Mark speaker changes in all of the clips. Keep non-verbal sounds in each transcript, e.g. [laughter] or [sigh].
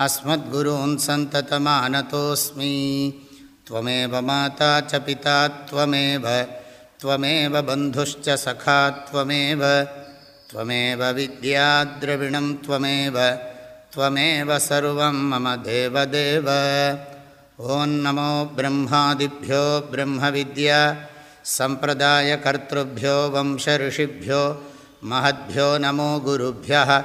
Speaker 1: अस्मद्गुरून् सन्ततमानतोऽस्मि। त्वमेव माता च पिता त्वमेव त्वमेव बन्धुश्च सखा त्वमेव त्वमेव मम देवदेव। नमो ब्रह्मादिभ्यो ब्रह्मविद्या, सम्प्रदायकर्तृभ्यो वंशऋषिभ्यो, महद्भ्यो नमो गुरुभ्यः।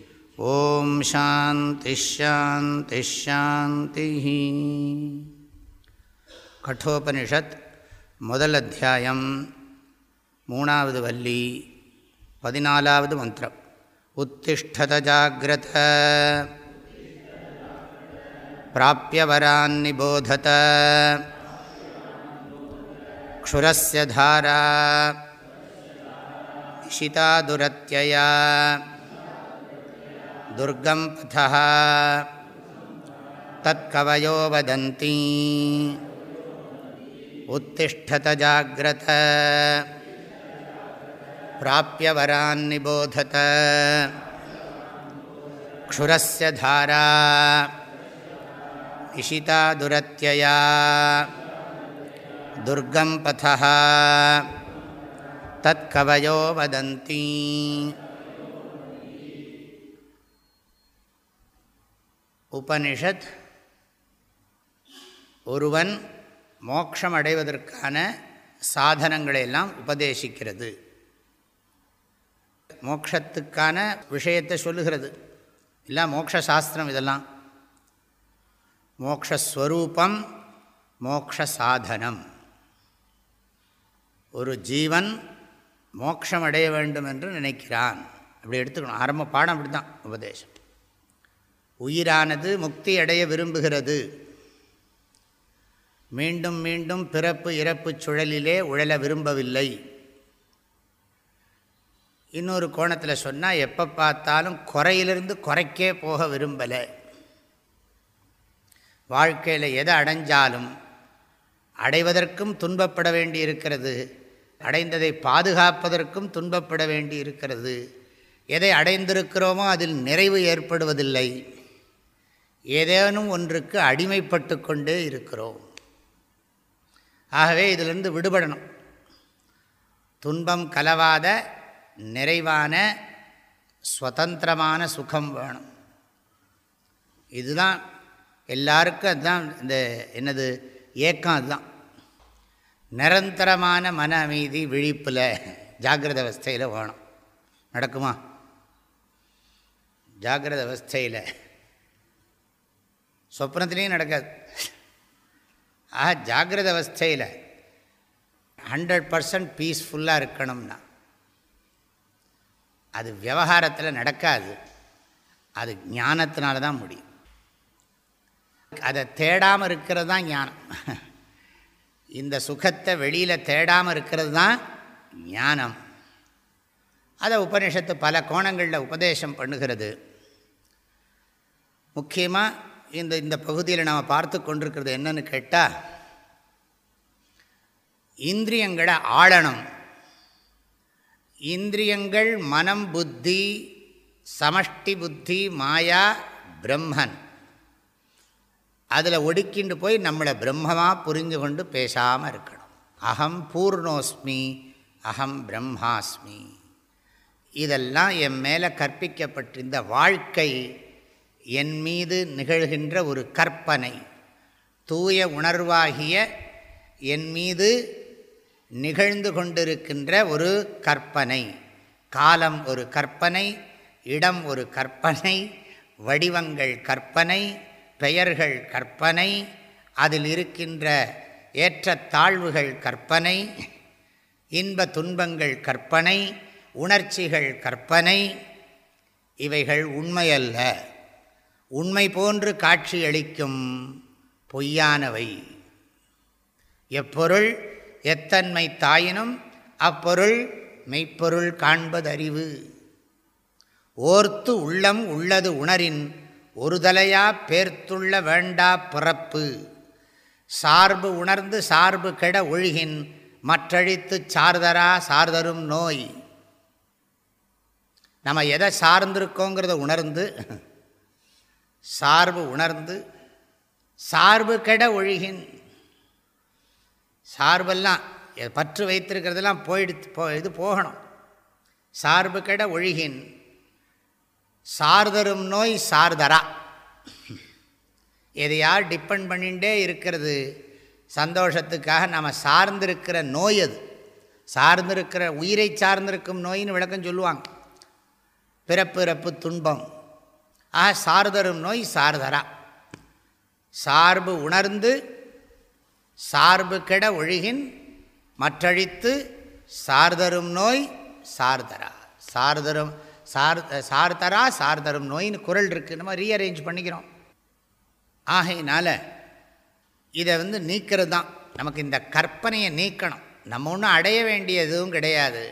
Speaker 1: ஓம் சாந்தி ஷாந்தி ஷாந்தி. கட்டோபனிஷத் முதல் அத்தியாயம் மூணாவது வள்ளி பதினாலாவது மந்திரம். உத்திஷ்டத ஜாகிரத. பிராப்பியவரான் நிபோதத. க்ஷுரஸ்ய தாரா. இஷிதா துர்கம் பதா தத்கவயோ வதந்தி உத்திஷ்டத ஜாகிரத பிராபிய வரான் நிபோதத க்ஷுரஸ்ய தாரா இஷிதா துரத்யயா துர்கம் பதா தத்கவயோ வதந்தி உபனிஷத் ஒருவன் மோட்சம் அடைவதற்கான சாதனங்களை எல்லாம் உபதேசிக்கிறது. மோக்ஷத்துக்கான விஷயத்தை சொல்லுகிறது. இல்லை மோக்ஷாஸ்திரம் இதெல்லாம். மோக்ஷஸ்வரூபம் மோக்ஷ சாதனம் ஒரு ஜீவன் மோட்சம் அடைய வேண்டும் என்று நினைக்கிறான். அப்படி எடுத்துக்கணும். ஆரம்ப பாடம் அப்படி தான் உபதேசம். உயிரானது முக்தி அடைய விரும்புகிறது. மீண்டும் மீண்டும் பிறப்பு இறப்பு சுழலிலே உழல விரும்பவில்லை. இன்னொரு கோணத்தில் சொன்னால் எப்போ பார்த்தாலும் குறையிலிருந்து குறைக்கே போக விரும்பலை. வாழ்க்கையில் எதை அடைஞ்சாலும் அடைவதற்கும் துன்பப்பட வேண்டி இருக்கிறது அடைந்ததை பாதுகாப்பதற்கும் துன்பப்பட வேண்டி இருக்கிறது எதை அடைந்திருக்கிறோமோ அதில் நிறைவு ஏற்படுவதில்லை. ஏதேனும் ஒன்றுக்கு அடிமைப்பட்டு கொண்டே இருக்கிறோம். ஆகவே இதிலிருந்து விடுபடணும். துன்பம் கலவாத நிறைவான சுதந்திரமான சுகம் வேணும். இதுதான் எல்லாருக்கும் அதுதான் இந்த என்னது ஏக்கம் அதுதான். நிரந்தரமான மன அமைதி விழிப்பில் ஜாகிரத அவஸ்தையில் வேணும். நடக்குமா? ஜாகிரத அவஸ்தையில். சொப்னத்துலேயும் நடக்காது. ஆக ஜாகிரத அவஸ்தையில் ஹண்ட்ரட் பர்சன்ட் பீஸ்ஃபுல்லாக இருக்கணும்னா அது விவகாரத்தில் நடக்காது. அது ஞானத்தினால தான் முடியும். அதை தேடாமல் இருக்கிறது தான் ஞானம். இந்த சுகத்தை வெளியில் தேடாமல் இருக்கிறது தான் ஞானம். அதை உபனிஷத்து பல கோணங்களில் உபதேசம் பண்ணுகிறது. முக்கியமாக இந்த இந்த பகுதியில் நாம் பார்த்து கொண்டிருக்கிறது என்னன்னு கேட்டால் இந்திரியங்களை ஆளணும். இந்திரியங்கள் மனம் புத்தி சமஷ்டி புத்தி மாயா பிரம்மன். அதில் ஒடுக்கிண்டு போய் நம்மளை பிரம்மமாக புரிஞ்சு கொண்டு பேசாமல் இருக்கணும். அகம் பூர்ணோஸ்மி அகம் பிரம்மாஸ்மி. இதெல்லாம் என் மேலே கற்பிக்கப்பட்டிருந்த வாழ்க்கை என் மீது நிகழ்கின்ற ஒரு கற்பனை தூய உணர்வாகிய என் மீது நிகழ்ந்து கொண்டிருக்கின்ற ஒரு கற்பனை. காலம் ஒரு கற்பனை இடம் ஒரு கற்பனை வடிவங்கள் கற்பனை பெயர்கள் கற்பனை அதில் இருக்கின்ற ஏற்ற தாழ்வுகள் கற்பனை இன்ப துன்பங்கள் கற்பனை உணர்ச்சிகள் கற்பனை இவைகள் உண்மையல்ல. உண்மை போன்று காட்சியளிக்கும் பொய்யானவை. எப்பொருள் எத்தன்மை தாயினும் அப்பொருள் மெய்ப்பொருள் காண்பதறிவு. ஓர்த்து உள்ளம் உள்ளது உணரின் ஒரு தலையா பேர்த்துள்ள வேண்டா பிறப்பு. சார்பு உணர்ந்து சார்பு கெட ஒழுகின் மற்றழித்து சார்தரா சார்தரும் நோய். நம்ம எதை சார்ந்திருக்கோங்கிறத உணர்ந்து சார்பு உணர்ந்து சார்பு கெட ஒழுகின். சார்பெல்லாம் பற்று வைத்திருக்கிறதெல்லாம் போயிடு போ இது போகணும். சார்பு கெட ஒழுகின். சார்தரும் நோய் சார்தரா. எதையார் டிப்பெண்ட் பண்ணிகிட்டே இருக்கிறது? சந்தோஷத்துக்காக நம்ம சார்ந்திருக்கிற நோய் அது. சார்ந்திருக்கிற உயிரை சார்ந்திருக்கும் நோயின்னு விளக்கம் சொல்லுவாங்க. பிறப்பு இறப்பு துன்பம். ஆக சார்தரும் நோய் சார்தரா. சார்பு உணர்ந்து சார்பு கெட ஒழுகின் மற்றழித்து சார்தரும் நோய் சார்தரா. சார்தரும் சார் சார்தரா சார்தரும் நோயின்னு குரல் இருக்குது நம்ம ரீஅரேஞ்ச் பண்ணிக்கிறோம். ஆகையினால் இதை வந்து நீக்கிறது தான். நமக்கு இந்த கற்பனையை நீக்கணும். நம்ம ஒன்றும் அடைய வேண்டிய எதுவும் கிடையாது.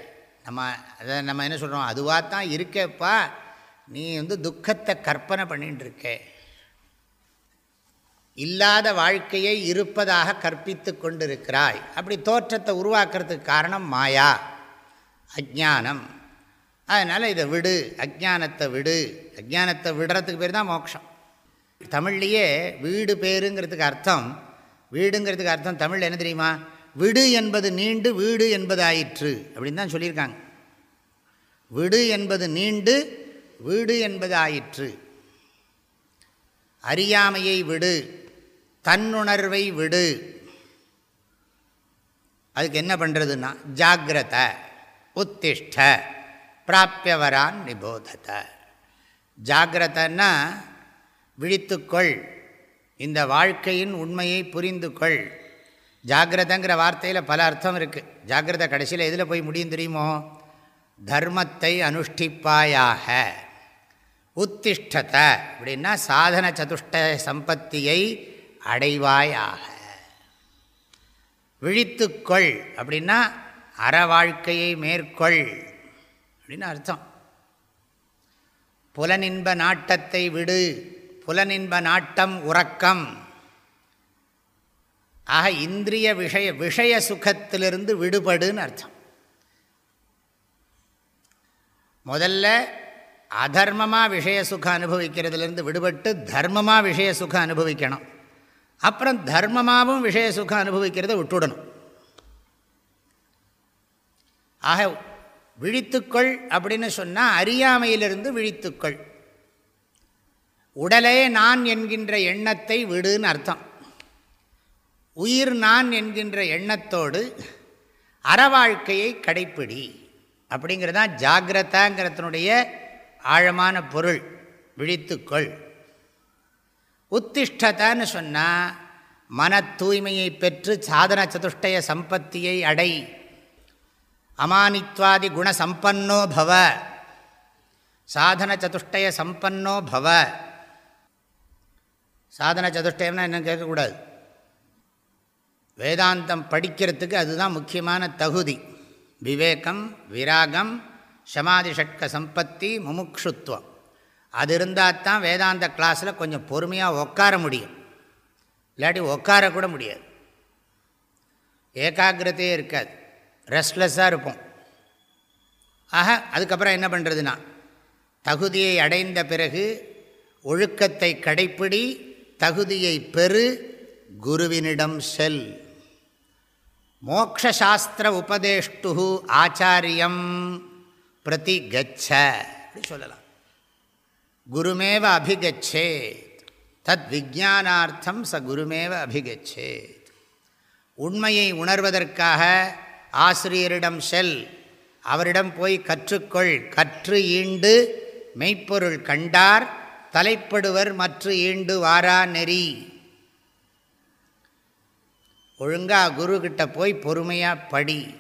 Speaker 1: நம்ம அதை நம்ம என்ன சொல்கிறோம் அதுவாக தான் இருக்கேப்பா. நீ வந்து துக்கத்தை கற்பனை பண்ணிட்டு இருக்க இல்லாத வாழ்க்கையை இருப்பதாக கற்பித்து கொண்டிருக்கிறாய். அப்படி தோற்றத்தை உருவாக்குறதுக்கு காரணம் மாயா அஜானம் அதனால் இதை விடு அஜானத்தை விடு. அஜானத்தை விடுறதுக்கு பேர் தான் மோட்சம் தமிழ்லேயே வீடு பேருங்கிறதுக்கு அர்த்தம் வீடுங்கிறதுக்கு அர்த்தம் தமிழ் என்ன தெரியுமா? விடு என்பது நீண்டு வீடு என்பது ஆயிற்று அப்படின்னு தான் சொல்லியிருக்காங்க. விடு என்பது நீண்டு வீடு என்பது ஆயிற்று அறியாமையை விடு தன்னுணர்வை விடு. அதுக்கு என்ன பண்ணுறதுன்னா ஜாகிரத உத்திஷ்ட பிராப்பியவரான் நிபோதத. ஜாகிரதன்னா விழித்துக்கொள். இந்த வாழ்க்கையின் உண்மையை புரிந்து கொள் ஜாகிரதங்கிற வார்த்தையில் பல அர்த்தம் இருக்குது ஜாகிரத கடைசியில் எதில் போய் முடியும் தெரியுமோ? தர்மத்தை அனுஷ்டிப்பாயாக. உத்திஷ்டத அப்படின்னா சாதன சதுஷ்ட சம்பத்தியை அடைவாயாக விழித்துக்கொள் அப்படின்னா அற வாழ்க்கையை மேற்கொள் அப்படின்னு அர்த்தம். புலனின்ப நாட்டத்தை விடு புலனின்ப நாட்டம் உறக்கம். ஆக இந்திரிய விஷய விஷய சுகத்திலிருந்து விடுபடுன்னு அர்த்தம். முதல்ல அதர்மமாக விஷய சுகம் அனுபவிக்கிறதுலேருந்து விடுபட்டு தர்மமாக விஷய சுகம் அனுபவிக்கணும். அப்புறம் தர்மமாகவும் விஷய சுகம் அனுபவிக்கிறத விட்டுடணும். ஆக விழித்துக்கொள் அப்படின்னு சொன்னால் அறியாமையிலிருந்து விழித்துக்கொள். உடலே நான் என்கின்ற எண்ணத்தை விடுன்னு அர்த்தம். உயிர் நான் என்கின்ற எண்ணத்தோடு அறவாழ்க்கையை கடைப்பிடி. அப்படிங்கிறதான் ஜாகிரதாங்கிறதுனுடைய ஆழமான பொருள் விழித்துக்கொள். உத்திஷ்டத்தான்னு சொன்னால் மன தூய்மையை பெற்று சாதன சதுஷ்டய சம்பத்தியை அடை. அமானித்வாதி குணசம்பன்னோ பவ. சாதன சதுஷ்டய சம்பன்னோ பவ. சாதன சதுஷ்டயம்னா என்ன கேட்கக்கூடாது. வேதாந்தம் படிக்கிறதுக்கு அதுதான் முக்கியமான தகுதி. விவேகம் விராகம் ஷமாதிஷட்க சம்பத்தி முமுக்ஷுத்வம் அது இருந்தால் தான் வேதாந்த கிளாஸில் கொஞ்சம் பொறுமையாக உட்கார முடியும். இல்லாட்டி உட்காரக்கூட முடியாது. ஏகாகிரதையே இருக்காது. ரெஸ்ட்லெஸ்ஸாக இருப்போம். ஆக அதுக்கப்புறம் என்ன பண்ணுறதுனா தகுதியை அடைந்த பிறகு ஒழுக்கத்தை கடைப்பிடி தகுதியை பெறு குருவினிடம் செல். மோக்ஷாஸ்திர உபதேஷ்டு ஆச்சாரியம். பிரதி கச்ச அப்படி சொல்லலாம். குருமேவ அபிகச்சேத். தத் விஜானார்த்தம் ச குருமேவ அபிகச்சேத். உண்மையை உணர்வதற்காக ஆசிரியரிடம் செல். அவரிடம் போய் கற்றுக்கொள். கற்று ஈண்டு மெய்ப்பொருள் கண்டார். தலைப்படுவர் மற்ற ஈண்டு வாரா நெறி. ஒழுங்காக குருக்கிட்ட போய் பொறுமையாக படி.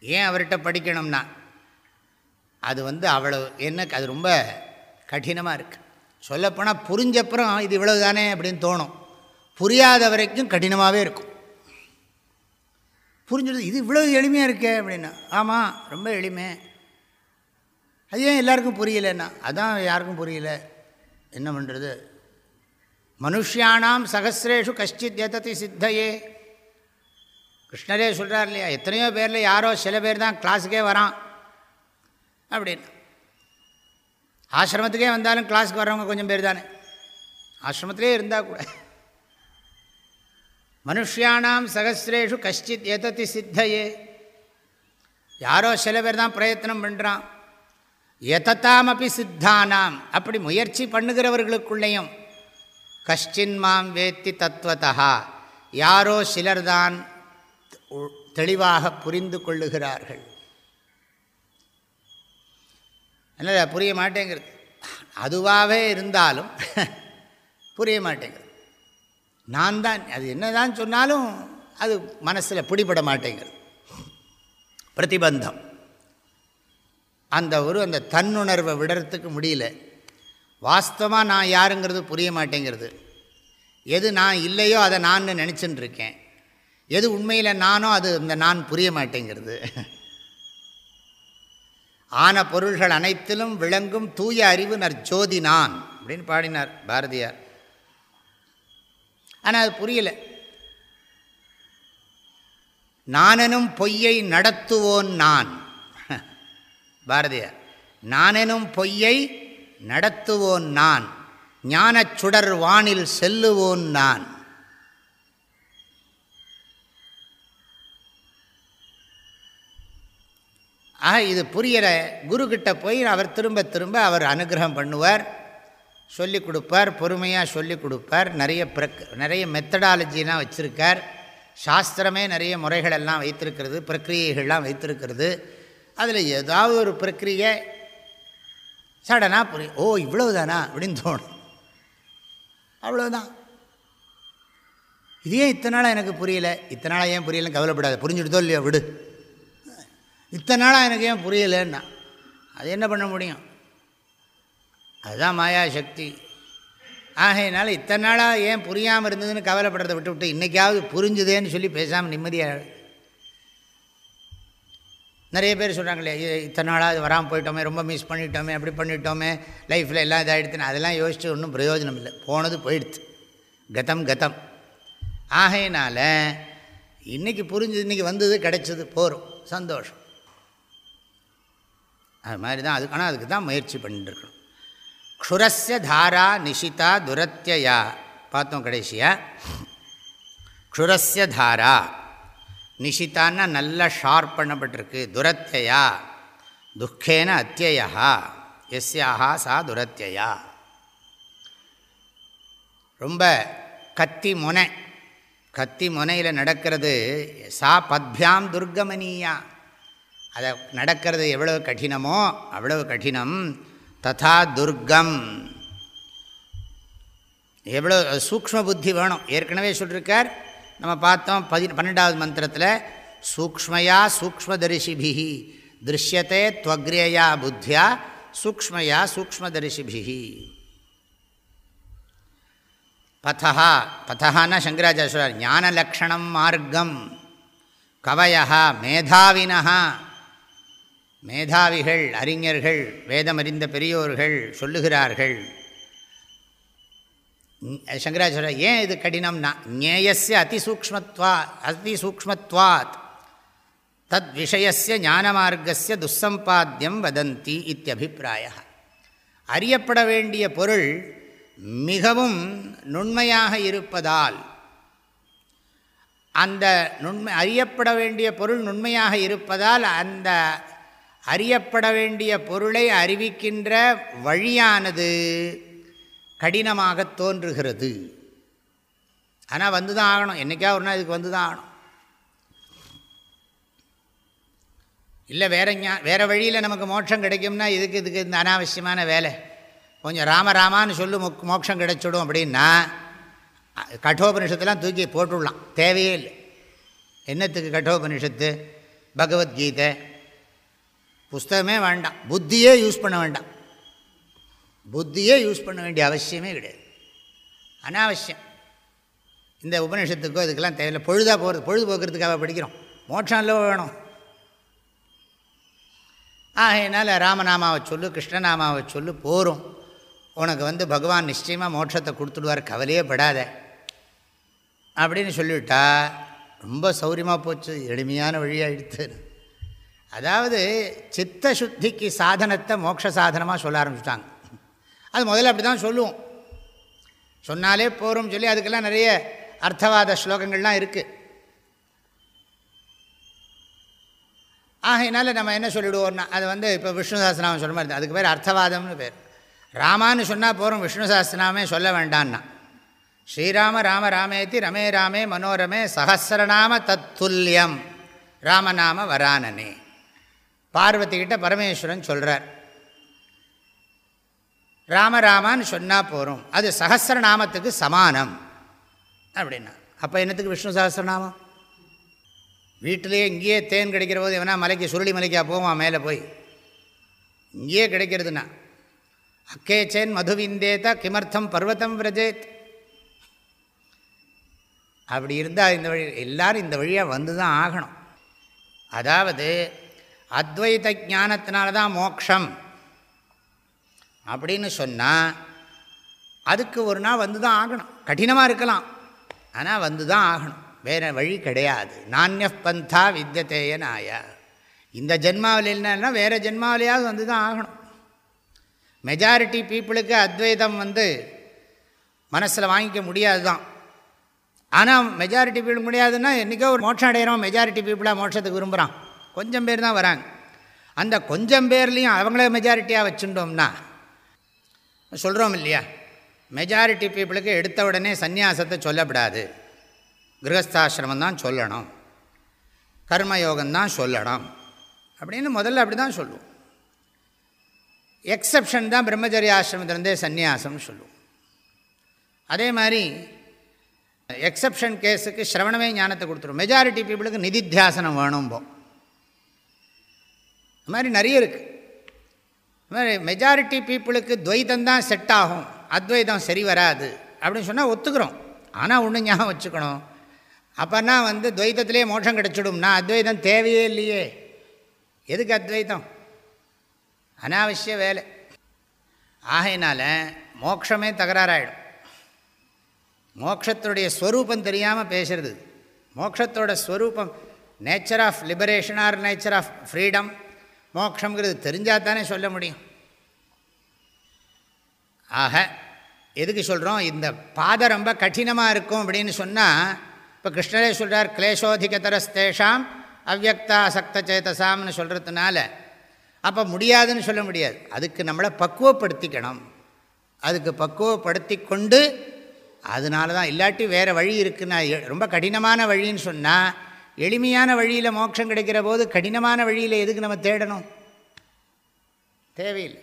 Speaker 1: ஏன் அவர்கிட்ட படிக்கணும்னா? அது வந்து அவ்வளோ என்ன அது ரொம்ப கடினமாக இருக்குது சொல்லப்போனால் புரிஞ்சப்புறம் இது இவ்வளவு தானே அப்படின்னு தோணும். புரியாத வரைக்கும் கடினமாகவே இருக்கும். புரிஞ்சது இது இவ்வளோ எளிமையாக இருக்கே அப்படின்னா ஆமாம் ரொம்ப எளிமை. அது ஏன் எல்லாருக்கும் புரியலன்னா அதான் யாருக்கும் புரியல. என்ன பண்ணுறது மனுஷியானாம் சகசிரேஷு கஷ்டித் எதத்தி சித்தையே. கிருஷ்ணரே சொல்கிறார் இல்லையா எத்தனையோ பேரில் யாரோ சில பேர் தான் கிளாஸுக்கே வரான். அப்படின்னு. ஆசிரமத்துக்கே வந்தாலும் கிளாஸுக்கு வர்றவங்க கொஞ்சம் பேர் தானே ஆசிரமத்திலே இருந்தால் கூட. மனுஷியானாம் சகசிரேஷு கஷ்டித் எதத்தி சித்தையே. யாரோ சில பேர் தான் பிரயத்தனம் பண்ணுறான் எதத்தாமப்பி சித்தானாம். அப்படி முயற்சி பண்ணுகிறவர்களுக்குள்ளேயும் கஷ்டின் மாம் வேத்தி தத்துவத்தா யாரோ சிலர்தான் தெளிவாக புரிந்து கொள்ளுகிறார்கள். என்ன புரிய மாட்டேங்கிறது. அதுவாகவே இருந்தாலும் [laughs] புரிய மாட்டேங்கிறது. நான் தான் அது என்ன தான் சொன்னாலும் அது மனசில் பிடிபட மாட்டேங்கிறது. பிரதிபந்தம். அந்த ஒரு அந்த தன்னுணர்வை விடுறதுக்கு முடியல. வாஸ்தவமாக நான் யாருங்கிறது புரிய மாட்டேங்கிறது. எது நான் இல்லையோ அதை நான் நினச்சின்னு இருக்கேன். எது உண்மையில் நானோ அது இந்த நான் புரிய மாட்டேங்கிறது. [laughs] ஆன பொருள்கள் அனைத்திலும் விளங்கும் தூய அறிவு நற்ஜோதி நான் அப்படின்னு பாடினார் பாரதியார். ஆனால் அது புரியல. நானெனும் பொய்யை நடத்துவோன் நான். பாரதியார் நானெனும் பொய்யை நடத்துவோன் நான் ஞானச் சுடர் வானில் செல்லுவோன் நான். ஆக இது புரியற குருக்கிட்ட போய் அவர் திரும்ப திரும்ப அவர் அனுகிரகம் பண்ணுவார் சொல்லிக் கொடுப்பார் பொறுமையாக சொல்லிக் கொடுப்பார். நிறைய பிரக் நிறைய மெத்தடாலஜிலாம் வச்சுருக்கார். சாஸ்திரமே நிறைய முறைகளெல்லாம் வைத்திருக்கிறது பிரக்கிரியைகள்லாம் வைத்திருக்கிறது. அதில் ஏதாவது ஒரு பிரக்கிரியை சடனாக புரியும் ஓ இவ்வளவுதானா? அப்படின்னு தோணும். அவ்வளோதான் இது ஏன் இத்தனை நாளாக எனக்கு புரியலை? இத்தனை நாளாக ஏன் புரியலன்னு கவலைப்படாது புரிஞ்சுடுதோ இல்லையோ விடு. இத்தனை நாளாக எனக்கு ஏன் புரியலைன்னா அது என்ன பண்ண முடியும்? அதுதான் மாயா சக்தி ஆகையினால இத்தனை நாளாக ஏன் புரியாமல் இருந்ததுன்னு கவலைப்படுறதை விட்டு விட்டு இன்றைக்காவது புரிஞ்சுதேன்னு சொல்லி பேசாமல் நிம்மதியாக நிறைய பேர் சொல்கிறாங்களே இத்தனை நாளாக அது வராமல் போயிட்டோமே ரொம்ப மிஸ் பண்ணிட்டோமே அப்படி பண்ணிட்டோமே லைஃப்பில் எல்லாம் இதாகிடுதுன்னு அதெல்லாம் யோசித்து ஒன்றும் பிரயோஜனம் இல்லை. போனது போயிடுச்சு கதம் கதம். ஆகையினால் இன்றைக்கி புரிஞ்சு இன்றைக்கி வந்தது கிடைச்சது போகிறோம் சந்தோஷம். அது மாதிரி தான் அதுக்கு ஆனால் அதுக்கு தான் முயற்சி பண்ணிட்டுருக்கணும். க்ஷுரஸ்ய தாரா நிஷிதா துரத்தியா பார்த்தோம் கடைசியாக க்ஷுரஸ்ய தாரா. நிஷிதான்னா நல்லா ஷார்ப் பண்ணப்பட்டிருக்கு. துரத்தியா துக்கேன அத்தியா எஸ்யாஹா சா துரத்தியா ரொம்ப கத்தி முனை. கத்தி முனையில் நடக்கிறது சா பத்பியாம் துர்கமனியா அதை நடக்கிறது எவ்வளவு கடினமோ அவ்வளவு கடினம். ததா துர்க்கம் எவ்வளோ சூக்ம புத்தி வேணும். ஏற்கனவே சொல்லியிருக்கார் நம்ம பார்த்தோம் பதி பன்னெண்டாவது மந்திரத்தில் சூக்மயா சூக்மதரிசிபிஹி திருஷ்யத்தை துவக்ரேயா புத்தியா சூக்மயா சூக்மதரிசிபிஹி பதா பதஹான்னா சங்கராச்சாரிய சொல்கிறார் ஞான லக்ஷணம் மார்க்கம். கவயா மேதாவினா மேதாவிகள் அறிஞர்கள் வேதமறிந்த பெரியோர்கள் சொல்லுகிறார்கள். சங்கராச்சார ஏன் இது கடினம்னா ஞேயஸ்ய அதிசூக்மத்வா அதிசூக்மத்வாத் தத் விஷயஸ்ய ஞானமார்க்கஸ்ய துசம்பாத்தியம் வதந்தி இத்தியபிப்பிராய அறியப்பட வேண்டிய பொருள் மிகவும் நுண்மையாக இருப்பதால் அந்த நுண்மை அறியப்பட வேண்டிய பொருள் நுண்மையாக இருப்பதால் அந்த அறியப்பட வேண்டிய பொருளை அறிவிக்கின்ற வழியானது கடினமாக தோன்றுகிறது. ஆனால் வந்து தான் ஆகணும். என்றைக்கா ஒரு நாள் இதுக்கு வந்து தான் ஆகணும். இல்லை வேற ஞா வேறு வழியில் நமக்கு மோட்சம் கிடைக்கும்னா இதுக்கு இதுக்கு இந்த அனாவசியமான வேலை. கொஞ்சம் ராம ராமான்னு சொல்லு மொக் மோட்சம் கிடைச்சிடும் அப்படின்னா கட்டோபனிஷத்துலாம் தூக்கி போட்டுடலாம். தேவையே இல்லை. என்னத்துக்கு கட்டோபனிஷத்து? பகவத்கீதை. புஸ்தகமே வேண்டாம். புத்தியே யூஸ் பண்ண வேண்டாம். புத்தியே யூஸ் பண்ண வேண்டிய அவசியமே கிடையாது. அனாவசியம். இந்த உபநிஷத்துக்கோ இதுக்கெல்லாம் தேவையில்லை. பொழுதாக போகிறது பொழுது போக்குறதுக்காக படிக்கிறோம். மோட்சம் இல்லை வேணும். ஆகையினால் ராமநாமாவை சொல்லு கிருஷ்ணநாமாவை சொல்லு போகிறோம் உனக்கு வந்து பகவான் நிச்சயமாக மோட்சத்தை கொடுத்துடுவார் கவலையே படாத. அப்படின்னு சொல்லிவிட்டா ரொம்ப சௌரியமாக போச்சு. எளிமையான வழியாக எடுத்து அதாவது சித்த சுத்திக்கு சாதனத்தை மோட்ச சாதனமாக சொல்ல ஆரம்பிச்சிட்டாங்க. அது முதல்ல அப்படி தான் சொல்லுவோம். சொன்னாலே போகிறோம் சொல்லி அதுக்கெல்லாம் நிறைய அர்த்தவாத ஸ்லோகங்கள்லாம் இருக்குது ஆகையினால நம்ம என்ன சொல்லிவிடுவோம்னா அது வந்து இப்போ விஷ்ணு சாஸ்திரநாமம் சொல்ல மாதிரி அதுக்கு பேர் அர்த்தவாதம்னு பேர். ராமான்னு சொன்னால் போகிறோம் விஷ்ணு சாஸ்திரநாமே சொல்ல வேண்டான்னா. ஸ்ரீராம ராம ராமேதி ரமே ராமே மனோரமே சஹசிரநாம தத்துல்யம். ராமநாம வரானனே. பார்வதிக்கிட்ட பரமேஸ்வரன் சொல்கிறார் ராமராமான்னு சொன்னால் போகிறோம் அது சகசிரநாமத்துக்கு சமானம். அப்படின்னா அப்போ என்னத்துக்கு விஷ்ணு சகசிரநாமம்? வீட்டிலேயே இங்கேயே தேன் கிடைக்கிற போது எவனா மலைக்கு சுருளி மலைக்கா போவான் மேலே போய். இங்கேயே கிடைக்கிறதுனா அக்கே சேன் மதுவிந்தேதா கிமர்த்தம் பர்வத்தம் பிரஜேத் அப்படி இருந்தால் இந்த வழி எல்லோரும் இந்த வழியாக வந்து தான் ஆகணும். அதாவது அத்வைத ஞானத்தினால தான் மோக்ஷம். அப்படின்னு சொன்னால் அதுக்கு ஒரு நாள் வந்து தான் ஆகணும். கடினமாக இருக்கலாம். ஆனால் வந்து தான் ஆகணும். வேறு வழி கிடையாது. நானிய பந்தா வித்தியதேய ஆயா இந்த ஜென்மாவில் இல்லைன்னா வேறு ஜென்மாவிலையாவது வந்து தான் ஆகணும். மெஜாரிட்டி பீப்புளுக்கு அத்வைதம் வந்து மனசில் வாங்கிக்க முடியாது தான் ஆனால் மெஜாரிட்டி பீப்புள் முடியாதுன்னா என்றைக்கோ ஒரு மோட்சம் அடைகிறோம் மெஜாரிட்டி பீப்புளாக மோட்சத்துக்கு விரும்புகிறான் கொஞ்சம் பேர் தான் வராங்க. அந்த கொஞ்சம் பேர்லேயும் அவங்கள மெஜாரிட்டியாக வச்சுட்டோம்னா சொல்கிறோம் இல்லையா? மெஜாரிட்டி பீப்புளுக்கு எடுத்த உடனே சந்நியாசத்தை சொல்லப்படாது. கிரகஸ்தாசிரமம் தான் சொல்லணும். கர்மயோகம்தான் சொல்லணும். அப்படின்னு முதல்ல அப்படி தான் சொல்லுவோம். எக்ஸப்ஷன் தான் பிரம்மச்சரிய ஆசிரமத்திலேருந்தே சந்நியாசம்னு சொல்லுவோம். அதே மாதிரி எக்ஸப்ஷன் கேஸுக்கு சிரவணமே ஞானத்தை கொடுத்துரும். மெஜாரிட்டி பீப்புளுக்கு நிதித்தியாசனம் வேணும்போ அது மாதிரி நிறைய இருக்குது அது மாதிரி மெஜாரிட்டி பீப்புளுக்கு துவைதம் தான் செட் ஆகும். அத்வைதம் சரி வராது அப்படின்னு சொன்னால் ஒத்துக்கிறோம். ஆனால் ஒன்று ஞாபகம் வச்சுக்கணும். அப்போனா வந்து துவைத்தத்திலே மோட்சம் கிடச்சிடும்னா அத்வைதம் தேவையே இல்லையே. எதுக்கு அத்வைதம்? அனாவசிய வேலை. ஆகையினால் மோட்சமே தகராறாயிடும். மோக்ஷத்தினுடைய ஸ்வரூபம் தெரியாமல் பேசுறது. மோக்ஷத்தோட ஸ்வரூபம் nature of liberation or nature of freedom மோக்ஷங்கிறது தெரிஞ்சால் தானே சொல்ல முடியும். ஆக எதுக்கு சொல்கிறோம் இந்த பாதை ரொம்ப கடினமாக இருக்கும் அப்படின்னு சொன்னால் இப்போ கிருஷ்ணரே சொல்கிறார் கிளேஷோதிகதரஸ்தேஷாம் அவ்வக்தா சக்த சேதசாம்னு சொல்கிறதுனால அப்போ முடியாதுன்னு சொல்ல முடியாது. அதுக்கு நம்மளை பக்குவப்படுத்திக்கணும். அதுக்கு பக்குவப்படுத்தி கொண்டு அதனால தான் இல்லாட்டி வேறு வழி இருக்குன்னா ரொம்ப கடினமான வழின்னு சொன்னால் எளிமையான வழியில் மோட்சம் கிடைக்கிற போது கடினமான வழியில் எதுக்கு நம்ம தேடணும்? தேவையில்லை.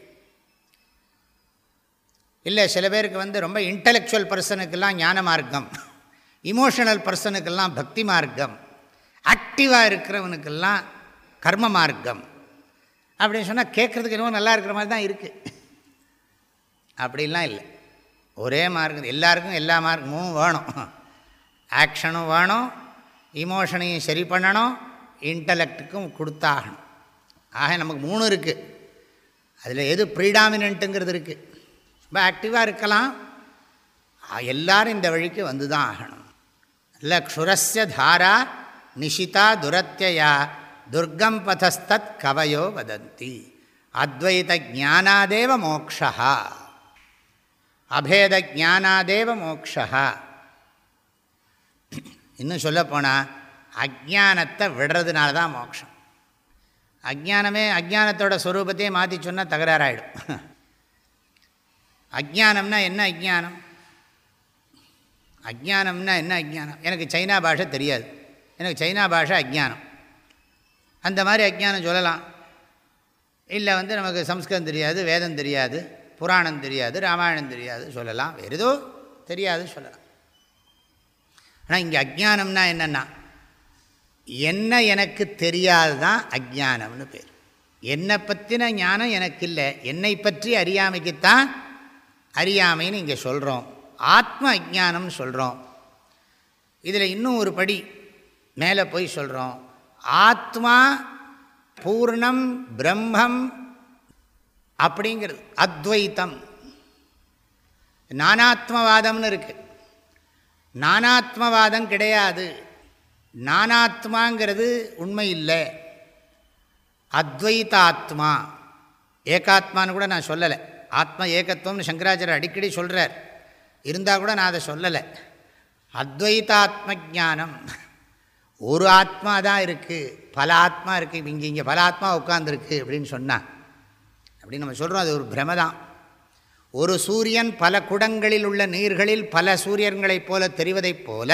Speaker 1: இல்லை சில பேருக்கு வந்து ரொம்ப இன்டலெக்சுவல் பர்சனுக்கெல்லாம் ஞான மார்க்கம் இமோஷனல் பர்சனுக்கெல்லாம் பக்தி மார்க்கம் ஆக்டிவாக இருக்கிறவனுக்கெல்லாம் கர்ம மார்க்கம் அப்படின்னு சொன்னால் கேட்குறதுக்கு என்னவோ நல்லா இருக்கிற மாதிரி தான் இருக்குது அப்படிலாம் இல்லை. ஒரே மார்க்கம் எல்லாருக்கும் எல்லா மார்க்கமும் வேணும். ஆக்ஷனும் வேணும் இமோஷனையும் சரி பண்ணணும் இன்டலெக்டுக்கும் கொடுத்தாகணும். ஆக நமக்கு மூணு இருக்குது அதில் எது ப்ரீடாமினன்ட்டுங்கிறது இருக்குது ரொம்ப ஆக்டிவாக இருக்கலாம். எல்லோரும் இந்த வழிக்கு வந்து தான் ஆகணும். இல்லை க்ஷுரஸ்ய தாரா நிஷிதா துரத்தியா துர்கம் பதஸ்தத் கவயோ வதந்தி. அத்வைத ஜானாதேவ மோக்ஷா அபேத ஜானாதேவ மோக்ஷா இன்னும் சொல்லப்போனால் அஜானத்தை விடுறதுனால தான் மோட்சம். அஜானமே அஜானத்தோட ஸ்வரூபத்தையே மாற்றி சொன்னால் தகராறாயிடும். அஜானம்னா என்ன அஜானம் அஜானம்னா என்ன அஜானம் எனக்கு சைனா பாஷை தெரியாது. எனக்கு சைனா பாஷை அஜானம் அந்த மாதிரி அஜ்ஞானம் சொல்லலாம். இல்லை வந்து நமக்கு சம்ஸ்கிருதம் தெரியாது வேதம் தெரியாது புராணம் தெரியாது ராமாயணம் தெரியாது சொல்லலாம். வேறு ஏதோ தெரியாது சொல்லலாம். ஆனால் இங்கே அஜ்ஞானம்னா என்னென்னா என்ன எனக்கு தெரியாது தான் அஜானம்னு பேர். என்னை பற்றின ஞானம் எனக்கு இல்லை. என்னை பற்றி அறியாமைக்குத்தான் அறியாமைன்னு இங்கே சொல்கிறோம் ஆத்ம அஜானம்னு சொல்கிறோம் இதில் இன்னும் ஒரு படி மேலே போய் சொல்கிறோம் ஆத்மா பூர்ணம் பிரம்மம் அப்படிங்கிறது அத்வைத்தம். நானாத்மவாதம்னு இருக்குது நானாத்மவாதம் கிடையாது. நானாத்மாங்கிறது உண்மை இல்லை. அத்வைதாத்மா. ஏகாத்மான்னு கூட நான் சொல்லலை. ஆத்மா ஏகத்துவம்னு சங்கராச்சாரியர் அடிக்கடி சொல்கிறார் இருந்தால் கூட நான் அதை சொல்லலை. அத்வைதாத்ம ஜானம் ஒரு ஆத்மா தான் இருக்குது பல ஆத்மா இருக்குது இங்கே இங்கே பல ஆத்மா உட்காந்துருக்கு அப்படின்னு சொன்னான் அப்படின்னு நம்ம சொல்கிறோம் அது ஒரு பிரமதான் ஒரு சூரியன் பல குடங்களில் உள்ள நீர்களில் பல சூரியன்களைப் போல தெரிவதைப் போல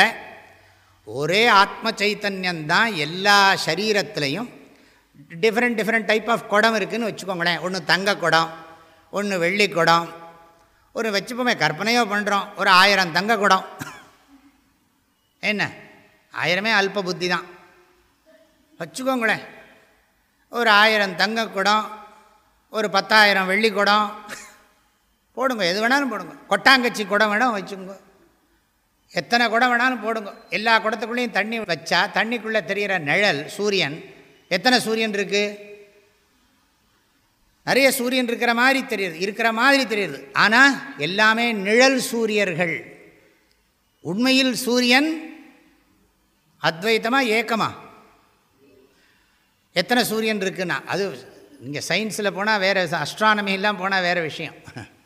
Speaker 1: ஒரே ஆத்ம சைத்தன்யந்தான் எல்லா சரீரத்திலையும் டிஃப்ரெண்ட் டிஃப்ரெண்ட் டைப் ஆஃப் குடம் இருக்குதுன்னு வச்சுக்கோங்களேன். ஒன்று தங்க குடம் ஒன்று வெள்ளி குடம் ஒரு வச்சுப்போமே கற்பனையோ பண்ணுறோம் ஒரு ஆயிரம் தங்க குடம். என்ன? ஆயிரமே அல்ப புத்தி தான் வச்சுக்கோங்களேன். ஒரு ஆயிரம் தங்க குடம் ஒரு பத்தாயிரம் வெள்ளி குடம் போடுங்க எது வேணாலும் போடுங்க. கொட்டாங்கச்சி குடம் வேணால் வச்சுங்க எத்தனை குடம் வேணாலும் போடுங்க. எல்லா குடத்துக்குள்ளேயும் தண்ணி வச்சா தண்ணிக்குள்ளே தெரிகிற நிழல் சூரியன் எத்தனை சூரியன் இருக்குது நிறைய சூரியன் இருக்கிற மாதிரி தெரியுது இருக்கிற மாதிரி தெரியுது. ஆனால் எல்லாமே நிழல் சூரியர்கள். உண்மையில் சூரியன் அத்வைத்தமாக ஏக்கமா? எத்தனை சூரியன் இருக்குன்னா அது இங்கே சயின்ஸில் போனால் வேறு அஸ்ட்ரானமிலாம் போனால் வேறு விஷயம். [laughs]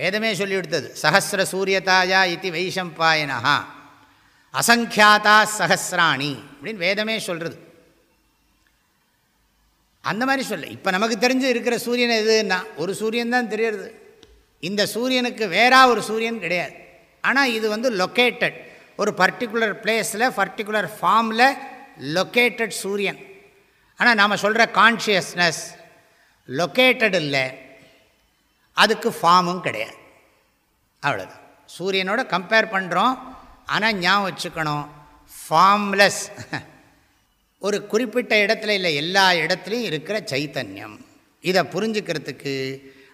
Speaker 1: வேதமே சொல்லி கொடுத்தது சஹசிர சூரியதாயா இது வைஷம்பாயனா அசங்கியாதா சஹசிராணி அப்படின்னு வேதமே சொல்கிறது அந்த மாதிரி சொல்ல இப்போ நமக்கு தெரிஞ்சு இருக்கிற சூரியன் எதுன்னா ஒரு சூரியன் தான் தெரியறது. இந்த சூரியனுக்கு வேறா ஒரு சூரியன் கிடையாது. ஆனால் இது வந்து லொக்கேட்டட் ஒரு பர்டிகுலர் பிளேஸில் பர்டிகுலர் ஃபார்மில் லொக்கேட்டட் சூரியன். ஆனால் நாம் சொல்கிற கான்ஷியஸ்னஸ் லொக்கேட்டட் இல்லை. அதுக்கு ஃபார்மும் கிடையாது. அவ்வளோதான் சூரியனோட கம்பேர் பண்ணுறோம் ஆனால் ஞாபகம் வச்சுக்கணும். ஃபார்ம்லெஸ் [laughs] ஒரு குறிப்பிட்ட இடத்துல இல்லை எல்லா இடத்துலையும் இருக்கிற சைத்தன்யம். இதை புரிஞ்சுக்கிறதுக்கு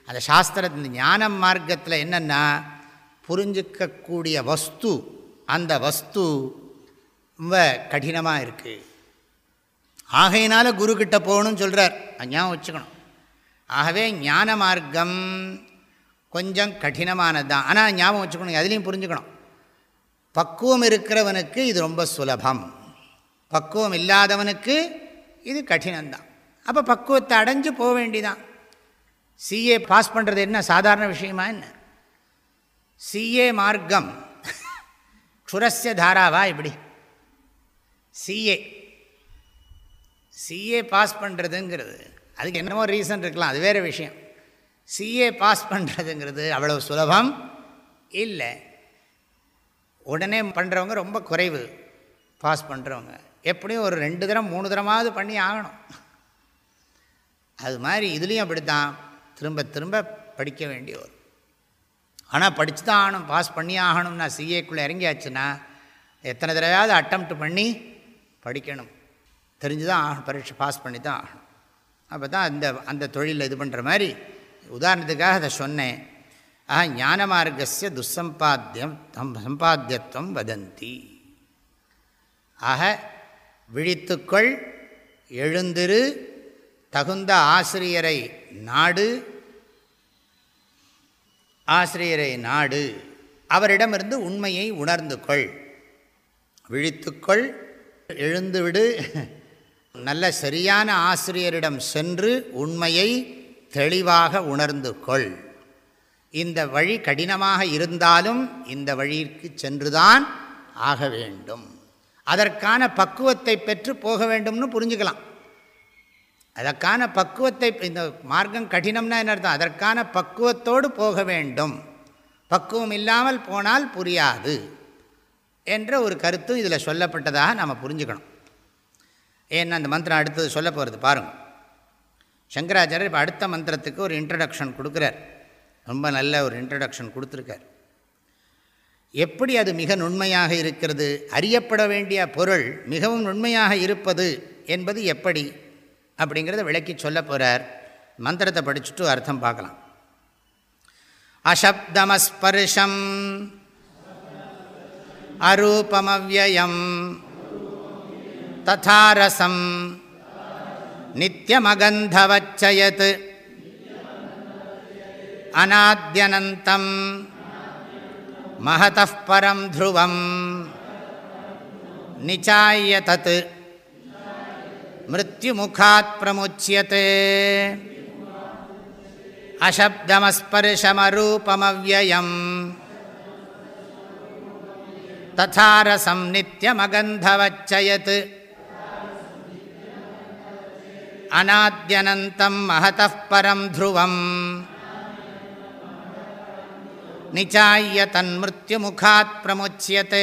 Speaker 1: அந்த சாஸ்திரத்தின் ஞான மார்க்கத்தில் என்னென்னா புரிஞ்சிக்கக்கூடிய வஸ்து அந்த வஸ்து ரொம்ப கடினமாக இருக்குது ஆகையினால குருக்கிட்ட போகணும்னு சொல்கிறார் ஞாபகம் வச்சுக்கணும். ஆகவே ஞான மார்க்கம் கொஞ்சம் கடினமானது தான் ஆனால் ஞாபகம் வச்சுக்கணும் அதுலேயும் புரிஞ்சுக்கணும். பக்குவம் இருக்கிறவனுக்கு இது ரொம்ப சுலபம். பக்குவம் இல்லாதவனுக்கு இது கடினம்தான். அப்போ பக்குவத்தை அடைஞ்சு போக வேண்டிதான். சிஏ பாஸ் பண்ணுறது என்ன? சாதாரண விஷயமா என்ன? சிஏ மார்க்கம். க்ஷுரஸ்ய தாராவா இப்படி? சிஏ சிஏ பாஸ் பண்ணுறதுங்கிறது அதுக்கு என்னமோ ரீசன் இருக்கலாம் அது வேறு விஷயம். சிஏ பாஸ் பண்ணுறதுங்கிறது அவ்வளோ சுலபம் இல்லை. உடனே பண்ணுறவங்க ரொம்ப குறைவு பாஸ் பண்ணுறவங்க எப்படியும் ஒரு ரெண்டு தரம் மூணு தரமாவது பண்ணி ஆகணும். அது மாதிரி இதுலேயும் அப்படி தான் திரும்ப திரும்ப படிக்க வேண்டிய ஒரு ஆனால் படித்து தான் ஆகணும் பாஸ் பண்ணி ஆகணும்னா சிஏக்குள்ளே இறங்கியாச்சுன்னா எத்தனை தடவையாவது அட்டம் பண்ணி படிக்கணும். தெரிஞ்சு தான் ஆகணும் பரீட்சை பாஸ் பண்ணி தான் ஆகணும். அப்போ தான் அந்த அந்த தொழிலில் இது பண்ணுற மாதிரி உதாரணத்துக்காக அதை சொன்னேன். ஆஹா ஞான மார்க்கசிய துசம்பாத்தியம் தம் சம்பாத்தியத்துவம் வதந்தி. ஆக விழித்துக்கொள் எழுந்திரு தகுந்த ஆசிரியரை நாடு ஆசிரியரை நாடு அவரிடமிருந்து உண்மையை உணர்ந்து கொள். விழித்துக்கொள் எழுந்துவிடு நல்ல சரியான ஆசிரியரிடம் சென்று உண்மையை தெளிவாக உணர்ந்து கொள். இந்த வழி கடினமாக இருந்தாலும் இந்த வழிக்கு சென்றுதான் ஆக வேண்டும். அதற்கான பக்குவத்தை பெற்று போக வேண்டும்னு புரிஞ்சுக்கலாம். அதற்கான பக்குவத்தை இந்த மார்க்கம் கடினம்னா என்ன அர்த்தம் அதற்கான பக்குவத்தோடு போக வேண்டும். பக்குவம் இல்லாமல் போனால் புரியாது. என்ற ஒரு கருத்து இதில் சொல்லப்பட்டதாக நம்ம புரிஞ்சுக்கணும். ஏன்னா அந்த மந்திரம் அடுத்தது சொல்ல போகிறது பாருங்கள் சங்கராச்சாரியர் இப்போ அடுத்த மந்திரத்துக்கு ஒரு இன்ட்ரடக்ஷன் கொடுக்குறார். ரொம்ப நல்ல ஒரு இன்ட்ரடக்ஷன் கொடுத்துருக்கார். எப்படி அது மிக நுண்மையாக இருக்கிறது? அறியப்பட வேண்டிய பொருள் மிகவும் நுண்மையாக இருப்பது என்பது எப்படி? அப்படிங்கிறத விளக்கி சொல்ல போகிறார் மந்திரத்தை படிச்சுட்டு அர்த்தம் பார்க்கலாம். அசப்தமஸ்பர்ஷம். அரூபமவியம் ததாரசம் நித்தியமகந்தவச்சயத் அநாத்யனந்தம் மகத பரம் த்ருவம் நிச்சாய தத் மிருத்யுமுகாத் பிரமுச்சியத்தை அசப்தமஸ்பர்ஷமரூபமவியம் ததாரசம் நித்தியமகந்தவச்சயத் अनाद्यनन्तं महतः परं ध्रुवम् நிச்சாய தன்மிருத்யுமுகாத் பிரமுச்சியத்தே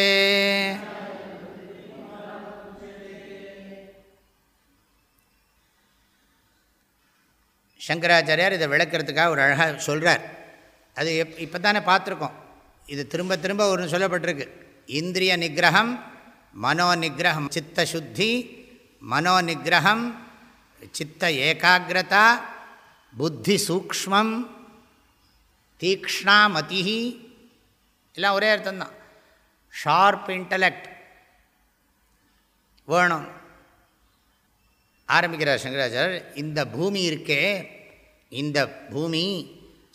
Speaker 1: சங்கராச்சாரியார் இதை விளக்கிறதுக்காக ஒரு அழகாக சொல்கிறார் அது எப் இப்போ தானே பார்த்துருக்கோம் இது திரும்ப திரும்ப ஒரு சொல்லப்பட்டிருக்கு இந்திரிய நிகிரகம் மனோ நிகிரகம் சித்த சுத்தி மனோ நிகிரகம் சித்த ஏகாகிரதா புத்தி சூக்மம் தீக்ஷ்ணா மதிஹி எல்லாம் ஒரே அர்த்தம்தான். ஷார்ப் இன்டலெக்ட் வேணும். ஆரம்பிக்கிறார் சங்கராச்சாரர் இந்த பூமி இருக்கே இந்த பூமி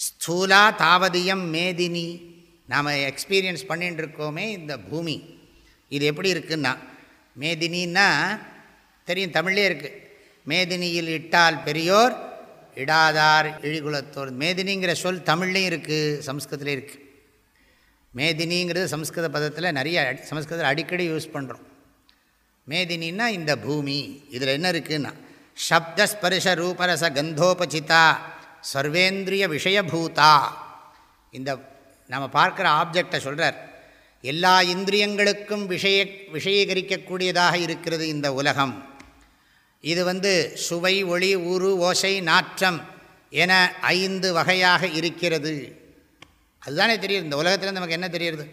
Speaker 1: ஸ்தூலா தாவதியம் மேதினி. நாம் எக்ஸ்பீரியன்ஸ் பண்ணிட்டு இருக்கோமே இந்த பூமி. இது எப்படி இருக்குன்னா மேதினின்னா தெரியும் தமிழ்லே இருக்குது மேதினியில் இட்டால் பெரியோர் இடாதார் இழிகுலத்தோர். மேதினிங்கிற சொல் தமிழ்லேயும் இருக்குது சம்ஸ்கிருதத்துலேயும் இருக்குது மேதினிங்கிறது சம்ஸ்கிருத பதத்தில் நிறைய சம்ஸ்கிருதத்தில் அடிக்கடி யூஸ் பண்ணுறோம் மேதினின்னா இந்த பூமி இதில் என்ன இருக்குன்னா சப்தஸ்பர்ஷ ரூபரச கந்தோபசிதா சர்வேந்திரிய விஷயபூதா. இந்த நம்ம பார்க்குற ஆப்ஜெக்டை சொல்கிறார் எல்லா இந்திரியங்களுக்கும் விஷய விஷயீகரிக்கக்கூடியதாக இருக்கிறது இந்த உலகம். இது வந்து சுவை ஒளி உரு ஓசை நாற்றம் என ஐந்து வகையாக இருக்கிறது. அதுதானே தெரியுது இந்த உலகத்தில் நமக்கு என்ன தெரியுது?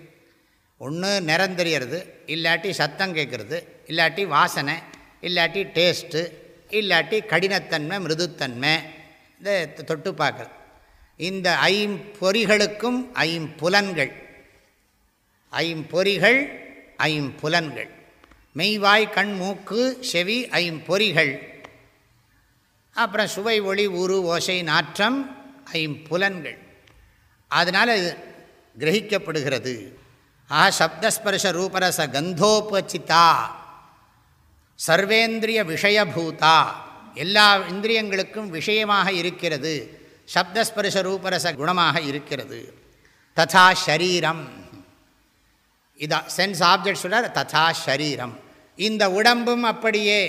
Speaker 1: ஒன்று நிறம் தெரியறது இல்லாட்டி சத்தம் கேட்குறது இல்லாட்டி வாசனை இல்லாட்டி டேஸ்ட்டு இல்லாட்டி கடினத்தன்மை மிருதுத்தன்மை இந்த தொட்டு பார்க்குறது. இந்த ஐம்பொறிகளுக்கும் ஐம்புலன்கள் ஐம்பொறிகள் ஐம்புலன்கள் மெய்வாய் கண் மூக்கு செவி ஐம்பொறிகள் அப்புறம் சுவை ஒளி உரு ஓசை நாற்றம் ஐம்புலன்கள் அதனால் இது கிரகிக்கப்படுகிறது. ஆ சப்தஸ்பர்ஷ ரூபரச கந்தோபச்சிதா. சர்வேந்திரிய விஷயபூதா. எல்லா இந்திரியங்களுக்கும் விஷயமாக இருக்கிறது. சப்தஸ்பர்ஷ ரூபரச குணமாக இருக்கிறது. ததா ஷரீரம். இதா சென்ஸ் ஆப்ஜெக்ட் சொல்கிறார் ததா ஷரீரம். இந்த உடம்பும் அப்படியே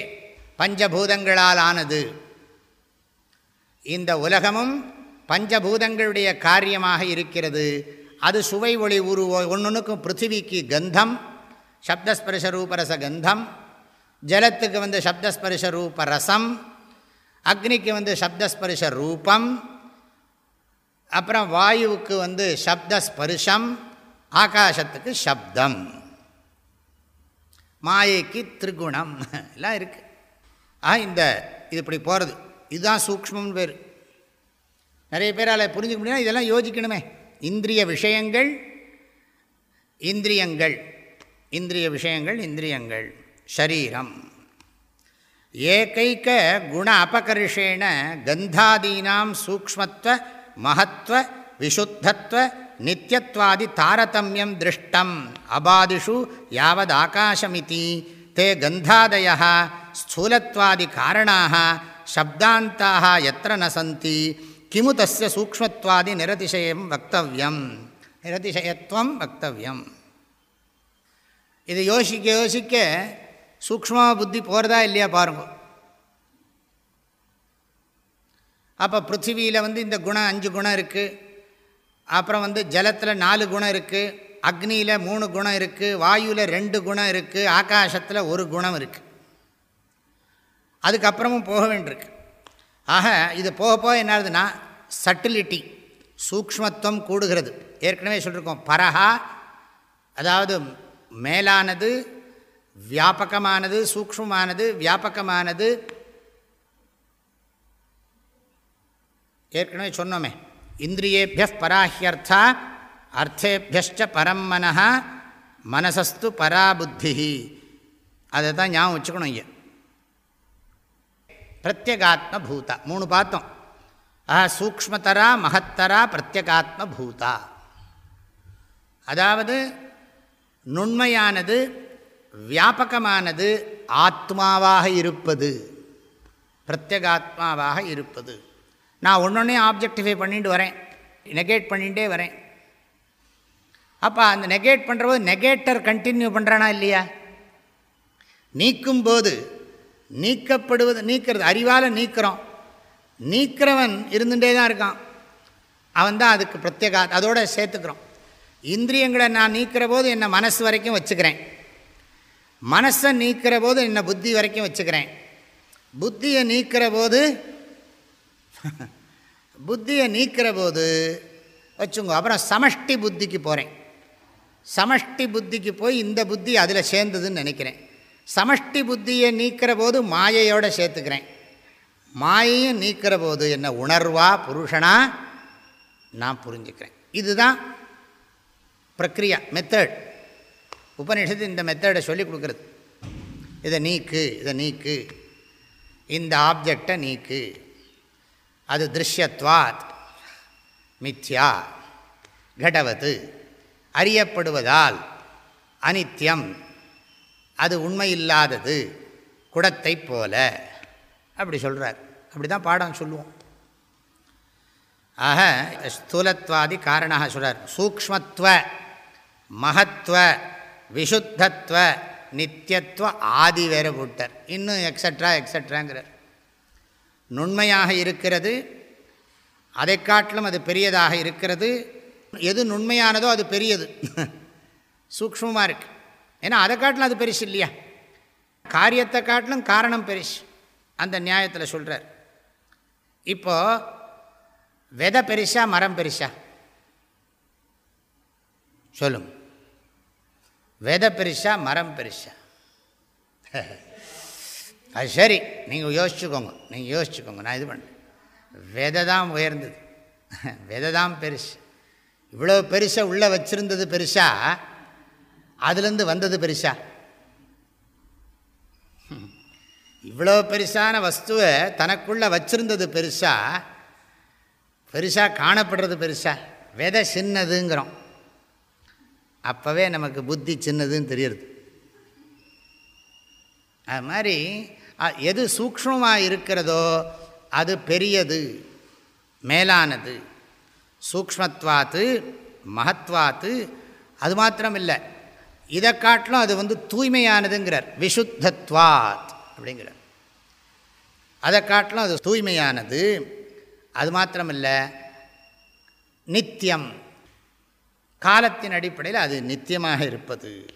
Speaker 1: பஞ்சபூதங்களால் ஆனது. இந்த உலகமும் பஞ்சபூதங்களுடைய காரியமாக இருக்கிறது. அது சுவை ஒளி உருவோ ஒன்றுக்கும் பிருத்திவிக்கு கந்தம் சப்தஸ்பர்ஷ ரூபரச கந்தம் ஜலத்துக்கு வந்து சப்தஸ்பரிச ரூப ரசம் அக்னிக்கு வந்து சப்தஸ்பரிச ரூபம் அப்புறம் வாயுவுக்கு வந்து சப்தஸ்பரிசம் ஆகாசத்துக்கு சப்தம். மாயைக்கு திரிகுணம். எல்லாம் இருக்குது ஆ இந்த இது இப்படி போகிறது இதுதான் சூக்மம்னு பேர். நிறைய பேரால் புரிஞ்சுக்க முடியும் இதெல்லாம் யோசிக்கணுமே. இந்திரிய விஷயங்கள் இந்திரியங்கள். இந்திரிய விஷயங்கள் இந்திரியங்கள். ஷரீரம். ஏகைக்க குண அபகர்ஷேண கந்தாதீனாம் சூக்மத்துவ மகத்துவ விஷுத்தத்துவ நித்தியத்வாதி தாரதமியம் திருஷ்டம். அபாதிஷு யாவத் ஆகாசமிதி. தே கந்தாதய ஸ்தூலத்வாதி காரணாக சப்தாந்தாக எத்திர நசந்தி. கிமு தஸ்ய சூக்மத்வாதி நிரதிசயம் வக்தவியம். நிரதிசயத்துவம் வக்தவியம். இது யோசிக்க யோசிக்க சூக்மா புத்தி போகிறதா இல்லையா பாருங்க. அப்போ பிருத்திவியில் வந்து இந்த குணம் அஞ்சு குணம் இருக்குது அப்புறம் வந்து ஜலத்தில் நாலு குணம் இருக்குது அக்னியில் மூணு குணம் இருக்குது வாயுவில் ரெண்டு குணம் இருக்குது ஆகாசத்தில் ஒரு குணம் இருக்குது அதுக்கப்புறமும் போக வேண்டியிருக்கு. ஆக இது போக போக என்ன ஆகுதுன்னா சட்டிலிட்டி சூக்ஷ்மத்துவம் கூடுகிறது. ஏற்கனவே சொல்லியிருக்கோம் பரஹா அதாவது மேலானது வியாபகமானது சூக்ஷ்மமானது வியாபகமானது. ஏற்கனவே சொன்னோமே இந்திரியேபிய பராஹியர்த்தா அர்த்தேபியஷ்ட பரம் மனஹ மனசஸ்து பராபுத்தி அதை தான் ஞாபகம் வச்சுக்கணும் இங்கே. பிரத்யகாத்ம பூதா மூணு பார்த்தோம். ஆஹா சூக்மதரா மகத்தரா பிரத்யகாத்ம பூதா அதாவது நுண்மையானது வியாபகமானது ஆத்மாவாக இருப்பது பிரத்யகாத்மாவாக இருப்பது. நான் ஒன்றொன்னே ஆப்ஜெக்டிஃபை பண்ணிட்டு வரேன். நெகேட் பண்ணிகிட்டே வரேன். அப்போ அந்த நெகேட் பண்ணுறபோது நெகேட்டர் கண்டினியூ பண்ணுறானா இல்லையா? நீக்கும்போது நீக்கப்படுவது நீக்கிறது அறிவால் நீக்கிறோம். நீக்கிறவன் இருந்துகிட்டே தான் இருக்கான். அவன் தான் அதுக்கு பிரத்யேகா அதோடு சேர்த்துக்கிறோம். இந்திரியங்களை நான் நீக்கிற போது என்னை மனசு வரைக்கும் வச்சுக்கிறேன். மனசை நீக்கிற போது என்னை புத்தி வரைக்கும் வச்சுக்கிறேன். புத்தியை நீக்கிற போது [laughs] புத்தியை நீக்கிற போது வச்சுங்க அப்புறம் சமஷ்டி புத்திக்கு போகிறேன் சமஷ்டி புத்திக்கு போய் இந்த புத்தி அதில் சேர்ந்ததுன்னு நினைக்கிறேன். சமஷ்டி புத்தியை நீக்கிற போது மாயையோடு சேர்த்துக்கிறேன். மாயையும் நீக்கிற போது என்ன உணர்வா புருஷனா? நான் புரிஞ்சுக்கிறேன். இதுதான் பிரக்ரியா மெத்தட் உபநிஷத்து இந்த மெத்தடை சொல்லி கொடுக்குறது. இதை நீக்கு இதை நீக்கு. இந்த ஆப்ஜெக்டை நீக்கு. அது திருஷ்யத்வாத். மித்யா. கடவது. அறியப்படுவதால் அனித்யம். அது உண்மையில்லாதது. குடத்தை போல. அப்படி சொல்கிறார் அப்படி தான் பாடம் சொல்லுவோம். ஆக ஸ்தூலத்வாதி காரணாக சொல்கிறார் சூக்மத்துவ மகத்துவ விஷுத்தத்துவ நித்தியத்துவ ஆதி வேற போட்டார். இன்னும் எக்ஸட்ரா எக்ஸட்ராங்கிறார் நுண்மையாக இருக்கிறது அதை காட்டிலும் அது பெரியதாக இருக்கிறது. எது நுண்மையானதோ அது பெரியது. [laughs] சூக்மமாக இருக்குது ஏன்னா அதை காட்டிலும் அது பெருசு இல்லையா? காரியத்தை காட்டிலும் காரணம் பெருசு. அந்த நியாயத்தில் சொல்கிறார் இப்போது விதை பெருசா மரம் பெருசா? சொல்லுங்க. விதை பெருசா மரம் பெருசா? [laughs] அது சரி நீங்கள் யோசிச்சுக்கோங்க நீங்கள் யோசிச்சுக்கோங்க நான் இது பண்ணேன் விதை தான் உயர்ந்தது. [laughs] விதை தான் பெருசு. இவ்வளோ பெருசாக உள்ளே வச்சுருந்தது பெருசா? அதுலேருந்து வந்தது பெருசா? [laughs] இவ்வளோ பெருசான வஸ்துவை தனக்குள்ளே வச்சுருந்தது பெருசா? பெருசாக காணப்படுறது பெருசா? விதை சின்னதுங்கிறோம். அப்போவே நமக்கு புத்தி சின்னதுன்னு தெரியுது அது மாதிரி எது சூக்மமாக இருக்கிறதோ அது பெரியது மேலானது. சூக்மத்வாத்து மகத்வாத்து அது மாத்திரம் இல்லை இதை காட்டிலும் அது வந்து தூய்மையானதுங்கிறார். விஷுத்தத்வாத் அப்படிங்கிறார். அதை காட்டிலும் அது தூய்மையானது அது மாத்திரமில்லை. நித்தியம் காலத்தின் அடிப்படையில் அது நித்தியமாக இருப்பது.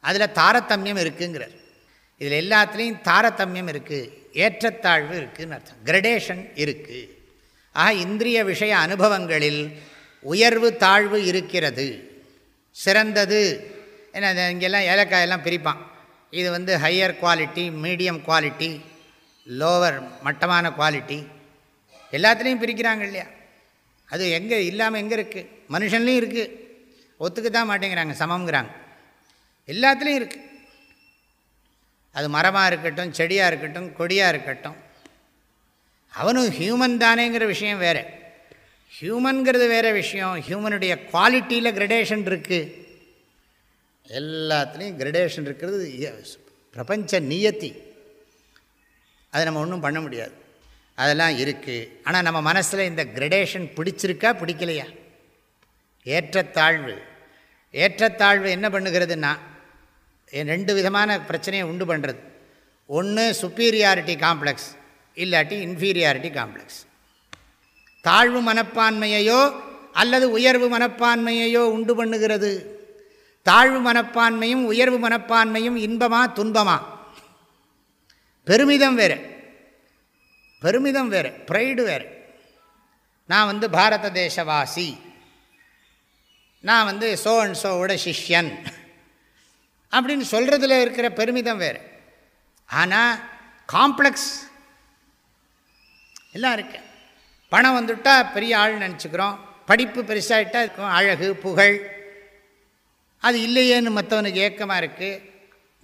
Speaker 1: அதில் தாரதமியம் இருக்குங்கிறார். இதில் எல்லாத்துலேயும் தாரதமியம் இருக்குது ஏற்றத்தாழ்வு இருக்குதுன்னு அர்த்தம். கிரடேஷன் இருக்குது ஆக இந்திரிய விஷய அனுபவங்களில் உயர்வு தாழ்வு இருக்கிறது. சிறந்தது. ஏன்னா இங்கெல்லாம் ஏலக்காயெல்லாம் பிரிப்பான். இது வந்து higher quality medium quality lower மட்டமான குவாலிட்டி எல்லாத்துலேயும் பிரிக்கிறாங்க இல்லையா? அது எங்கே இல்லாமல் எங்கே இருக்குது மனுஷன்லேயும் இருக்குது ஒத்துக்க தான் மாட்டேங்கிறாங்க சமங்கிறாங்க எல்லாத்துலேயும் இருக்குது அது மரமாக இருக்கட்டும் செடியாக இருக்கட்டும் கொடியாக இருக்கட்டும். அவனும் ஹியூமன் தானேங்கிற விஷயம் வேறு. ஹியூமனுங்கிறது வேறு விஷயம். ஹியூமனுடைய குவாலிட்டியில் கிரடேஷன் இருக்குது எல்லாத்துலேயும் கிரடேஷன் இருக்கிறது பிரபஞ்ச நியத்தி. அதை நம்ம ஒன்றும் பண்ண முடியாது. அதெல்லாம் இருக்குது ஆனால் நம்ம மனசில் இந்த கிரடேஷன் பிடிச்சிருக்கா பிடிக்கலையா? ஏற்றத்தாழ்வு. ஏற்றத்தாழ்வு என்ன பண்ணுகிறதுன்னா ரெண்டு விதமான பிரச்சனையை உண்டு பண்ணுறது ஒன்று சுப்பீரியாரிட்டி காம்ப்ளெக்ஸ் இல்லாட்டி இன்ஃபீரியாரிட்டி காம்ப்ளெக்ஸ் தாழ்வு மனப்பான்மையையோ அல்லது உயர்வு மனப்பான்மையையோ உண்டு பண்ணுகிறது. தாழ்வு மனப்பான்மையும் உயர்வு மனப்பான்மையும் இன்பமா துன்பமா? பெருமிதம் வேறு. பெருமிதம் வேறு ப்ரைடு வேறு. நான் வந்து பாரத தேசவாசி. நான் வந்து சோ அண்ட் சோவோட சிஷ்யன். அப்படின்னு சொல்கிறதுல இருக்கிற பெருமிதம் வேறு. ஆனால் காம்ப்ளெக்ஸ் எல்லாம் இருக்கு. பணம் வந்துவிட்டால் பெரிய ஆள் நினச்சிக்கிறோம். படிப்பு பெருசாகிட்டால் இருக்கும். அழகு புகழ். அது இல்லையேன்னு மற்றவனுக்கு ஏக்கமாக இருக்குது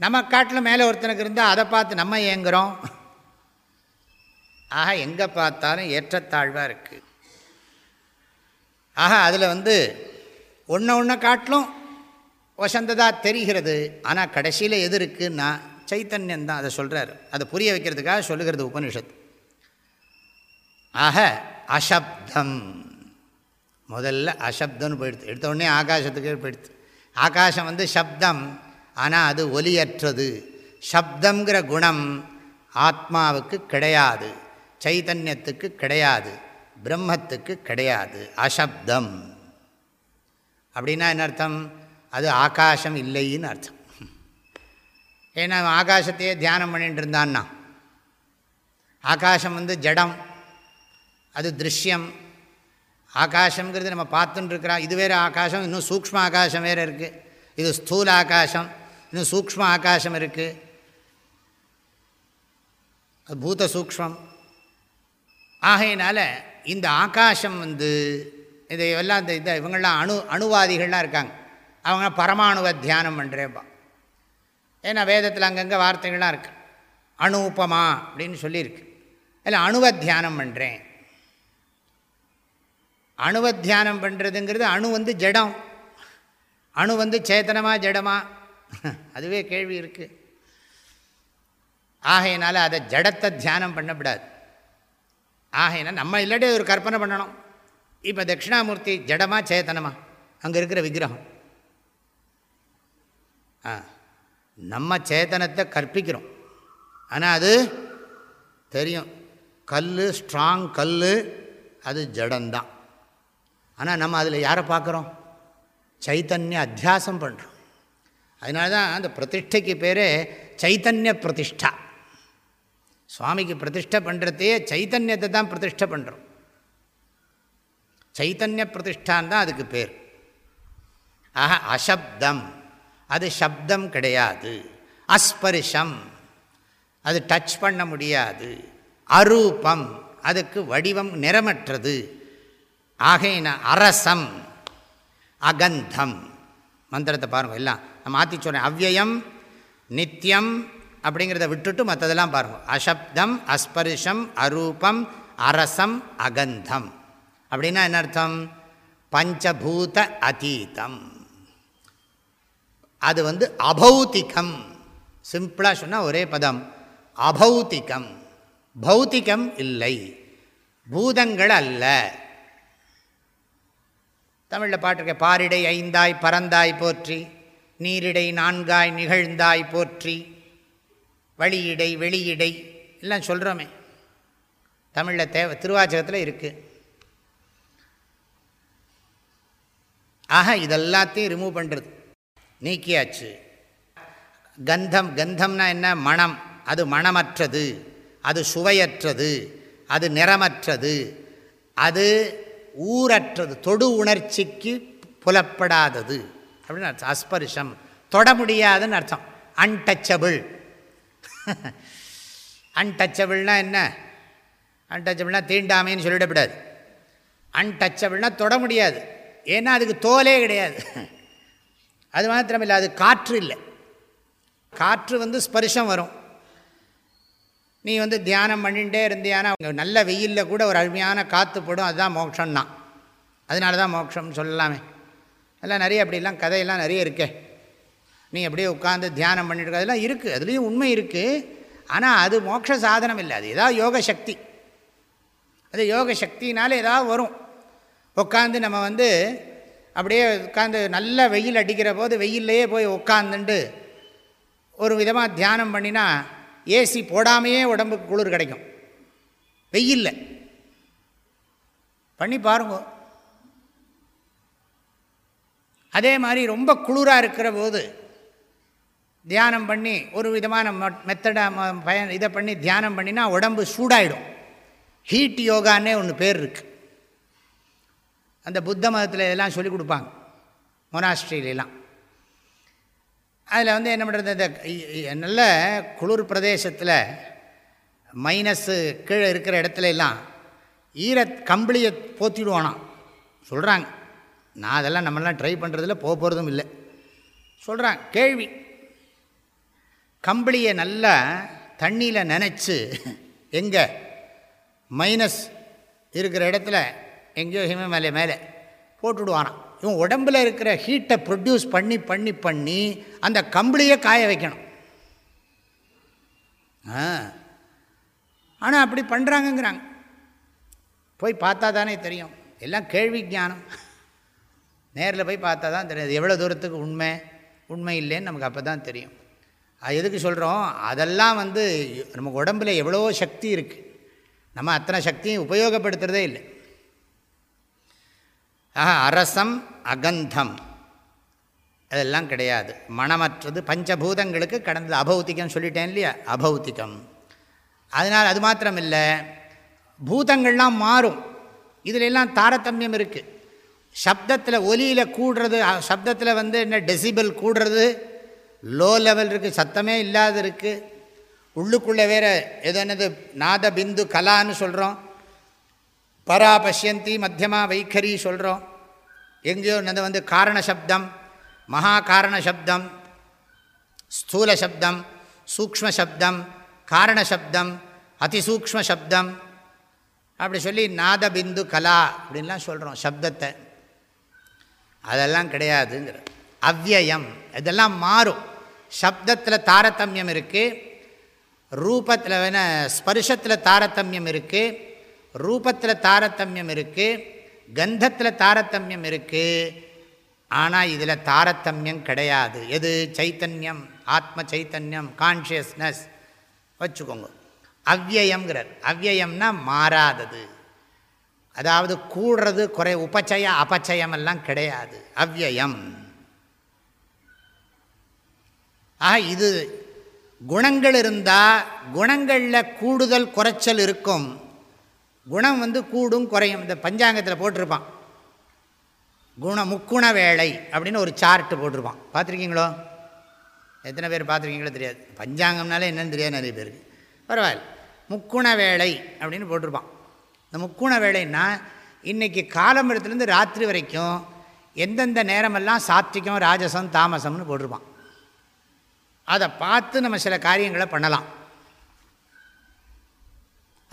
Speaker 1: நம்ம காட்டில் மேலே ஒருத்தனுக்கு இருந்தால் அதை பார்த்து நம்ம ஏங்குகிறோம் ஆக எங்கே பார்த்தாலும் ஏற்றத்தாழ்வாக இருக்குது ஆக அதில் வந்து ஒன்று ஒன்று காட்டிலும் வசந்ததாக தெரிகிறது ஆனால் கடைசியில் எது இருக்குன்னா சைத்தன்யம் தான் அதை சொல்கிறார் அதை புரிய வைக்கிறதுக்காக சொல்லுகிறது உபனிஷத். ஆக அசப்தம். முதல்ல அசப்தம்னு போயிடுது. எடுத்த உடனே ஆகாசத்துக்கே போயிடுது. ஆகாசம் வந்து சப்தம் ஆனால் அது ஒலியற்றது. சப்தங்கிற குணம் ஆத்மாவுக்கு கிடையாது சைத்தன்யத்துக்கு கிடையாது பிரம்மத்துக்கு கிடையாது. அசப்தம். அப்படின்னா என்ன அர்த்தம்? அது ஆகாசம் இல்லைன்னு அர்த்தம். ஏன்னா ஆகாசத்தையே தியானம் பண்ணிட்டு இருந்தான்னா. ஆகாசம் வந்து ஜடம் அது திருஷ்யம். ஆகாசங்கிறது நம்ம பார்த்துட்டுருக்கிறோம் இது வேறு ஆகாசம் இன்னும் சூக்ம ஆகாசம் வேறு இருக்குது இது ஸ்தூல ஆகாசம் இன்னும் சூக்ம ஆகாசம் இருக்குது அது பூத சூக்மம் ஆகையினால இந்த ஆகாசம் வந்து இதை எல்லாம் இந்த இதை இவங்களாம் அணு அணுவாதிகள்லாம் இருக்காங்க. அவங்க பரமாணுவை தியானம் பண்ணுறேப்பா ஏன்னா வேதத்தில் அங்கங்கே வார்த்தைகள்லாம் இருக்குது அணுப்பமா அப்படின்னு சொல்லியிருக்கு. இல்லை அணுவை தியானம் பண்ணுறேன் அணுவை தியானம் பண்ணுறதுங்கிறது அணு வந்து ஜடம். அணு வந்து சேத்தனமாக ஜடமா? அதுவே கேள்வி இருக்குது ஆகையினால அதை ஜடத்தை தியானம் பண்ணக்கூடாது. ஆகையினால் நம்ம இல்லாட்டி ஒரு கற்பனை பண்ணணும். இப்போ தட்சிணாமூர்த்தி ஜடமா சேத்தனமா? அங்கே இருக்கிற விக்கிரகம். நம்ம சேத்தனத்தை கற்பிக்கிறோம். ஆனால் அது தெரியும். கல் ஸ்ட்ராங் கல் அது ஜடந்தான். ஆனால் நம்ம அதில் யாரை பார்க்குறோம்? சைத்தன்ய அத்தியாசம் பண்ணுறோம் அதனால தான் அந்த பிரதிஷ்டைக்கு பேர் சைத்தன்ய பிரதிஷ்டா. சுவாமிக்கு பிரதிஷ்டை பண்ணுறதையே சைத்தன்யத்தை தான் பிரதிஷ்டை பண்ணுறோம் சைத்தன்ய பிரதிஷ்டான் தான் அதுக்கு பேர். ஆக அசப்தம். அது சப்தம் கிடையாது. அஸ்பரிஷம். அது டச் பண்ண முடியாது. அரூபம். அதுக்கு வடிவம் நிறமற்றது. ஆகையின அரசம். அகந்தம். மந்திரத்தை பாருங்கள் எல்லாம். நான் மாற்றி சொல்கிறேன் அவ்வயம் நித்தியம் அப்படிங்கிறத விட்டுட்டு மற்றதெல்லாம் பாருங்கள் அசப்தம் அஸ்பரிஷம் அரூபம் அரசம் அகந்தம். அப்படின்னா என்ன அர்த்தம்? பஞ்சபூத அதீதம். அது வந்து அபௌத்திகம். சிம்பிளாக சொன்னால் ஒரே பதம். அபௌத்திகம். பௌத்திகம் இல்லை. பூதங்கள் அல்ல. தமிழில் பாட்டிருக்க பாரிடை ஐந்தாய் பறந்தாய் போற்றி நீரிடை நான்காய் நிகழ்ந்தாய் போற்றி வழியிடை வெளியிடை எல்லாம் சொல்கிறோமே தமிழில் தேவை திருவாச்சகத்தில் இருக்குது ஆக இதெல்லாத்தையும் ரிமூவ் பண்ணுறது நீக்கியாச்சு. கந்தம் கந்தம்னா என்ன? மனம் அது மனமற்றது அது சுவையற்றது. அது நிறமற்றது. அது ஊரற்றது. தொடு உணர்ச்சிக்கு புலப்படாதது. அப்படின்னு அர்த்தம். அஸ்பரிசம் தொட முடியாதுன்னு அர்த்தம். அன்டச்சபிள் அன்டச்சபிள்னா [laughs] என்ன? அன்டச்சபிள்னா தீண்டாமைன்னு சொல்லிடக்கூடாது. அன்டச்சபிள்னா தொட முடியாது. ஏன்னா அதுக்கு தோலே கிடையாது. [laughs] அது மாத்திரமில்லை அது காற்று இல்லை. காற்று வந்து ஸ்பர்ஷம் வரும். நீ வந்து தியானம் பண்ணிகிட்டே இருந்தியானா நல்ல வெயிலில் கூட ஒரு அருமையான காற்று போடும் அதுதான் மோட்சம்னா அதனால தான் மோட்சம்னு சொல்லலாமே. எல்லாம் நிறைய அப்படிலாம் கதையெல்லாம் நிறைய இருக்கே. நீ அப்படியே உட்காந்து தியானம் பண்ணிட்டு அதெல்லாம் இருக்குது அதுலேயும் உண்மை இருக்குது ஆனால் அது மோட்ச சாதனம் இல்லை அது ஏதாவது யோக சக்தி. அது யோக சக்தினால ஏதாவது வரும். உட்காந்து நம்ம வந்து அப்படியே உட்காந்து நல்ல வெயில் அடிக்கிற போது வெயில்லையே போய் உட்காந்துண்டு ஒரு விதமாக தியானம் பண்ணினா ஏசி போடாமையே உடம்புக்கு குளிர் கிடைக்கும். வெயில்ல. பண்ணி பாருங்க. அதே மாதிரி ரொம்ப குளிராக இருக்கிற போது தியானம் பண்ணி ஒரு விதமான மெத்தடை பயன் இதை பண்ணி தியானம் பண்ணினா உடம்பு சூடாயிடும். ஹீட் யோகான்னே ஒன்று பேர் இருக்குது அந்த புத்த மதத்தில் இதெல்லாம் சொல்லிக் கொடுப்பாங்க. மொனாஸ்ட்ரியிலாம் அதில் வந்து என்ன பண்ணுறது இந்த நல்ல குளிர் பிரதேசத்தில் மைனஸ்ஸு கீழே இருக்கிற இடத்துல எல்லாம் ஈர கம்பளியை போத்திடுவானாம். சொல்கிறாங்க நான் அதெல்லாம் நம்மளாம் ட்ரை பண்ணுறதில்ல போக போகிறதும் இல்லை. சொல்கிறாங்க கேள்வி. கம்பளியை நல்லா தண்ணியில் நினச்சி எங்கே? மைனஸ் இருக்கிற இடத்துல எங்கேயோ ஹிமமலை மேலே போட்டுடுவானான் இவன் உடம்பில் இருக்கிற ஹீட்டை ப்ரொடியூஸ் பண்ணி பண்ணி பண்ணி அந்த கம்பளியை காய வைக்கணும். ஆ. ஆனால் அப்படி பண்ணுறாங்கங்கிறாங்க போய் பார்த்தா தானே தெரியும். எல்லாம் கேள்வி ஞானம். நேரில் போய் பார்த்தா தான் தெரியும். எவ்வளோ தூரத்துக்கு உண்மை? உண்மை இல்லைன்னு நமக்கு அப்போ தான் தெரியும். அது எதுக்கு சொல்கிறோம் அதெல்லாம் வந்து நமக்கு உடம்பில் எவ்வளோ சக்தி இருக்குது நம்ம அத்தனை சக்தியும் உபயோகப்படுத்துகிறதே இல்லை. ஆஹா அரசம் அகந்தம். அதெல்லாம் கிடையாது. மனமற்றது பஞ்சபூதங்களுக்கு கடந்தது. அபௌத்திகம் சொல்லிட்டேன் இல்லையா? அபௌத்திகம். அதனால் அது மாத்திரம் இல்லை பூதங்கள்லாம் மாறும். இதில் எல்லாம் தாரதமியம் இருக்குது சப்தத்தில் ஒலியில் கூடுறது சப்தத்தில் வந்து என்ன டெசிபிள் கூடுறது லோ லெவல் இருக்குது சத்தமே இல்லாத இருக்குது உள்ளுக்குள்ளே வேறு எது என்னது நாத பிந்து கலான்னு சொல்கிறோம் பரா பஷ்யந்தி மத்தியமா வைக்கரி சொல்கிறோம் எங்கேயோ என்னது வந்து காரண சப்தம் மகா காரண சப்தம் ஸ்தூல சப்தம் சூக்ம சப்தம் காரண சப்தம் அதிசூக்ம சப்தம். அப்படி சொல்லி நாத பிந்து கலா அப்படின்லாம் சொல்கிறோம் சப்தத்தை. அதெல்லாம் கிடையாதுங்கிற. அவ்வயம் இதெல்லாம் மாறும். சப்தத்தில் தாரதமியம் இருக்குது ரூபத்தில் வேணால் ஸ்பர்ஷத்தில் தாரதமியம் இருக்குது ரூபத்தில் தாரதமியம் இருக்குது கந்தத்தில் தாரதமியம் இருக்குது ஆனால் இதில் தாரதமியம் கிடையாது. எது? சைத்தன்யம் ஆத்ம சைத்தன்யம் கான்ஷியஸ்னஸ் வச்சுக்கோங்க. அவ்வயம்ங்கிறார் அவ்வயம்னா மாறாதது. அதாவது கூடுறது குறை உபச்சய அபச்சயம் எல்லாம் கிடையாது. அவ்வயம். ஆக இது குணங்கள் இருந்தால் குணங்களில் கூடுதல் குறைச்சல் இருக்கும். குணம் வந்து கூடும் குறையும். இந்த பஞ்சாங்கத்தில் போட்டிருப்பான். குண முக்குண வேலை அப்படின்னு ஒரு சார்ட்டு போட்டிருப்பான். பார்த்துருக்கீங்களோ? எத்தனை பேர் பார்த்துருக்கீங்களோ தெரியாது. பஞ்சாங்கம்னாலே என்னென்னு தெரியாது நிறைய பேருக்கு. பரவாயில்ல. முக்குண வேலை அப்படின்னு போட்டிருப்பான். இந்த முக்குண வேலைன்னா இன்றைக்கி காலம்பரத்துலேருந்து ராத்திரி வரைக்கும் எந்தெந்த நேரமெல்லாம் சாத்விகம் ராஜசம் தாமசம்னு போட்டிருப்பான். அதை பார்த்து நம்ம சில காரியங்களை பண்ணலாம்.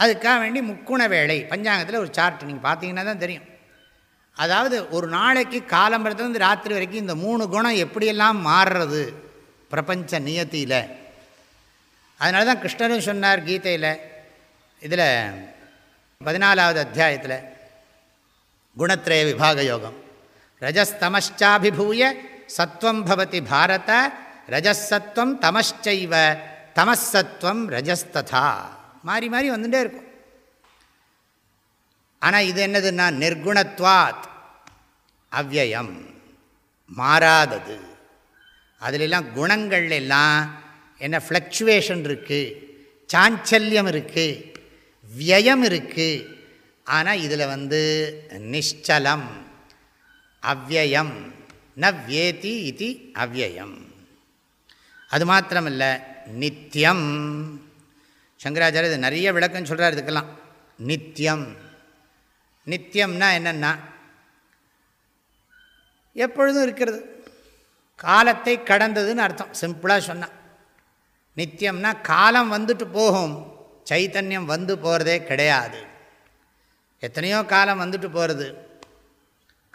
Speaker 1: அதுக்காக வேண்டி முக்குண வேலை. பஞ்சாங்கத்தில் ஒரு சார்ட் நீங்கள் பார்த்தீங்கன்னா தான் தெரியும். அதாவது ஒரு நாளைக்கு காலம்பரத்துலேருந்து ராத்திரி வரைக்கும் இந்த மூணு குணம் எப்படியெல்லாம் மாறுறது? பிரபஞ்ச நியத்தியில். அதனால தான் கிருஷ்ணரும் சொன்னார் கீதையில். இதில் பதினாலாவது அத்தியாயத்தில் குணத்ரய விபாக யோகம். ரஜஸ்தமஷாபிபூய சத்வம் பவதி பாரத ரஜசத்வம் தமஷ்சைவ தமசத்வம் ரஜஸ்ததா. மாறி மாறி வந்துட்டே இருக்கும். ஆனால் இது என்னதுன்னா நிர்குணத்வாத் அவ்வயம் மாறாதது. அதிலெல்லாம் குணங்கள் எல்லாம் என்ன ஃப்ளக்சுவேஷன் இருக்குது சாஞ்சல்யம் இருக்குது வியம் இருக்குது ஆனால் இதில் வந்து நிச்சலம் அவ்வயம் ந வியேதி இது அவ்வயம். அது மாத்திரமில்லை நித்தியம் சங்கராச்சாரிய இது நிறைய விளக்கம் சொல்கிறார் இதுக்கெல்லாம். நித்தியம் நித்தியம்னா என்னென்னா எப்பொழுதும் இருக்கிறது. காலத்தை கடந்ததுன்னு அர்த்தம். சிம்பிளாக சொன்னான் நித்தியம்னா காலம் வந்துட்டு போகும். சைத்தன்யம் வந்து போகிறதே கிடையாது. எத்தனையோ காலம் வந்துட்டு போகிறது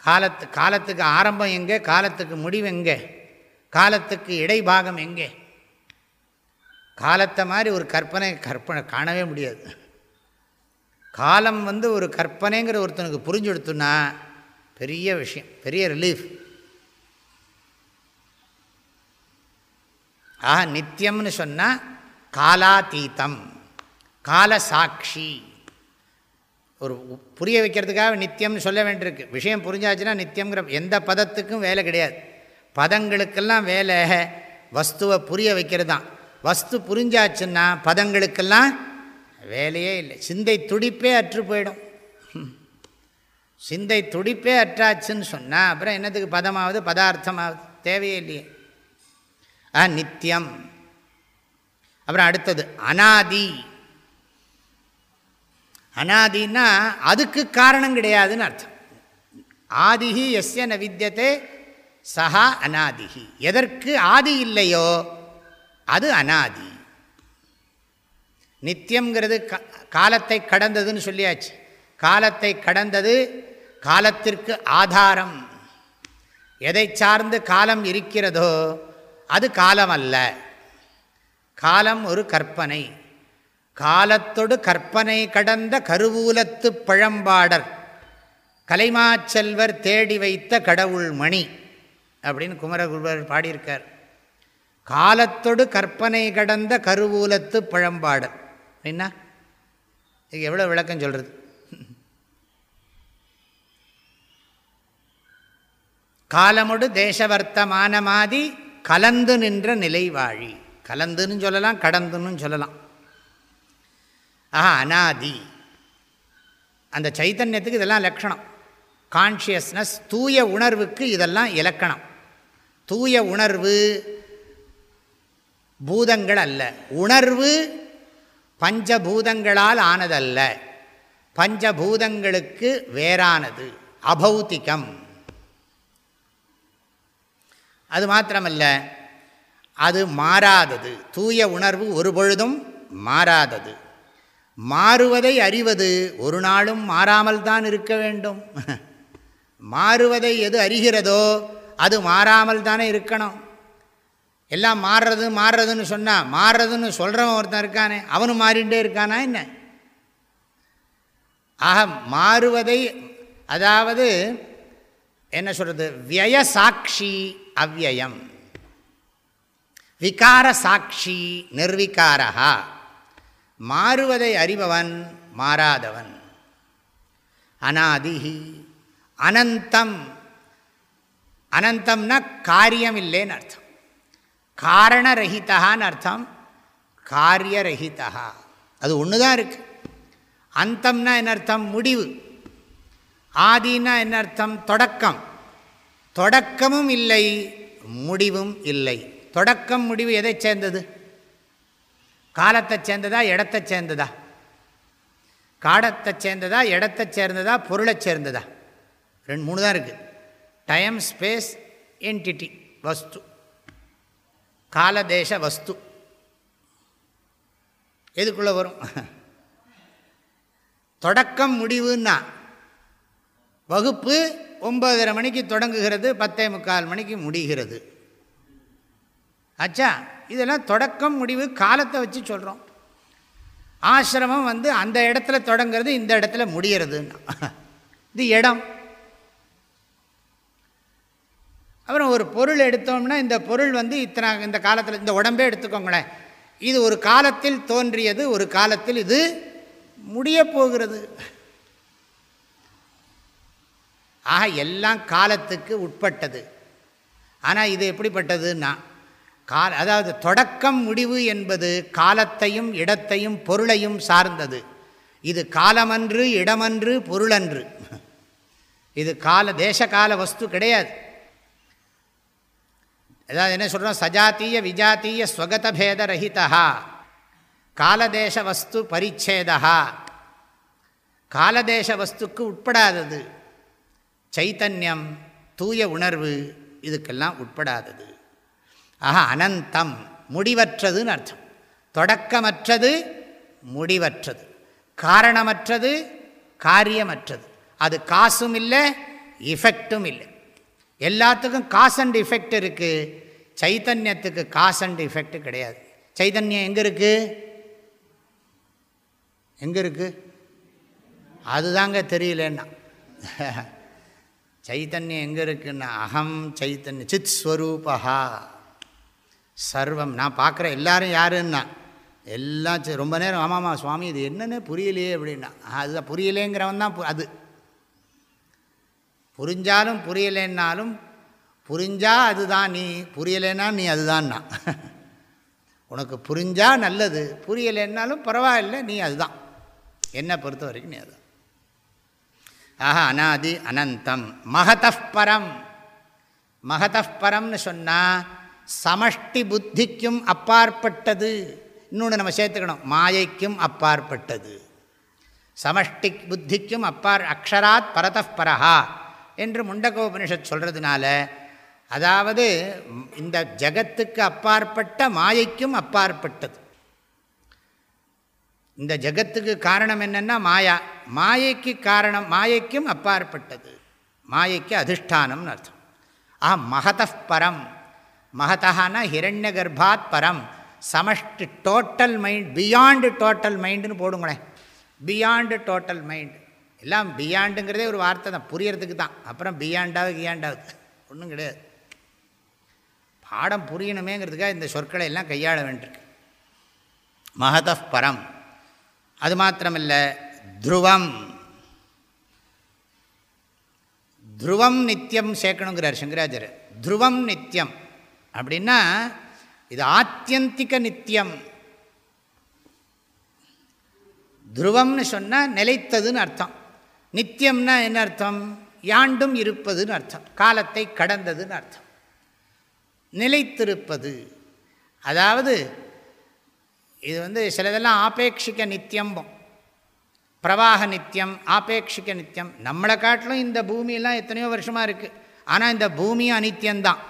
Speaker 1: காலத்து காலத்துக்கு ஆரம்பம் எங்கே? காலத்துக்கு முடிவு எங்கே? காலத்துக்கு இடைபாகம் எங்கே? காலத்தை மாதிரி ஒரு கற்பனை கற்பனை காணவே முடியாது. காலம் வந்து ஒரு கற்பனைங்கிற ஒருத்தனுக்கு புரிஞ்சு கொடுத்துன்னா பெரிய விஷயம் பெரிய ரிலீஃப் ஆக நித்தியம்னு சொன்னால் காலாத்தீத்தம் கால சாட்சி ஒரு புரிய வைக்கிறதுக்காக நித்தியம்னு சொல்ல வேண்டியிருக்கு. விஷயம் புரிஞ்சாச்சுன்னா நித்தியங்கிற எந்த பதத்துக்கும் வேலை கிடையாது. பதங்களுக்கெல்லாம் வேலை வஸ்துவை புரிய வைக்கிறது தான் வஸ்து புரிஞ்சாச்சுன்னா பதங்களுக்கெல்லாம் வேலையே இல்லை. சிந்தை துடிப்பே அற்று போயிடும். சிந்தை துடிப்பே அற்றாச்சுன்னு சொன்னால் அப்புறம் என்னத்துக்கு பதமாவது? பதார்த்தமாவது. தேவையே இல்லையே. ஆ நித்தியம் அப்புறம் அடுத்தது அனாதி. அனாதின்னா அதுக்கு காரணம் கிடையாதுன்னு அர்த்தம். ஆதிஹி எஸ்ய ந வித்தியத்தை சஹா அநாதிஹி எதற்கு ஆதி இல்லையோ அது அனாதி. நித்தியங்கிறது காலத்தை கடந்ததுன்னு சொல்லியாச்சு. காலத்தை கடந்தது காலத்திற்கு ஆதாரம். எதை சார்ந்து காலம் இருக்கிறதோ அது காலம் அல்ல காலம் ஒரு கற்பனை. காலத்தொடு கற்பனை கடந்த கருவூலத்து பழம்பாடர் கலைமாச்செல்வர் தேடி வைத்த கடவுள் மணி அப்படின்னு குமரகுருவர் பாடியிருக்கார். காலத்தொடு கற்பனை கடந்த கருவூலத்து பழம்பாடு. அப்படின்னா இது எவ்வளோ விளக்கம் சொல்கிறது காலமொடு தேசவர்த்தமானமாதி கலந்து நின்ற நிலைவாழி. கலந்துன்னு சொல்லலாம் கடந்துன்னு சொல்லலாம். ஆஹா அனாதி. அந்த சைத்தன்யத்துக்கு இதெல்லாம் லக்ஷணம் கான்ஷியஸ்னஸ் தூய உணர்வுக்கு இதெல்லாம் இலக்கணம். தூய உணர்வு பூதங்கள் அல்ல உணர்வு பஞ்சபூதங்களால் ஆனதல்ல. பஞ்சபூதங்களுக்கு வேறானது. அபௌத்திகம். அது மாத்திரமல்ல அது மாறாதது. தூய உணர்வு ஒரு பொழுதும் மாறாதது. மாறுவதை அறிவது ஒரு நாளும் மாறாமல் தான் இருக்க வேண்டும். மாறுவதை எது அறிகிறதோ அது மாறாமல் தானே இருக்கணும். எல்லாம் மாறுறது மாறுறதுன்னு சொன்னால் மாறுறதுன்னு சொல்கிறவன் ஒருத்தன் இருக்கானே அவனும் மாறிண்டே இருக்கானா என்ன? ஆக மாறுவதை அதாவது என்ன சொல்கிறது விய சாட்சி அவ்வயம் விகார சாட்சி நிர்விகாரா மாறுவதை அறிபவன் மாறாதவன். அனாதிகி அனந்தம். அனந்தம்னா காரியம் இல்லைன்னு அர்த்தம். காரணரகிதான்னு அர்த்தம் காரியரகிதா அது ஒன்று தான் இருக்குது அந்தம்னா என்ன அர்த்தம் முடிவு. ஆதினா என்ன அர்த்தம் தொடக்கம். தொடக்கமும் இல்லை முடிவும் இல்லை. தொடக்கம் முடிவு எதை சேர்ந்தது? காலத்தை சேர்ந்ததா இடத்தை சேர்ந்ததா? காலத்தை சேர்ந்ததா இடத்தை சேர்ந்ததா பொருளை சேர்ந்ததா? ரெண்டு மூணு தான் இருக்குது டைம் ஸ்பேஸ் என்டிட்டி வஸ்து. காலதேச வஸ்து எதுக்குள்ளே வரும்? தொடக்கம் முடிவுன்னா வகுப்பு ஒம்பதரை மணிக்கு தொடங்குகிறது பத்தே முக்கால் மணிக்கு முடிகிறது. ஆச்சா இதெல்லாம் தொடக்கம் முடிவு காலத்தை வச்சு சொல்கிறோம் ஆசிரமம் வந்து அந்த இடத்துல தொடங்கிறது இந்த இடத்துல முடிகிறதுன்னா இது இடம். அப்புறம் ஒரு பொருள் எடுத்தோம்னா இந்த பொருள் வந்து இத்தனை இந்த காலத்தில் இந்த உடம்பே எடுத்துக்கோங்களேன். இது ஒரு காலத்தில் தோன்றியது ஒரு காலத்தில் இது முடிய போகிறது. ஆக எல்லாம் காலத்துக்கு உட்பட்டது. ஆனால் இது எப்படிப்பட்டதுன்னா கால அதாவது தொடக்கம் முடிவு என்பது காலத்தையும் இடத்தையும் பொருளையும் சார்ந்தது. இது காலமன்று இடமன்று பொருளன்று. இது கால தேசகால வஸ்து கிடையாது. அதாவது என்ன சொல்கிறோம் சஜாத்திய விஜாத்திய ஸ்வகத பேதரஹிதா காலதேச வஸ்து பரிச்சேதா காலதேச வஸ்துக்கு உட்படாதது. சைத்தன்யம் தூய உணர்வு இதுக்கெல்லாம் உட்படாதது. ஆஹா அனந்தம் முடிவற்றதுன்னு அர்த்தம். தொடக்கமற்றது முடிவற்றது. காரணமற்றது காரியமற்றது. அது காசும் இல்லை இஃபெக்டும் இல்லை. எல்லாத்துக்கும் காஸ் அண்ட் இஃபெக்ட் இருக்குது சைத்தன்யத்துக்கு காஸ் அண்ட் இஃபெக்ட் கிடையாது. சைத்தன்யம் எங்கே இருக்குது எங்கே இருக்குது அதுதாங்க தெரியலன்னா. [laughs] சைத்தன்யம் எங்கே இருக்குன்னா அகம் சைத்தன்ய சித் ஸ்வரூபா சர்வம். நான் பார்க்குற எல்லாரும் யாருன்னா எல்லாம் ரொம்ப நேரம் ஆமாம்மா சுவாமி இது என்னென்னு புரியலையே அப்படின்னா. அதுதான் புரியலேங்கிறவன் தான் அது. புரிஞ்சாலும் புரியலைன்னாலும் புரிஞ்சால் அதுதான் நீ புரியலைன்னா நீ அதுதான்னா. [laughs] உனக்கு புரிஞ்சால் நல்லது புரியலைன்னாலும் பரவாயில்ல நீ அதுதான். என்னை பொறுத்த வரைக்கும் நீ அதுதான். ஆஹா அனாதி அனந்தம் மகதப்பரம் மகதப்பரம்னு சொன்னால் சமஷ்டி புத்திக்கும் அப்பாற்பட்டது. இன்னொன்று நம்ம சேர்த்துக்கணும் மாயைக்கும் அப்பாற்பட்டது. சமஷ்டி புத்திக்கும் அப்பார் அக்ஷராத் பரதப்பரஹா என்று முண்டகோபனிஷத் சொல்கிறதுனால அதாவது இந்த ஜகத்துக்கு அப்பாற்பட்ட மாயைக்கும் அப்பாற்பட்டது. இந்த ஜகத்துக்கு காரணம் என்னென்னா மாயா. மாயைக்கு காரணம் மாயைக்கும் அப்பாற்பட்டது. மாயைக்கு அதிஷ்டானம்னு அர்த்தம். ஆ மகதப்பரம் மகதானா ஹிரண்ய கர்ப்பாத் பரம். சமஷ்டி டோட்டல் மைண்ட் பியாண்டு டோட்டல் மைண்டுன்னு போடுங்களேன். பியாண்டு டோட்டல் மைண்டு எல்லாம் பியாண்டுங்கிறதே ஒரு வார்த்தை தான். புரியறதுக்கு தான். அப்புறம் பியாண்டாவது கியாண்டாவது ஒன்றும் கிடையாது. பாடம் புரியணுமேங்கிறதுக்காக இந்த சொற்களை எல்லாம் கையாள வேண்டியிருக்கு. மகத பரம். அது மாத்திரமில்லை துருவம். துருவம் நித்தியம் சேர்க்கணுங்கிறார் சங்கராச்சர் துருவம் நித்தியம் அப்படின்னா இது ஆத்தியந்திக நித்தியம் துருவம்னு சொன்னால் நிலைத்ததுன்னு அர்த்தம். நித்தியம்னா என்ன அர்த்தம்? யாண்டும் இருப்பதுன்னு அர்த்தம். காலத்தை கடந்ததுன்னு அர்த்தம். நிலைத்திருப்பது. அதாவது இது வந்து சிலதெல்லாம் ஆபேட்சிக்க நித்தியம்போம். பிரவாக நித்தியம் ஆபேட்சிக்க நித்தியம். நம்மளை காட்டிலும் இந்த பூமியெல்லாம் எத்தனையோ வருஷமாக இருக்குது ஆனால் இந்த பூமியும் அனித்தியந்தான்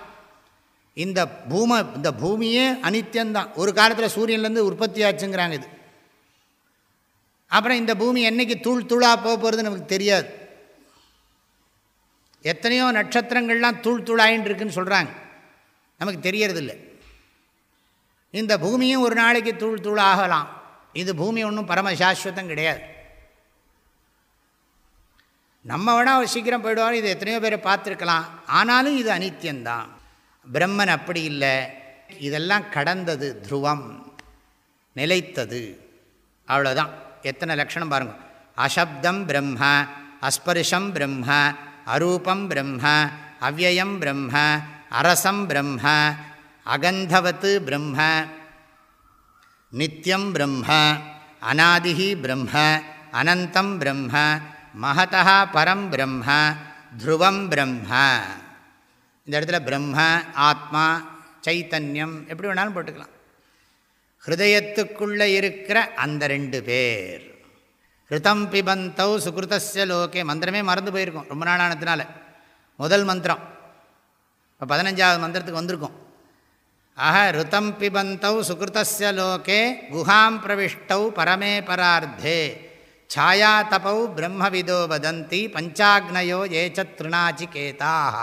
Speaker 1: இந்த பூம இந்த பூமியே அனித்தியந்தான் ஒரு காலத்தில் சூரியன்லேருந்து உற்பத்தி ஆச்சுங்கிறாங்க இது. அப்புறம் இந்த பூமி என்றைக்கு தூள் தூளாக போக போகிறது நமக்கு தெரியாது. எத்தனையோ நட்சத்திரங்கள்லாம் தூள் தூளாயின்னு இருக்குன்னு சொல்கிறாங்க நமக்கு தெரியறதில்லை. இந்த பூமியும் ஒரு நாளைக்கு தூள் தூள் ஆகலாம். இது பூமி ஒன்றும் பரமசாஸ்வதம் கிடையாது. நம்ம வேணால் சீக்கிரம் போயிடுவார் இது எத்தனையோ பேரை பார்த்துருக்கலாம். ஆனாலும் இது அனித்தியந்தான் பிரம்மன் அப்படி இல்லை. இதெல்லாம் கடந்தது துருவம். நிலைத்தது. அவ்வளோதான் எத்தனை லக்ஷணம் பாருங்கள் அசப்தம் பிரம்ம அஸ்பர்ஷம் பிரம்ம அரூபம் பிரம்ம அவ்வயம் பிரம்ம அரசம் பிரம்ம அகந்தவத்து பிரம்ம நித்தியம் பிரம்ம அநாதிகி பிரம்ம அனந்தம் பிரம்ம மகதா பரம் பிரம்ம துருவம் பிரம்ம. இந்த இடத்துல பிரம்ம ஆத்மா சைத்தன்யம் எப்படி வேணாலும் போட்டுக்கலாம். ஹிருதயத்துக்குள்ளே இருக்கிற அந்த ரெண்டு பேர். ரிதம் பிபந்தௌ சுகிருதஸ்ய லோகே. மந்திரமே மறந்து போயிருக்கோம் ரொம்ப நாளானதுனால முதல் மந்திரம். இப்போ பதினஞ்சாவது மந்திரத்துக்கு வந்திருக்கோம். ஆக ருத்தம் பிபந்தௌ சுகிருதஸ்ய லோகே. குஹாம் பிரவிஷ்டௌ பரமே பரார்த்தே. சாயா தபௌ பிரம்மவிதோ வதந்தி பஞ்சாக்னயோ ஏச்ச திருநாச்சிகேதாக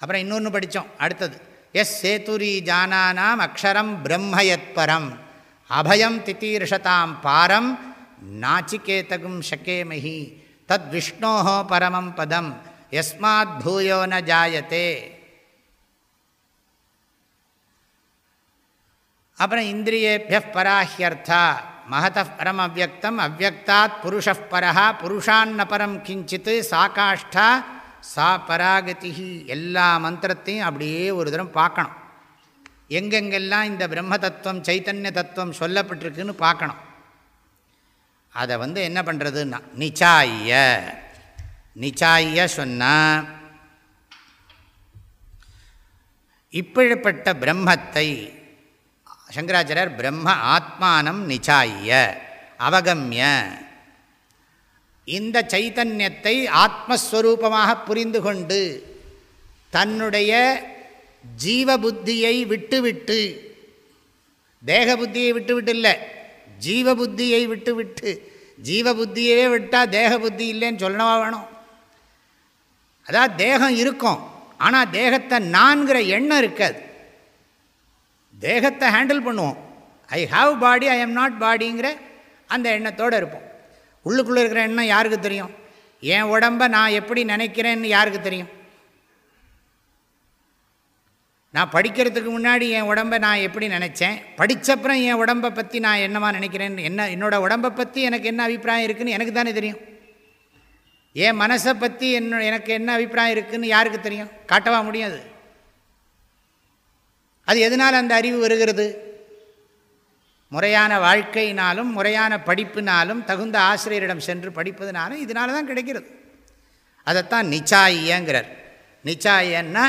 Speaker 1: அப்புறம் இன்னொன்று படித்தோம் அடுத்தது எஸ் சேத்துரி ஜானானாம் அக்ஷரம் பிரம்மயத்பரம் அபயம் தித்தீர்ஷதாம் பாரம் நாச்சிகேதகும் ஷக்கேமஹி தத் விஷ்ணோ பரமம் பதம் எஸ்மாத் பூயோ ந ஜாயத்தே அப்புறம் இந்திரியேபிய பராஹியர்த்தா மகத பரம் அவ்வக்தம் அவ்வக்தாத் புருஷ புருஷான்னபரம் கிஞ்சித் சாகாஷ்டா சா பராகதி எல்லா மந்திரத்தையும் அப்படியே ஒரு தரம் பார்க்கணும். எங்கெங்கெல்லாம் இந்த பிரம்ம தத்துவம் சைத்தன்ய தத்துவம் சொல்லப்பட்டிருக்குன்னு பார்க்கணும். அதை வந்து என்ன பண்ணுறதுன்னா நிச்சாய நிச்சாய சொன்னால் இப்படிப்பட்ட பிரம்மத்தை சங்கராச்சாரியர் பிரம்ம ஆத்மானம் நிச்சாய அவகமிய. இந்த சைத்தன்யத்தை ஆத்மஸ்வரூபமாக புரிந்து கொண்டு தன்னுடைய ஜீவபுத்தியை விட்டுவிட்டு தேக புத்தியை விட்டுவிட்டு இல்லை ஜீவபுத்தியை விட்டுவிட்டு ஜீவபுத்தியவே விட்டால் தேக புத்தி இல்லைன்னு சொல்லவா வேணும்? அதான் தேகம் இருக்கும் ஆனால் தேகத்தை நான்கிற எண்ணம் இருக்காது. தேகத்தை ஹேண்டில் பண்ணுவோம். I have body I am not பாடிங்கிற அந்த எண்ணத்தோடு இருப்போம். உள்ளுக்குள்ளே இருக்கிற எண்ணம் யாருக்கு தெரியும்? என் உடம்பை நான் எப்படி நினைக்கிறேன்னு யாருக்கு தெரியும்? நான் படிக்கிறதுக்கு முன்னாடி என் உடம்பை நான் எப்படி நினச்சேன்? படித்தப்புறம் என் உடம்பை பற்றி நான் என்னமா நினைக்கிறேன்னு என்ன என்னோடய உடம்பை பற்றி எனக்கு என்ன அபிப்பிராயம் இருக்குதுன்னு எனக்கு தானே தெரியும். என் மனசை பற்றி என்ன எனக்கு என்ன அபிப்பிராயம் இருக்குதுன்னு யாருக்கு தெரியும்? காட்டவா முடியாது. அது எதனால் அந்த அறிவு வருகிறது? முறையான வாழ்க்கையினாலும் முறையான படிப்பினாலும் தகுந்த ஆசிரியரிடம் சென்று படிப்பதுனாலும் இதனால தான் கிடைக்கிறது. அதைத்தான் நிச்சாயங்கிறார் நிச்சாயன்னா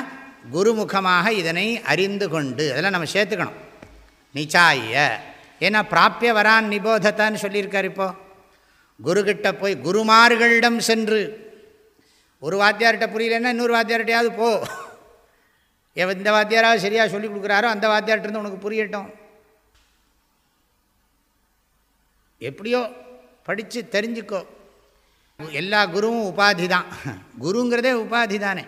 Speaker 1: குருமுகமாக இதனை அறிந்து கொண்டு அதெல்லாம் நம்ம சேர்த்துக்கணும். நிச்சாய ஏன்னா பிராப்பிய வரான் நிபோதத்தான்னு சொல்லியிருக்கார் இப்போது குருக்கிட்ட போய் குருமார்களிடம் சென்று ஒரு வாத்தியார்கிட்ட புரியலன்னா இன்னொரு வாத்தியார்கிட்டையாவது போ. இந்த வாத்தியாராவது சரியாக சொல்லி கொடுக்குறாரோ அந்த வாத்தியார்கிட்ட உனக்கு புரியட்டும். எப்படியோ படித்து தெரிஞ்சுக்கோ. எல்லா குருவும் உபாதி தான். குருங்கிறதே உபாதி தானே.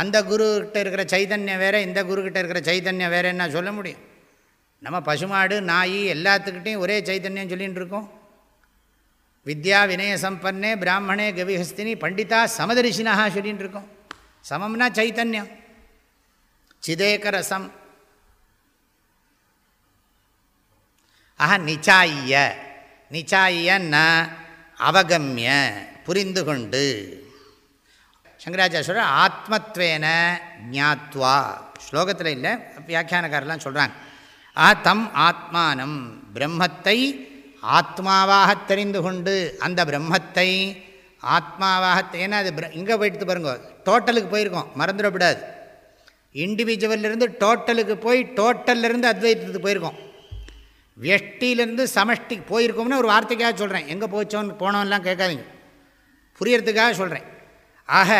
Speaker 1: அந்த குருக்கிட்ட இருக்கிற சைதன்யம் வேறு இந்த குருக்கிட்ட இருக்கிற சைதன்யம் வேறு என்ன சொல்ல முடியும்? நம்ம பசுமாடு நாய் எல்லாத்துக்கிட்டையும் ஒரே சைதன்யம் சொல்லிகிட்டு இருக்கோம். வித்யா வினய சம்பன்னே பிராமணே கவிஹஸ்தினி பண்டிதா சமதரிசினாக சொல்லிகிட்டு இருக்கோம். சமம்னா சைத்தன்யம் சிதேகரசம் ஆஹா நிச்சாய நிச்சாயன்னா அவகமிய புரிந்து கொண்டு. சங்கராச்சாரிய சொல்கிற ஆத்மத்வேன ஞாத்வா. ஸ்லோகத்தில் இல்லை வியாக்கியானக்காரெல்லாம் சொல்கிறாங்க ஆ தம் ஆத்மானம் பிரம்மத்தை ஆத்மாவாக தெரிந்து கொண்டு அந்த பிரம்மத்தை ஆத்மாவாக ஏன்னா அது இங்கே போயிட்டு பாருங்க டோட்டலுக்கு போயிருக்கோம் மறந்துடக்கூடாது. இண்டிவிஜுவல்லிருந்து டோட்டலுக்கு போய் டோட்டல்லிருந்து அத்வைத்தத்துக்கு போயிருக்கோம். வெஷ்டியிலேருந்து சமஷ்டி போயிருக்கோம்னு ஒரு வார்த்தைக்காக சொல்கிறேன் எங்கே போச்சோன்னு போனோம்லாம் கேட்காதீங்க. புரியறதுக்காக சொல்கிறேன் ஆக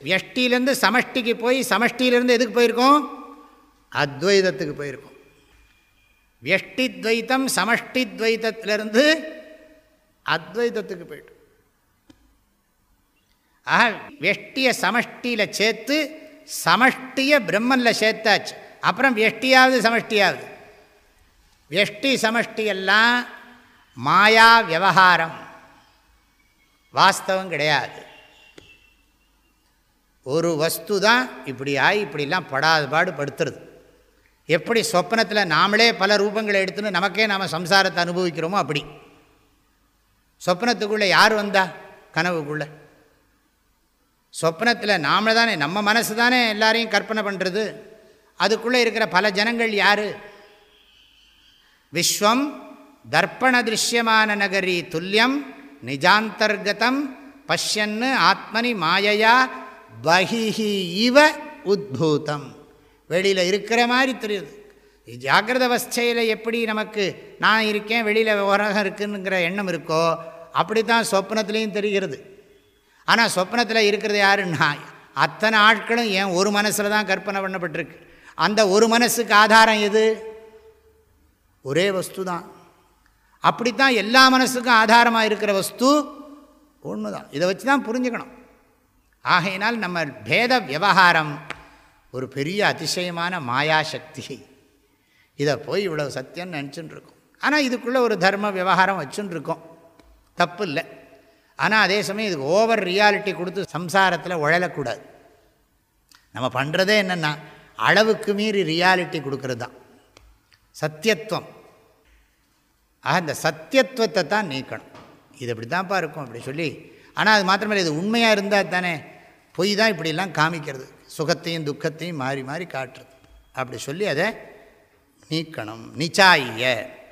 Speaker 1: வெஷ்டியிலேருந்து சமஷ்டிக்கு போய் சமஷ்டியிலேருந்து எதுக்கு போயிருக்கோம்? அத்வைதத்துக்கு போயிருக்கோம். வெஷ்டி துவைத்தம் சமஷ்டி துவைத்தத்திலிருந்து அத்வைதத்துக்கு போயிட்டு ஆக வெஷ்டியை சமஷ்டியில் சேர்த்து சமஷ்டியை பிரம்மனில் சேர்த்தாச்சு. அப்புறம் வெஷ்டியாவது சமஷ்டியாவது? வெஷ்டி சமஷ்டி எல்லாம் மாயா விவகாரம். வாஸ்தவம் கிடையாது. ஒரு வஸ்து தான் இப்படி ஆகி இப்படிலாம் படாத பாடு படுத்துறது. எப்படி சொப்னத்தில் நாமளே பல ரூபங்களை எடுத்துன்னு நமக்கே நாம் சம்சாரத்தை அனுபவிக்கிறோமோ அப்படி. சொப்னத்துக்குள்ளே யார் வந்தா? கனவுக்குள்ளே. சொப்னத்தில் நாம தானே நம்ம மனசு தானே எல்லாரையும் கற்பனை பண்ணுறது அதுக்குள்ளே இருக்கிற பல ஜனங்கள் யார்? விஸ்வம் தர்ப்பண திருஷ்யமான நகரி துல்லியம் நிஜாந்தர்கதம் பஷ்யன்னு ஆத்மனி மாயையா பகிஹி இவ உத்பூதம். வெளியில் இருக்கிற மாதிரி தெரியுது. ஜாகிரத அவஸ்தையில் எப்படி நமக்கு நான் இருக்கேன் வெளியில் உலகம் இருக்குங்கிற எண்ணம் இருக்கோ அப்படி தான் சொப்னத்துலேயும் தெரிகிறது. ஆனால் சொப்னத்தில் இருக்கிறது யாருன்னா அத்தனை ஆட்களும் ஏன் ஒரு மனசில் தான் கற்பனை பண்ணப்பட்டிருக்கு? அந்த ஒரு மனசுக்கு ஆதாரம் எது? ஒரே வஸ்து தான். அப்படித்தான் எல்லா மனசுக்கும் ஆதாரமாக இருக்கிற வஸ்து ஒன்று தான் இதை வச்சு தான் புரிஞ்சுக்கணும். ஆகையினால் நம்ம பேத விவகாரம் ஒரு பெரிய அதிசயமான மாயாசக்தி இதை போய் இவ்வளோ சத்தியம்னு நினச்சின்னு இருக்கோம் ஆனால் இதுக்குள்ளே ஒரு தர்ம விவகாரம் வச்சுன்னு இருக்கோம் தப்பு இல்லை. ஆனால் அதே சமயம் இதுக்கு ஓவர் ரியாலிட்டி கொடுத்து சம்சாரத்தில் உழலக்கூடாது. நம்ம பண்ணுறதே என்னென்னா அளவுக்கு மீறி ரியாலிட்டி கொடுக்கறது தான் சத்தியத்துவம். ஆக இந்த சத்தியத்துவத்தை தான் நீக்கணும். இது இப்படி தான்ப்பா இருக்கும் அப்படி சொல்லி. ஆனால் அது மாத்திரமே இது உண்மையாக இருந்தால் தானே பொய் தான் இப்படிலாம் காமிக்கிறது. சுகத்தையும் துக்கத்தையும் மாறி மாறி காட்டுறது. அப்படி சொல்லி அதை நீக்கணும். நிச்சாய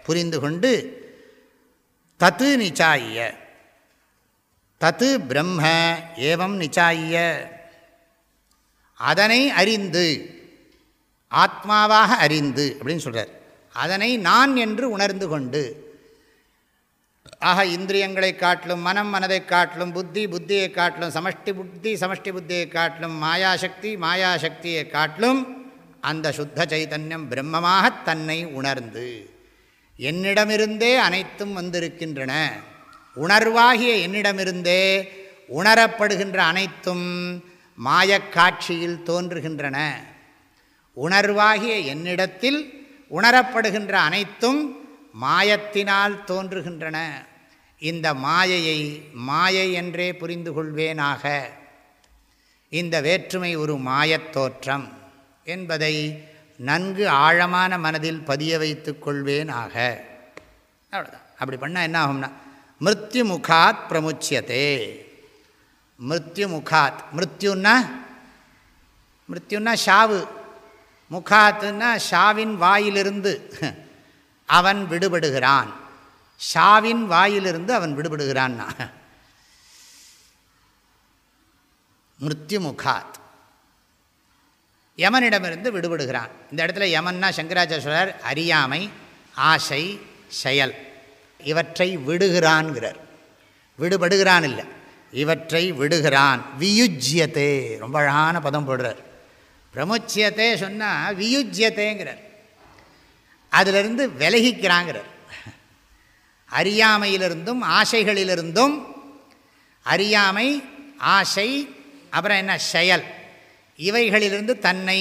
Speaker 1: புரிந்து கொண்டு தத்து நிச்சாய தத்து பிரம்ம ஏவம் நிச்சாய அதனை அறிந்து ஆத்மாவாக அறிந்து அப்படின்னு சொல்கிறார் அதனை நான் என்று உணர்ந்து கொண்டு ஆக இந்திரியங்களை காட்டிலும் மனம் மனதை காட்டிலும் புத்தி புத்தியை காட்டிலும் சமஷ்டி புத்தி சமஷ்டி புத்தியை காட்டிலும் மாயாசக்தி மாயாசக்தியை காட்டிலும் அந்த சுத்த சைதன்யம் பிரம்மமாக தன்னை உணர்ந்து என்னிடமிருந்தே அனைத்தும் வந்திருக்கின்றன. உணர்வாகிய என்னிடமிருந்தே உணரப்படுகின்ற அனைத்தும் மாயக்காட்சியில் தோன்றுகின்றன. உணர்வாகிய என்னிடத்தில் உணரப்படுகின்ற அனைத்தும் மாயத்தினால் தோன்றுகின்றன. இந்த மாயையை மாயை என்றே புரிந்து கொள்வேனாக இந்த வேற்றுமை ஒரு மாயத் தோற்றம் என்பதை நன்கு ஆழமான மனதில் பதிய வைத்து கொள்வேனாக. அவ்வளோதான் அப்படி பண்ணால் என்ன ஆகும்னா மிருத்யு முகாத் பிரமுச்சியதே. மிருத்யு முகாத் மிருத்யுன்னா மிருத்யுன்னா ஷாவு. முகாத்துன்னா ஷாவின் வாயிலிருந்து அவன் விடுபடுகிறான். ஷாவின் வாயிலிருந்து அவன் விடுபடுகிறான்னா மிருத்யு முகாத். யமனிடமிருந்து விடுபடுகிறான். இந்த இடத்துல யமன்னா சங்கராச்சாரியர் அறியாமை ஆசை செயல் இவற்றை விடுகிறான்கிறார். விடுபடுகிறான் இல்லை இவற்றை விடுகிறான். வியுஜ்யத்தே ரொம்ப அழகான பதம் போடுறார். பிரமுச்சியத்தை சொன்னால் வியுஜ்யத்தேங்கிறார். அதிலிருந்து விலகிக்கிறாங்கிறார். அறியாமையிலிருந்தும் ஆசைகளிலிருந்தும் அறியாமை ஆசை அப்புறம் என்ன செயல் இவைகளிலிருந்து தன்னை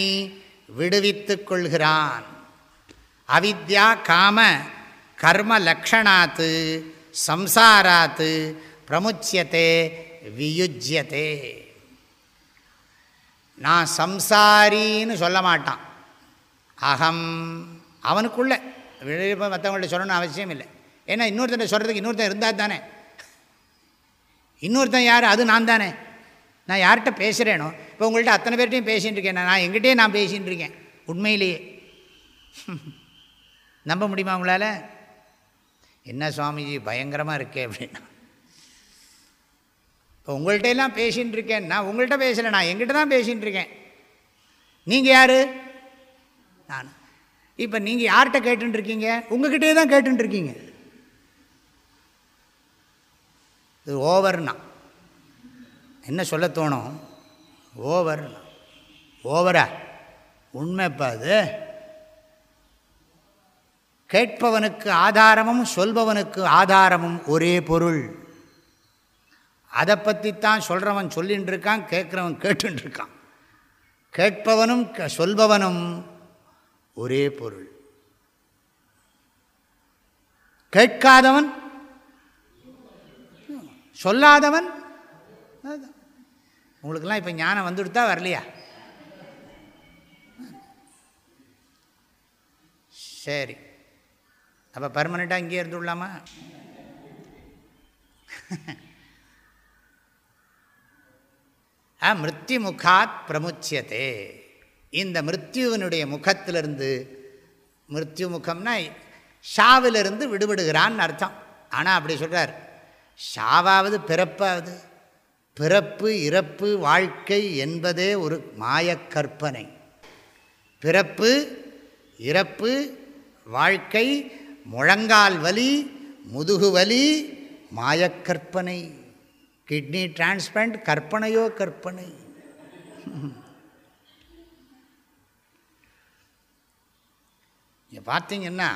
Speaker 1: விடுவித்து கொள்கிறான். அவித்யா காம கர்ம லக்ஷணாத்து சம்சாராத்து பிரமுச்சியத்தே வியுஜ்யத்தே. நான் சம்சாரின்னு சொல்ல மாட்டான். அகம் அவனுக்குள்ள. வெளியே மற்றவங்கள்ட்ட சொல்லணும்னு அவசியம் இல்லை. ஏன்னா இன்னொருத்தன் சொல்கிறதுக்கு இன்னொருத்தன் இருந்தால் தானே. இன்னொருத்தன் யார்? அது நான் தானே. நான் யார்கிட்ட பேசுகிறேனோ இப்போ உங்கள்கிட்ட அத்தனை பேர்ட்டையும் பேசிகிட்டு இருக்கேன். நான் எங்கிட்டே நான் பேசிகிட்டு இருக்கேன். உண்மையிலேயே. நம்ப முடியுமா உங்களால்? என்ன சுவாமிஜி பயங்கரமாக இருக்கே அப்படின்னா. இப்போ உங்கள்கிட்ட எல்லாம் பேசின்னு இருக்கேன் நான் உங்கள்கிட்ட பேசலை நான் எங்கிட்ட தான் பேசின்னு இருக்கேன் நீங்கள் யார்? நான். இப்போ நீங்கள் யார்கிட்ட கேட்டுருக்கீங்க உங்ககிட்டே தான் கேட்டுருக்கீங்க இது ஓவர்னா. என்ன சொல்ல தோணும்? ஓவர்னா. ஓவரா? உண்மைப்பா அது. கேட்பவனுக்கு ஆதாரமும் சொல்பவனுக்கு ஆதாரமும் ஒரே பொருள். அதை பற்றி தான் சொல்கிறவன் சொல்லின்னு இருக்கான் கேட்குறவன் கேட்டுருக்கான் கேட்பவனும் கேட்பவனும் சொல்பவனும் ஒரே பொருள். கேட்காதவன் சொல்லாதவன் உங்களுக்கெல்லாம் இப்போ ஞானம் வந்துடுத்தா வரலையா? சரி. அப்போ பர்மனெண்ட்டாக இங்கே இருந்துடலாமா? [laughs] மிருத்யு முகாத் பிரமுச்சியத்தே இந்த மிருத்யுவனுடைய முகத்திலிருந்து மிருத்யு முகம்னா ஷாவிலிருந்து விடுபடுகிறான்னு அர்த்தம். ஆனால் அப்படி சொல்கிறார் ஷாவாவது பிறப்பாவது. பிறப்பு இறப்பு வாழ்க்கை என்பதே ஒரு மாயக்கற்பனை பிறப்பு இறப்பு வாழ்க்கை முழங்கால் வலி முதுகு வலி மாயக்கற்பனை கிட்னி டிரான்ஸ்பிளான்ட் கற்பனையோ கற்பனை. பார்த்தீங்கன்னா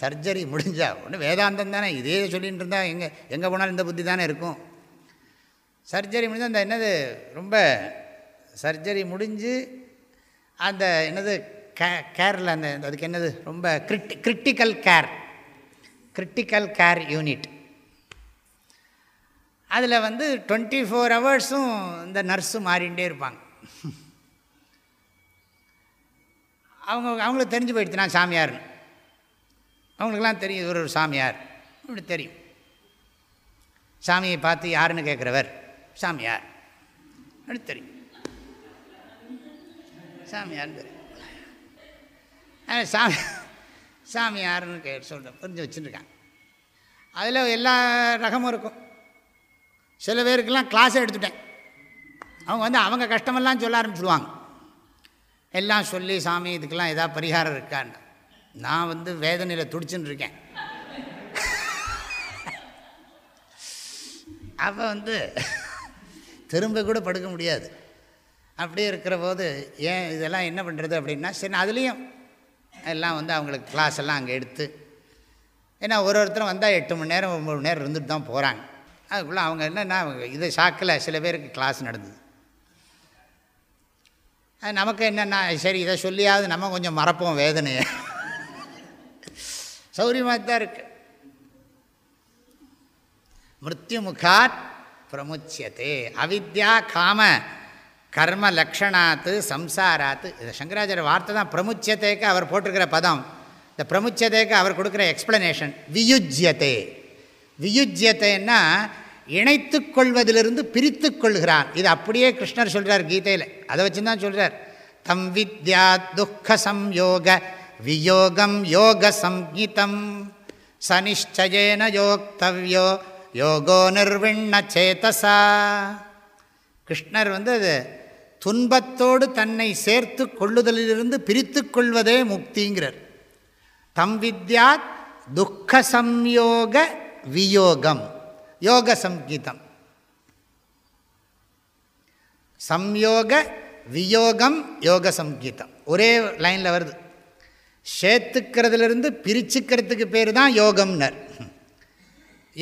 Speaker 1: சர்ஜரி முடிஞ்சால் ஒன்று வேதாந்தம் தானே இதே சொல்லிகிட்டு இருந்தால் எங்கே எங்கே போனாலும் இந்த புத்தி தானே இருக்கும். சர்ஜரி முடிஞ்சால் அந்த என்னது ரொம்ப சர்ஜரி முடிஞ்சு அந்த என்னது கே கேரில் அந்த அதுக்கு என்னது ரொம்ப criti critical care critical care unit அதில் வந்து டுவெண்ட்டி ஃபோர் ஹவர்ஸும் இந்த நர்ஸு மாறிகிட்டே இருப்பாங்க. அவங்க அவங்களுக்கு தெரிஞ்சு போயிடுச்சு நான் சாமியார்னு. அவங்களுக்கெல்லாம் தெரியும் இவர் ஒரு சாமியார். அப்படி தெரியும். சாமியை பார்த்து யாருன்னு கேட்குறவர் சாமியார். அப்படி தெரியும். சாமியார்னு. தெரியும் சாமி சாமியார்னு கே சொல்கிறேன் புரிஞ்சு வச்சுருக்காங்க அதில் எல்லா ரகமும் இருக்கும். சில பேருக்கெல்லாம் கிளாஸை எடுத்துட்டேன். அவங்க வந்து அவங்க கஷ்டமெல்லாம் சொல்ல ஆரம்பிச்சுடுவாங்க எல்லாம் சொல்லி சாமி இதுக்கெல்லாம் எதாவது பரிகாரம் இருக்கான்னு. நான் வந்து வேதனையில் துடிச்சுன்னு இருக்கேன். அப்போ வந்து திரும்ப கூட படுக்க முடியாது. அப்படியே இருக்கிற போது ஏன் இதெல்லாம் என்ன பண்ணுறது அப்படின்னா சரி அதுலேயும் எல்லாம் வந்து அவங்களுக்கு கிளாஸ் எல்லாம் அங்கே எடுத்து ஏன்னா ஒரு ஒருத்தரும் வந்தால் எட்டு மணி நேரம் ஒம்பது மணி நேரம் இருந்துட்டு தான் போகிறாங்க அதுக்குள்ளே அவங்க என்னென்னா இது ஷாக்கில் சில பேருக்கு கிளாஸ் நடந்தது. அது நமக்கு என்னென்னா சரி இதை சொல்லியாவது நம்ம கொஞ்சம் மறப்போம் வேதனையை. சௌரியமாக தான் இருக்கு. மிருத்யுமுகாத் பிரமுச்சியத்தே அவித்யா காம கர்ம லக்ஷணாத்து சம்சாராத்து. இதை சங்கராச்சாரிய வார்த்தை தான் பிரமுச்சியத்தேக்கு அவர் போட்டிருக்கிற பதம். இந்த பிரமுச்சியத்தேக்கு அவர் கொடுக்குற எக்ஸ்பிளனேஷன் வியுஜ்யத்தே வியுஜ்யத்தைன்னா இணைத்து கொள்வதிலிருந்து பிரித்து கொள்கிறான் இது அப்படியே கிருஷ்ணர் சொல்கிறார் கீதையில். அதை வச்சு தான் சொல்கிறார் தம் வித்யா துக்க சம்யோக வியோகம் யோக சம்ஹிதம் சனிச்சயேன யோக்தவ்யோ யோகோ நிர்விண்ண சேதசா. கிருஷ்ணர் வந்து அது துன்பத்தோடு தன்னை சேர்த்து கொள்ளுதலிலிருந்து பிரித்து கொள்வதே முக்திங்கிறார். தம் வித்யாத் துக்க சம்யோக வியோகம். யோக சங்கீதம். சம்யோக வியோகம் யோக சங்கீதம். ஒரே லைனில் வருது. சேர்த்துக்கிறதுலேருந்து பிரிச்சுக்கிறதுக்கு பேர் தான் யோகம்னர்.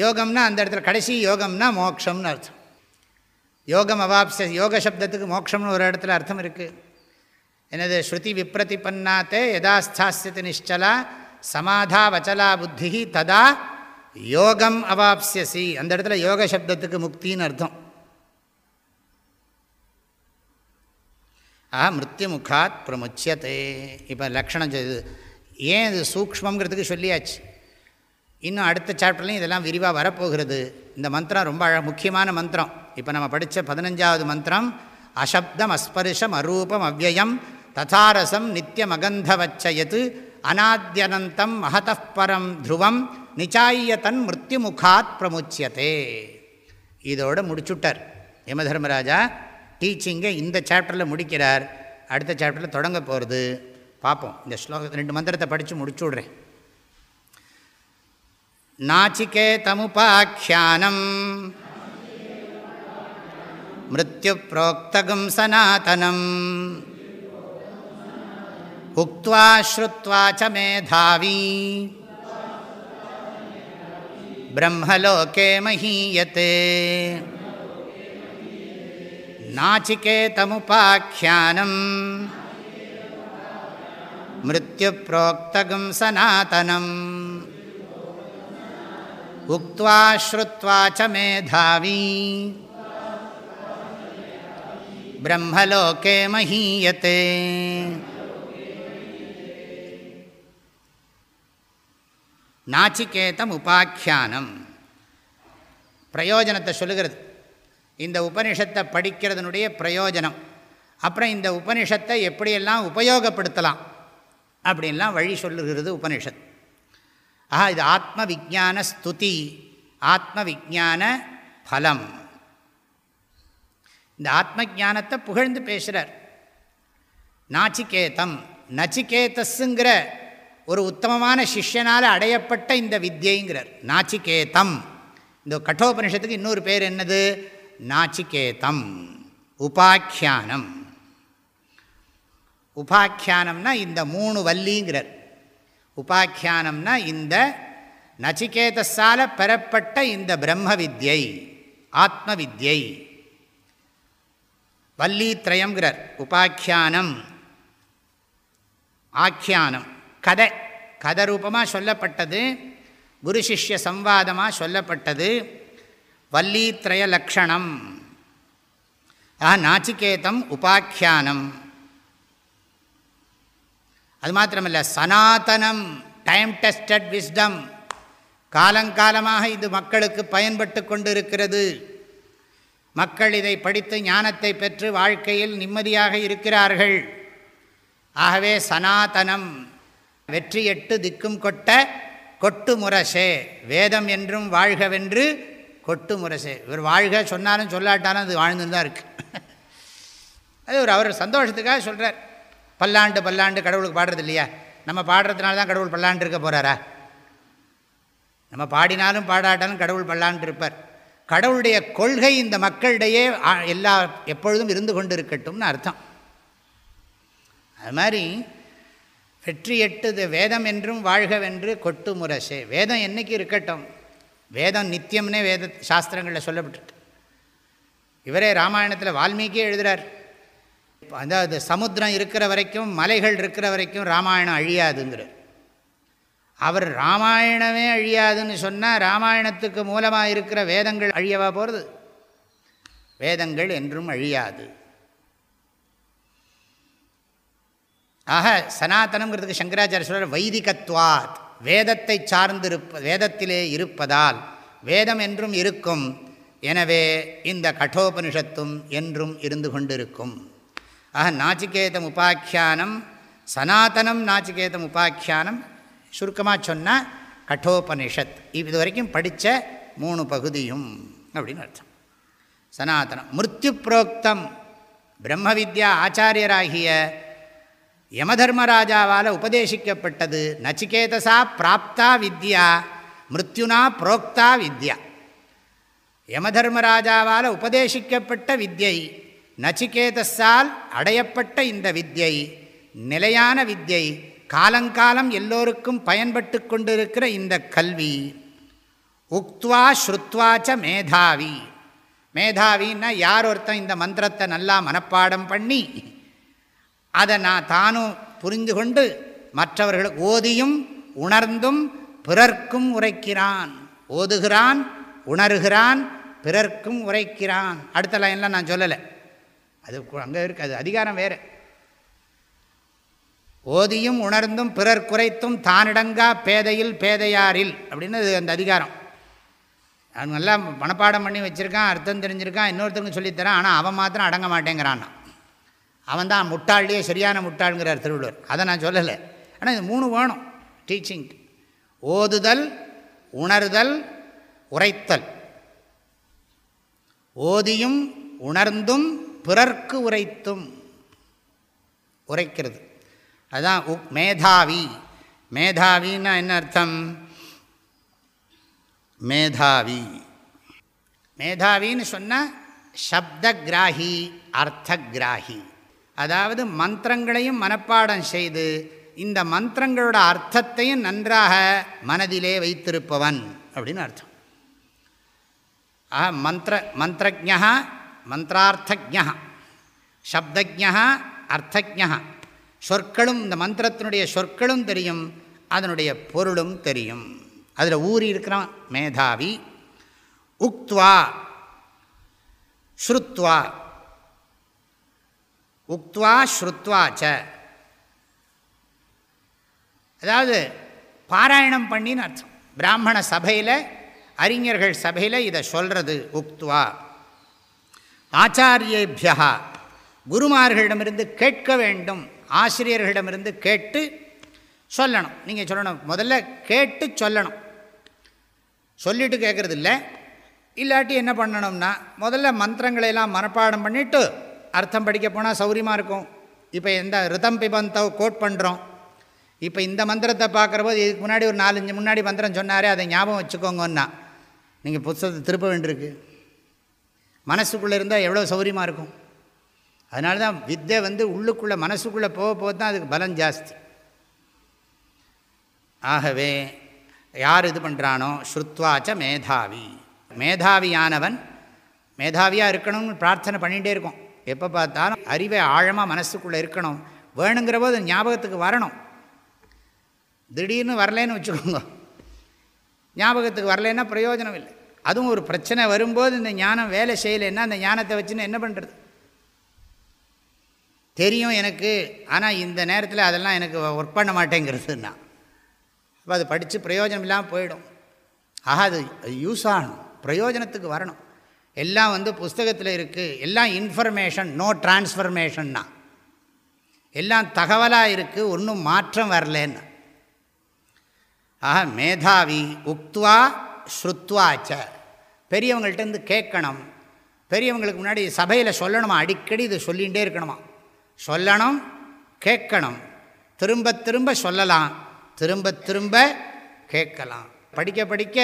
Speaker 1: யோகம்னா அந்த இடத்துல கடைசி யோகம்னா மோக்ஷம்னு அர்த்தம். யோகம் அவாப்ச யோக சப்தத்துக்கு மோக்ஷம்னு ஒரு இடத்துல அர்த்தம் இருக்குது என்னது? ஸ்ருதி விப்ரதிபன்னாத்தே யதாஸ்தாஸ்யத்து நிஷ்டலா சமாதா வச்சலா புத்தி ததா யோகம் அவாப்சியசி அந்த இடத்துல யோக சப்தத்துக்கு முக்தின்னு அர்த்தம். ஆ மிருத்யுமுகாத் பிரமுச்சியத்தே இப்போ லக்ஷணம் ஏன் இது சூக்மங்கிறதுக்கு சொல்லியாச்சு? இன்னும் அடுத்த சாப்டர்லையும் இதெல்லாம் விரிவாக வரப்போகிறது. இந்த மந்திரம் ரொம்ப முக்கியமான மந்திரம். இப்போ நம்ம படித்த பதினஞ்சாவது மந்திரம் அசப்தம் அஸ்பர்ஷம் அரூபம் அவ்வயம் ததாரசம் நித்தியமகந்தவச்சயத் அநாத்தியனந்தம் மகதப்பரம் துருவம் நிச்சாயத்தன் மிருத்யுமுகாத் பிரமுச்சியதே. இதோடு முடிச்சுட்டார். யமதர்மராஜா டீச்சிங்கை இந்த சாப்டரில் முடிக்கிறார். அடுத்த சாப்டரில் தொடங்க போகிறது பார்ப்போம் இந்த ஸ்லோகத்தை ரெண்டு மந்திரத்தை படித்து முடிச்சு விட்றேன் நாச்சிகேதமுபாக்கியானம் மிருத்யுப்ரோக்தகும் சனாதனம். உக்வா ஸ்ருத்வா ச மேதாவி. பிரம்மலோகே மஹீயத்தே நாச்சிகேதமுபாக்கியானம் மிருத்யுப்ரோக்தகும் சனாதனம் உக்வா ஸ்ருத்வா ச மேதாவி பிரம்மலோகே மஹீயத்தே நாச்சிகேதம் உபாக்கியானம். பிரயோஜனத்தை சொல்லுகிறது. இந்த உபனிஷத்தை படிக்கிறதுனுடைய பிரயோஜனம். அப்புறம் இந்த உபனிஷத்தை எப்படியெல்லாம் உபயோகப்படுத்தலாம்? அப்படின்லாம் வழி சொல்லுகிறது உபனிஷத். ஆஹா இது ஆத்ம விஜான ஸ்துதி ஆத்ம விஜான பலம். இந்த ஆத்ம ஜானத்தை புகழ்ந்து பேசுகிறார் நாச்சிகேதம் நச்சிகேதஸுங்கிற ஒரு உத்தமமான சிஷ்யனால் அடையப்பட்ட இந்த வித்யைங்கிறார். நாச்சிகேதம். இந்த கட்டோபனிஷத்துக்கு இன்னொரு பேர் என்னது? நாச்சிகேதம். உபாக்கியானம். உபாக்கியானம்னா இந்த மூணு வல்லிங்கிறார். உபாக்கியானம்னா இந்த நச்சிகேதஸால் பெறப்பட்ட இந்த பிரம்ம வித்யை ஆத்ம வித்யை. வல்லித்ரயங்கிறார் உபாக்கியானம். ஆக்கியானம். கதை கதை ரூபமாக சொல்லப்பட்டது குரு சிஷ்ய சம்வாதமாக சொல்லப்பட்டது வல்லீத்ரய லக்ஷணம். ஆ நாச்சிகேதம் உபாக்கியானம். அது மாத்திரமல்ல சனாதனம் டைம் டெஸ்டட் விஸ்டம் காலங்காலமாக இது மக்களுக்கு பயன்பட்டு கொண்டு இருக்கிறது மக்கள் இதை படித்து ஞானத்தை பெற்று வாழ்க்கையில் நிம்மதியாக இருக்கிறார்கள். ஆகவே சனாதனம் வெற்றி எட்டு திக்கும் கொட்ட கொட்டு முரசே வேதம் என்றும் வாழ்கவென்று கொட்டு முரசே இவர் வாழ்க சொன்னாலும் சொல்லாட்டாலும் அது வாழ்ந்துன்னு தான் இருக்கு. அது ஒரு அவர் சந்தோஷத்துக்காக சொல்கிறார் பல்லாண்டு பல்லாண்டு கடவுளுக்கு பாடுறது இல்லையா? நம்ம பாடுறதுனால தான் கடவுள் பல்லாண்டு இருக்க போகிறாரா நம்ம பாடினாலும் பாடாட்டாலும் கடவுள் பல்லாண்டு இருப்பார். கடவுளுடைய கொள்கை இந்த மக்களிடையே எல்லா எப்பொழுதும் இருந்து கொண்டு இருக்கட்டும்னு அர்த்தம். அது மாதிரி வெற்றி எட்டுது வேதம் என்றும் வாழ்கவென்று கொட்டு முரசே வேதம் என்றைக்கு இருக்கட்டும்? வேதம் நித்தியம்னே வேத சாஸ்திரங்களில் சொல்லப்பட்டிருக்கு. இவரே ராமாயணத்தில் வால்மீகியே எழுதுகிறார் அதாவது சமுத்திரம் இருக்கிற வரைக்கும் மலைகள் இருக்கிற வரைக்கும் ராமாயணம் அழியாதுங்கிறார். அவர் ராமாயணமே அழியாதுன்னு சொன்னால் ராமாயணத்துக்கு மூலமாக இருக்கிற வேதங்கள் அழியவா போகிறது வேதங்கள் என்றும் அழியாது. ஆக சனாதனங்கிறதுக்கு சங்கராச்சாரிய சொல்கிற வைதிகத்வாத் வேதத்தை சார்ந்திருப்ப வேதத்திலே இருப்பதால் வேதம் என்றும் இருக்கும். எனவே இந்த கட்டோபனிஷத்தும் என்றும் இருந்து கொண்டிருக்கும். ஆக நாச்சிகேதம் உபாக்கியானம் சனாதனம் நாச்சிகேதம் உபாக்கியானம் சுருக்கமாக சொன்னால் கட்டோபனிஷத். இது வரைக்கும் படித்த மூணு பகுதியும் அப்படின்னு அர்த்தம். சனாதனம். மிருத்யு புரோக்தம் பிரம்ம வித்யா ஆச்சாரியராகிய யமதர்மராஜாவால் உபதேசிக்கப்பட்டது நச்சிகேதசா பிராப்தா வித்யா மிருத்யுனா புரோக்தா வித்யா. யமதர்மராஜாவால் உபதேசிக்கப்பட்ட வித்யை நச்சிகேதஸால் அடையப்பட்ட இந்த வித்யை நிலையான வித்யை காலங்காலம் எல்லோருக்கும் பயன்பட்டு கொண்டிருக்கிற இந்த கல்வி உக்துவா ஸ்ருத்வாச்ச மேதாவி. மேதாவின்னா யார் ஒருத்தன் இந்த மந்திரத்தை நல்லா மனப்பாடம் பண்ணி அதை நான் தானும் புரிந்து கொண்டு மற்றவர்கள் ஓதியும் உணர்ந்தும் பிறர்க்கும் உரைக்கிறான். ஓதுகிறான் உணர்கிறான் பிறர்க்கும் உரைக்கிறான். அடுத்த லைன்லாம் நான் சொல்லலை. அது அங்கே இருக்கு அது அதிகாரம் வேறு. ஓதியும் உணர்ந்தும் பிறர் குறைத்தும் தானிடங்கா பேதையில் பேதையாரில் அப்படின்னு அந்த அதிகாரம். அவன் நல்லா மனப்பாடம் பண்ணி வச்சுருக்கான் அர்த்தம் தெரிஞ்சிருக்கான் இன்னொருத்தவங்க சொல்லித்தரான் ஆனால் அவன் மாத்திரம் அடங்க மாட்டேங்கிறான் அவன் தான் முட்டாள்லேயே சரியான முட்டாளுங்கிறார் திருவள்ளுவர். அதை நான் சொல்லலை. ஆனால் இது மூணு வேணும். டீச்சிங் ஓதுதல் உணர்தல் உரைத்தல். ஓதியும் உணர்ந்தும் பிறர்க்கு உரைத்தும். உரைக்கிறது. அதுதான் உக் மேதாவி. மேதாவின்னா என்ன அர்த்தம்? மேதாவி. மேதாவின்னு சொன்னால் சப்தகிராகி அர்த்தகிராகி. அதாவது மந்திரங்களையும் மனப்பாடம் செய்து இந்த மந்திரங்களோட அர்த்தத்தையும் நன்றாக மனதிலே வைத்திருப்பவன் அப்படின்னு அர்த்தம். ஆஹா மந்திர மந்திரஜா மந்திரார்த்தஜா சப்தஜா அர்த்தஜா சொற்களும் இந்த மந்திரத்தினுடைய சொற்களும் தெரியும் அதனுடைய பொருளும் தெரியும். அதில் ஊறி இருக்கிறான் மேதாவி. உக்துவா ஸ்ருத்வா உக்துவா ஸ்ருத்வாச்ச அதாவது பாராயணம் பண்ணின்னு அர்த்தம். பிராமண சபையில் அறிஞர்கள் சபையில் இதை சொல்கிறது உக்துவா. ஆச்சாரியேபியா குருமார்களிடமிருந்து கேட்க வேண்டும் ஆசிரியர்களிடமிருந்து கேட்டு சொல்லணும். நீங்கள் சொல்லணும் முதல்ல கேட்டு சொல்லணும். சொல்லிட்டு கேட்குறது இல்லை இல்லாட்டி என்ன பண்ணணும்னா முதல்ல மந்திரங்களையெல்லாம் மனப்பாடம் பண்ணிவிட்டு அர்த்தம் படிக்க போனால் சௌரியமாக இருக்கும். இப்போ எந்த ரிதம் பிபந்தோ கோட் பண்ணுறோம் இப்போ இந்த மந்திரத்தை பார்க்குற போது இதுக்கு முன்னாடி ஒரு நாலஞ்சு முன்னாடி மந்திரம் சொன்னாரே அதை ஞாபகம் வச்சுக்கோங்கன்னா நீங்கள் புத்தகத்தை திருப்ப வேண்டியிருக்கு. மனசுக்குள்ளே இருந்தால் எவ்வளோ சௌரியமாக இருக்கும். அதனால தான் வித்தை வந்து உள்ளுக்குள்ளே மனசுக்குள்ளே போக போக தான் அதுக்கு பலம் ஜாஸ்தி. ஆகவே யார் இது பண்ணுறானோ ஸ்ருத்வாச்ச மேதாவி. மேதாவியானவன் மேதாவியாக இருக்கணும்னு பிரார்த்தனை பண்ணிகிட்டே இருக்கோம். எப்போ பார்த்தாலும் அறிவை ஆழமாக மனசுக்குள்ளே இருக்கணும். வேணுங்கிற போது ஞாபகத்துக்கு வரணும். திடீர்னு வரலன்னு வச்சுக்கோங்க. ஞாபகத்துக்கு வரலன்னா பிரயோஜனம் இல்லை. அதுவும் ஒரு பிரச்சனை வரும்போது இந்த ஞானம் வேலை செய்யலைன்னா அந்த ஞானத்தை வச்சுன்னு என்ன பண்ணுறது தெரியும் எனக்கு ஆனால் இந்த நேரத்தில் அதெல்லாம் எனக்கு ஒர்க் பண்ண மாட்டேங்கிறதுனா அப்போ அது படித்து பிரயோஜனம் இல்லாமல் போயிடும். ஆஹா அது யூஸ் ஆகணும். பிரயோஜனத்துக்கு வரணும். எல்லாம் வந்து புஸ்தகத்தில் இருக்குது எல்லாம் இன்ஃபர்மேஷன் நோ டிரான்ஸ்ஃபர்மேஷன்னா எல்லாம் தகவலாக இருக்குது ஒன்றும் மாற்றம் வரலன்னு. ஆஹா மேதாவி உக்துவா ஸ்ருத்வாச்ச பெரியவங்கள்ட்டேருந்து கேட்கணும். பெரியவங்களுக்கு முன்னாடி சபையில் சொல்லணுமா? அடிக்கடி இது சொல்லிகிட்டே இருக்கணுமா? சொல்லணும் கேட்கணும். திரும்ப திரும்ப சொல்லலாம். திரும்ப திரும்ப கேட்கலாம். படிக்க படிக்க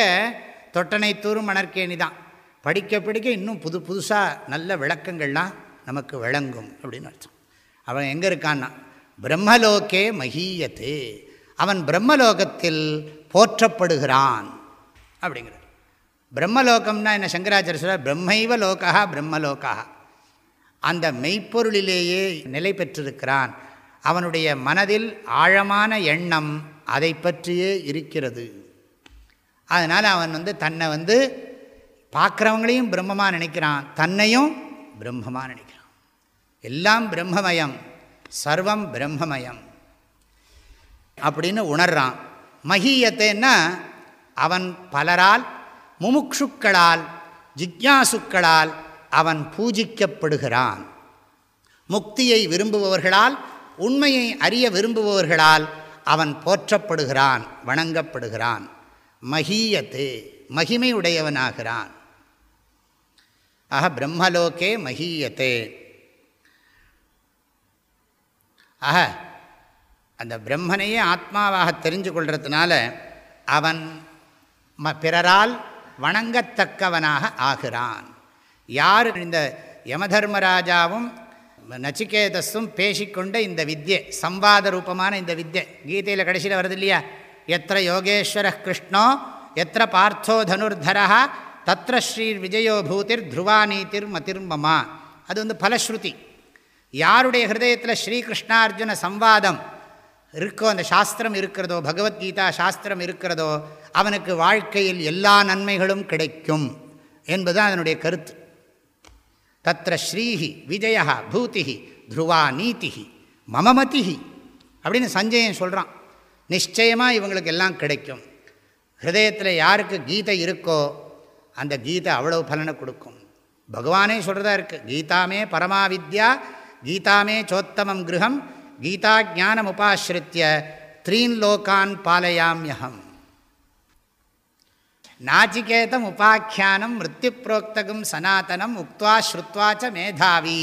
Speaker 1: தொட்டனை தூரும் மணற்கேணி தான் படிக்க படிக்க இன்னும் புது புதுசாக நல்ல விளக்கங்கள்லாம் நமக்கு விளங்கும் அப்படின்னு அர்த்தம். அவன் எங்கே இருக்கான்னா? பிரம்மலோகே மகீயத்து அவன் பிரம்மலோகத்தில் போற்றப்படுகிறான் அப்படிங்கிறார். பிரம்மலோகம்னா என்ன? சங்கராச்சாரிய சொல்ல பிரம்மைவ லோகா பிரம்மலோகா அந்த மெய்ப்பொருளிலேயே நிலை பெற்றிருக்கிறான். அவனுடைய மனதில் ஆழமான எண்ணம் அதை பற்றியே இருக்கிறது. அதனால் அவன் வந்து தன்னை வந்து பார்க்குறவங்களையும் பிரம்மமாக நினைக்கிறான் தன்னையும் பிரம்மமாக நினைக்கிறான். எல்லாம் பிரம்மமயம் சர்வம் பிரம்மமயம் அப்படின்னு உணர்றான். மகியத்தைன்னா அவன் பலரால் முமுக்ஷுக்களால் ஜிக்யாசுக்களால் அவன் பூஜிக்கப்படுகிறான். முக்தியை விரும்புபவர்களால் உண்மையை அறிய விரும்புபவர்களால் அவன் போற்றப்படுகிறான் வணங்கப்படுகிறான். மகீயத்து மகிமையுடையவனாகிறான். ஆக பிரம்மலோகே மகீயத்தே ஆக அந்த பிரம்மனையே ஆத்மாவாக தெரிஞ்சு கொள்றதுனால அவன் ம பிறரால் வணங்கத்தக்கவனாக ஆகிறான். யார் இந்த யமதர்மராஜாவும் நச்சிகேதஸும் பேசிக்கொண்ட இந்த வித்யை சம்வாத ரூபமான இந்த வித்யை கீதையில் கடைசியில் வருது இல்லையா? எத்த யோகேஸ்வர கிருஷ்ணோ எத்த பார்த்தோ தனுர்தரா தத்திர ஸ்ரீ விஜயோ பூதிர் மதிர்மமா அது வந்து பலஸ்ருதி. யாருடைய ஹிருதயத்தில் ஸ்ரீகிருஷ்ணார்ஜுன சம்வாதம் இருக்கோ அந்த சாஸ்திரம் இருக்கிறதோ பகவத்கீதா சாஸ்திரம் இருக்கிறதோ அவனுக்கு வாழ்க்கையில் எல்லா நன்மைகளும் கிடைக்கும் என்பது அதனுடைய கருத்து. தத்திர ஸ்ரீஹி விஜயா பூதிஹி துருவா நீதிஹி மமமதிஹி அப்படின்னு சஞ்சயன் சொல்கிறான் நிச்சயமாக இவங்களுக்கு எல்லாம் கிடைக்கும். ஹிருதயத்தில் யாருக்கு கீதை இருக்கோ அந்த கீதை அவ்வளவு பலனை கொடுக்கும். பகவானே சொல்கிறதா இருக்குது கீதாமே பரமாவித்யா கீதாமே சோத்தமம் கிரகம் கீதா ஜானம் உபாசிரித்திய த்ரீன் லோகான் பாலயாமியகம் நாச்சிகேதம் உபாக்கியானம் மிருத்யு புரோக்தகம் சனாத்தனம் உக்வா ஸ்ருத்வாச்ச மேதாவி.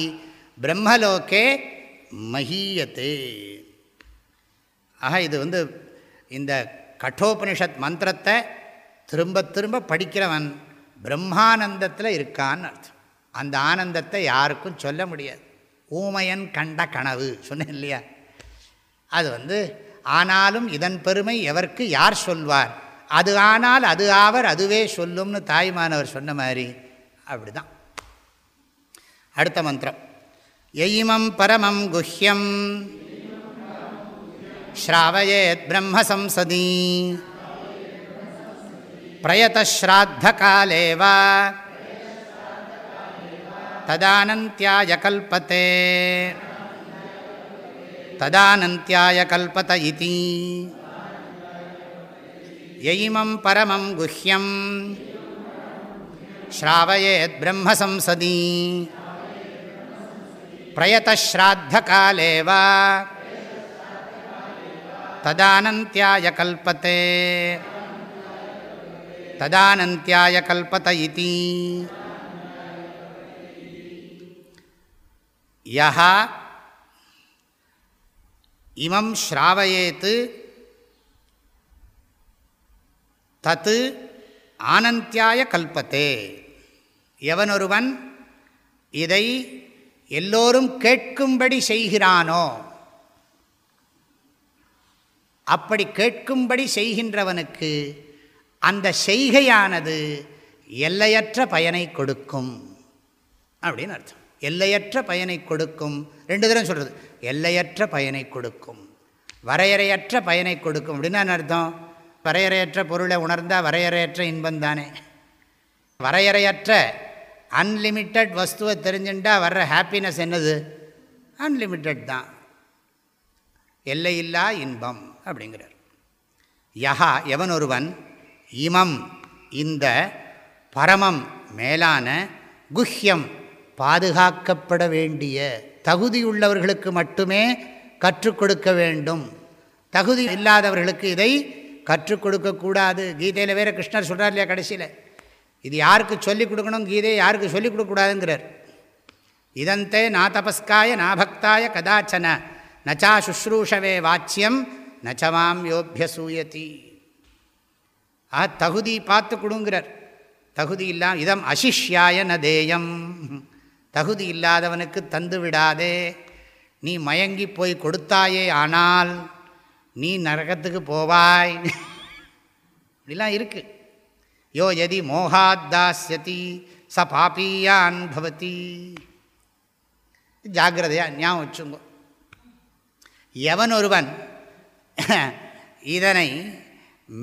Speaker 1: பிரம்மலோகே மஹீயத்தே ஆக இது வந்து இந்த கட்டோபனிஷத் மந்திரத்தை திரும்ப திரும்ப படிக்கிறவன் பிரம்மானந்தத்தில் இருக்கான்னு அர்த்தம். அந்த ஆனந்தத்தை யாருக்கும் சொல்ல முடியாது. ஊமையன் கண்ட கனவு சொன்னேன் இல்லையா? அது வந்து ஆனாலும் இதன் பெருமை எவருக்கு யார் சொல்வார்? அது ஆனால் அது ஆவர் அதுவே சொல்லும்னு தாய்மானவர் சொன்ன மாதிரி. அப்படி தான் அடுத்த மந்திரம். எயிமம் பரமம் குஹ்யம். ஸ்ராவயேத் பிரம்மசம்சதி பிரயத்ராத்தகாலே வா ததானந்தியாய கல்பத்தே ததானந்தியாய கல்பத இதி எயிமம் பரமம் குஹ்யம் ஸ்ராவயேத் பிரம்மசம்சதி பிரயத்ராத்தகாலே வா ததானந்தியாய கல்பத்தே ததானந்தியாய கல்பத இதி யஹா இமம் ஸ்ராவயேத்து தத்து ஆனந்தியாய கல்பத்தே எவனொருவன் இதை எல்லோரும் கேட்கும்படி செய்கிறானோ அப்படி கேட்கும்படி செய்கின்றவனுக்கு அந்த செய்கையானது எல்லையற்ற பயனை கொடுக்கும் அப்படின்னு அர்த்தம். எல்லையற்ற பயனை கொடுக்கும். ரெண்டு தரம் சொல்கிறது எல்லையற்ற பயனை கொடுக்கும். வரையறையற்ற பயனை கொடுக்கும். அப்படின்னு அர்த்தம்? வரையறையற்ற பொருளை உணர்ந்தால் வரையறையற்ற இன்பம் தானே. வரையறையற்ற அன்லிமிட்டட் வஸ்துவை தெரிஞ்சுட்டால் வர்ற ஹாப்பினஸ் என்னது? அன்லிமிட்டட் தான். எல்லையில்லா இன்பம் அப்படிங்கிறார். யஹா எவன் ஒருவன்? இமம் இந்த பரமம் மேலான குஹ்யம் பாதுகாக்கப்பட வேண்டிய தகுதியுள்ளவர்களுக்கு மட்டுமே கற்றுக் கொடுக்க வேண்டும். தகுதி இல்லாதவர்களுக்கு இதை கற்றுக் கொடுக்கக்கூடாது கீதையில் வேறு கிருஷ்ணர் சொல்கிறார் இல்லையா கடைசியில்? இது யாருக்கு சொல்லிக் கொடுக்கணும்? கீதையை யாருக்கு சொல்லிக் கொடுக்கக்கூடாதுங்கிறார் இதந்தே நா தபஸ்காய நாபக்தாய கதாச்சன நச்சா சுஷ்ரூஷவே வாச்சியம் நச்சமாம் யோபியசூயதி ஆ தகுதி பார்த்து கொடுங்கிறார். தகுதி இல்லாம இதம் அசிஷ்யாய நதேயம் தகுதி இல்லாதவனுக்கு தந்து விடாதே. நீ மயங்கி போய் கொடுத்தாயே ஆனால் நீ நரகத்துக்கு போவாய். இப்படிலாம் இருக்குது யோ எதி மோகாத்தாஸ்யதி ச பாப்பியான் பவதி. ஜாகிரதையாக ஞாபகம் வச்சுங்கோ. எவன் ஒருவன் இதனை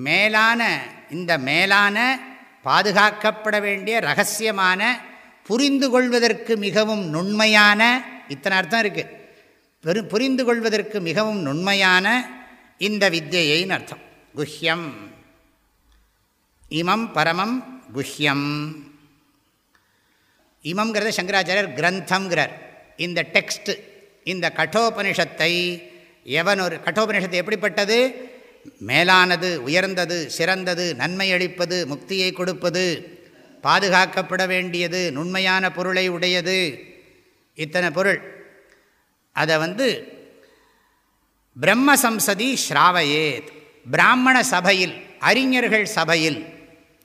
Speaker 1: மேலான இந்த மேலான பாதுகாக்கப்பட வேண்டிய ரகசியமான புரிந்து கொள்வதற்கு மிகவும் நுண்மையான இத்தனை அர்த்தம் இருக்குது பெரு புரிந்து கொள்வதற்கு மிகவும் நுண்மையான இந்த வித்தியைன்னு அர்த்தம். குஹ்யம். இமம் பரமம் குஹ்யம். இமங்கிறத சங்கராச்சாரியர் கிரந்தங்கிறார் இந்த டெக்ஸ்ட் இந்த கட்டோபனிஷத்தை எவன் ஒரு கட்டோபனிஷத்து எப்படிப்பட்டது? மேலானது உயர்ந்தது சிறந்தது நன்மை அளிப்பது முக்தியை கொடுப்பது பாதுகாக்கப்பட வேண்டியது நுண்மையான பொருளை உடையது. இத்தனை பொருள். அதை வந்து பிரம்ம சம்சதி ஸ்ராவையேத். பிராமண சபையில் அறிஞர்கள் சபையில்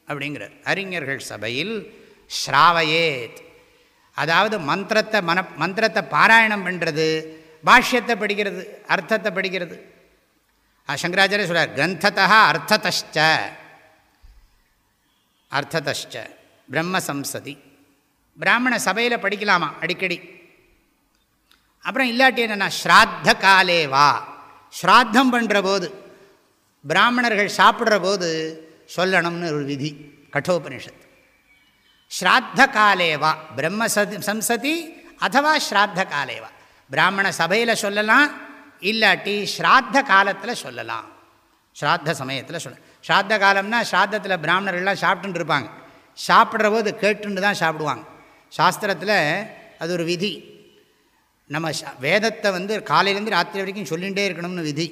Speaker 1: அப்படிங்கிறார். அறிஞர்கள் சபையில் ஸ்ராவையேத். அதாவது மந்திரத்தை மன மந்திரத்தை பாராயணம் பண்ணுறது பாஷ்யத்தை படிக்கிறது அர்த்தத்தை படிக்கிறது. சங்கராச்சாரிய சொல்கிறார் கிரந்ததா அர்த்தத்தஷ்ட அர்த்தத்தஷ்ட பிரம்ம சம்சதி பிராமண சபையில் படிக்கலாமா? அடிக்கடி. அப்புறம் இல்லாட்டி என்னென்னா ஸ்ராத்த காலே வா. ஸ்ராத்தம் பண்ணுற போது பிராமணர்கள் சாப்பிட்ற போது சொல்லணும்னு ஒரு விதி கட்டோபனிஷத்து ஸ்ராத்த காலேவா பிரம்ம சதி சம்சதி அதுவா ஸ்ராத்த காலேவா பிராமண சபையில் சொல்லலாம் இல்லாட்டி ஸ்ராத்த காலத்தில் சொல்லலாம். ஸ்ராத்த சமயத்தில் சொல்ல ஸ்ராத்த காலம்னா ஸ்ராத்தத்தில் பிராமணர்கள்லாம் சாப்பிட்டுன்னு இருப்பாங்க சாப்பிட்ற போது கேட்டுன்னு தான் சாப்பிடுவாங்க. சாஸ்திரத்தில் அது ஒரு விதி. நம்ம வேதத்தை வந்து காலையிலேருந்து ராத்திரி வரைக்கும் சொல்லிகிட்டே இருக்கணும்னு விதி.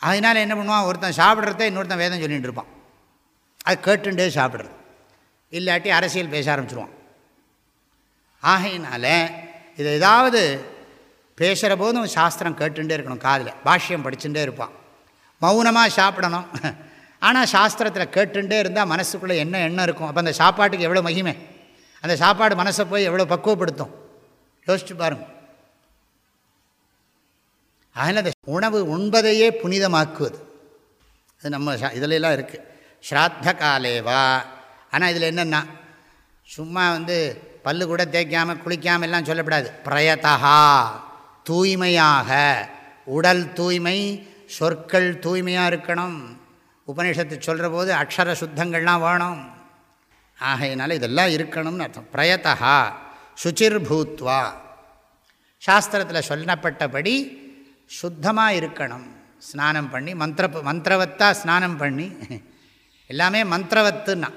Speaker 1: அதனால் என்ன பண்ணுவான்? ஒருத்தன் சாப்பிட்றத இன்னொருத்தன் வேதம் சொல்லிகிட்டு இருப்பான் அது கேட்டுண்டே சாப்பிட்றது. இல்லாட்டி அரசியல் பேச ஆரம்பிச்சிருவான். ஆகையினால இது ஏதாவது பேசுகிற போதும் சாஸ்திரம் கேட்டுகிட்டே இருக்கணும் காதில். பாஷ்யம் படிச்சுட்டே இருப்பான். மௌனமாக சாப்பிடணும். ஆனால் சாஸ்திரத்தில் கேட்டுட்டே இருந்தால் மனசுக்குள்ளே என்ன எண்ணம் இருக்கும்? அப்போ அந்த சாப்பாட்டுக்கு எவ்வளோ மகிமை? அந்த சாப்பாடு மனசை போய் எவ்வளோ பக்குவப்படுத்தும்? யோசிச்சு பாருங்கள் அதனால் அந்த உணவு உண்பதையே புனிதமாக்குவது. அது நம்ம இதிலெல்லாம் இருக்குது ஸ்ராத்த காலேவா? ஆனால் இதில் என்னென்னா சும்மா வந்து பல்லு கூட தேய்க்காமல் குளிக்காமல் எல்லாம் சொல்லப்படாது. பிரயத்தகா தூய்மையாக உடல் தூய்மை சொற்கள் தூய்மையாக இருக்கணும். உபனிஷத்து சொல்கிற போது அக்ஷர சுத்தங்கள்லாம் வேணும். ஆகையினால இதெல்லாம் இருக்கணும்னு அர்த்தம். பிரயத்தா சுச்சிர் பூத்வா சாஸ்திரத்தில் சொல்லப்பட்டபடி சுத்தமாக இருக்கணும். ஸ்நானம் பண்ணி மந்திர மந்திரவத்தாக ஸ்நானம் பண்ணி. எல்லாமே மந்திரவத்துன்னா.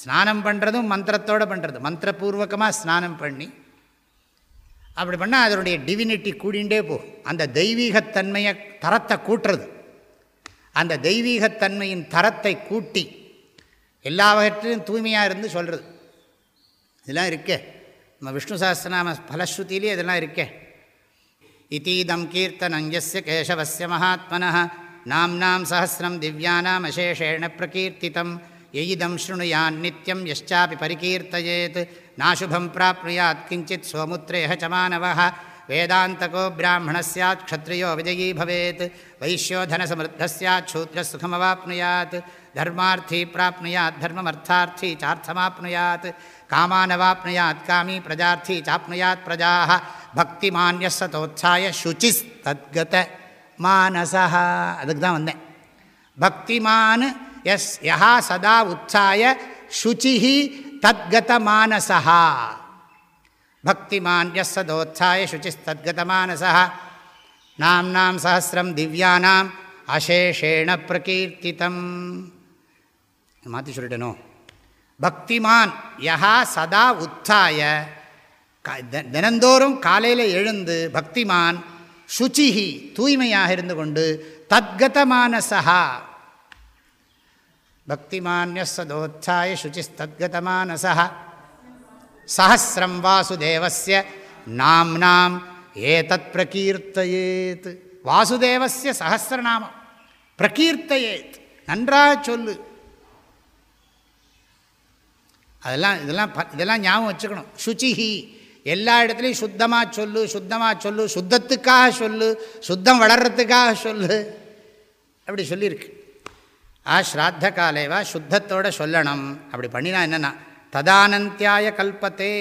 Speaker 1: ஸ்நானம் பண்ணுறதும் மந்திரத்தோடு பண்ணுறது மந்திரபூர்வகமாக ஸ்நானம் பண்ணி அப்படி பண்ணால் அதனுடைய டிவினிட்டி கூடிண்டே போகும். அந்த தெய்வீகத்தன்மையை தரத்தை கூட்டுறது. அந்த தெய்வீகத்தன்மையின் தரத்தை கூட்டி எல்லாவற்றையும் தூய்மையாக இருந்து சொல்கிறது இதெல்லாம் இருக்கே. நம்ம விஷ்ணு சாஸ்திரநாம ஃபலஸ்ருத்திலே இதெல்லாம் இருக்கே. இதீதம் கீர்த்தனஞ்சஸ்ய கேசவசிய மகாத்மன நாம்னாம் சஹசிரம் திவ்யானாம் அசேஷேண பிரகீர்த்தித்தம் எயிதம் ஸ்ருணுயான் நித்தியம் யஷ்சாபி பரிகீர்த்தயேத். நாசுபம் பிராப்னுயாத் கிஞ்சித் சோமுத்ரேஹ சமானவ வேதாந்தகோ பிராமண சாத் க்ஷத்ரியோ விஜயீ பவேத் வைஷ்யோ தனசமருத்த சாத் சூத்ரசுகமவாப்னுயாத் தர்மார்த்தி பிராப்னுயாத் தர்மமர்த்தார்த்தி சார்த்தமாப்னுயாத் காமானவாப்னுயாத் காமி பிரஜார்த்தி சாப்னுயாத் பிரஜாः பக்திமான்ய சதோத்சாய சுச்சிஸ் தத்கத மானசா அதுக்கு தான் வந்தேன் பக்திமான் எஸ் யஹா சதா உற்சாய சுச்சி தத்கத மானசா பக்திமான் எஸ் சதோத்சாய சுச்சிஸ் தத்கத மானசா நாம் நாம் சஹசிரம் திவ்யானாம் அசேஷேண பிரகீர்த்தித்தம் மாற்றி சொல்லிடணும் பக்திமான் யஹா சதா உத்தாய தினந்தோறும் காலையில் எழுந்து பக்திமான் சுச்சிஹி தூய்மையாக இருந்து கொண்டு தத்கதமானசா பக்திமானிய சதோத்தாய சுச்சிஸ்தத்கதமானசா சஹசிரம் வாசுதேவஸ்ய நாம்னாம் ஏதத் பிரகீர்த்தயேத் வாசுதேவஸ்ய சஹசிரநாமம் பிரகீர்த்தயேத் நன்றாக சொல்லு அதெல்லாம் இதெல்லாம் இதெல்லாம் ஞாபகம் வச்சுக்கணும். சுச்சிஹி எல்லா இடத்துலையும் சுத்தமாக சொல்லு சுத்தமாக சொல்லு சுத்தத்துக்காக சொல்லு சுத்தம் வளர்கிறதுக்காக சொல்லு. அப்படி சொல்லியிருக்கு. ஆ ஸ்ராத்த காலேவா சுத்தத்தோடு சொல்லணும். அப்படி பண்ணினா என்னென்னா ததானந்தியாய கல்பத்தே.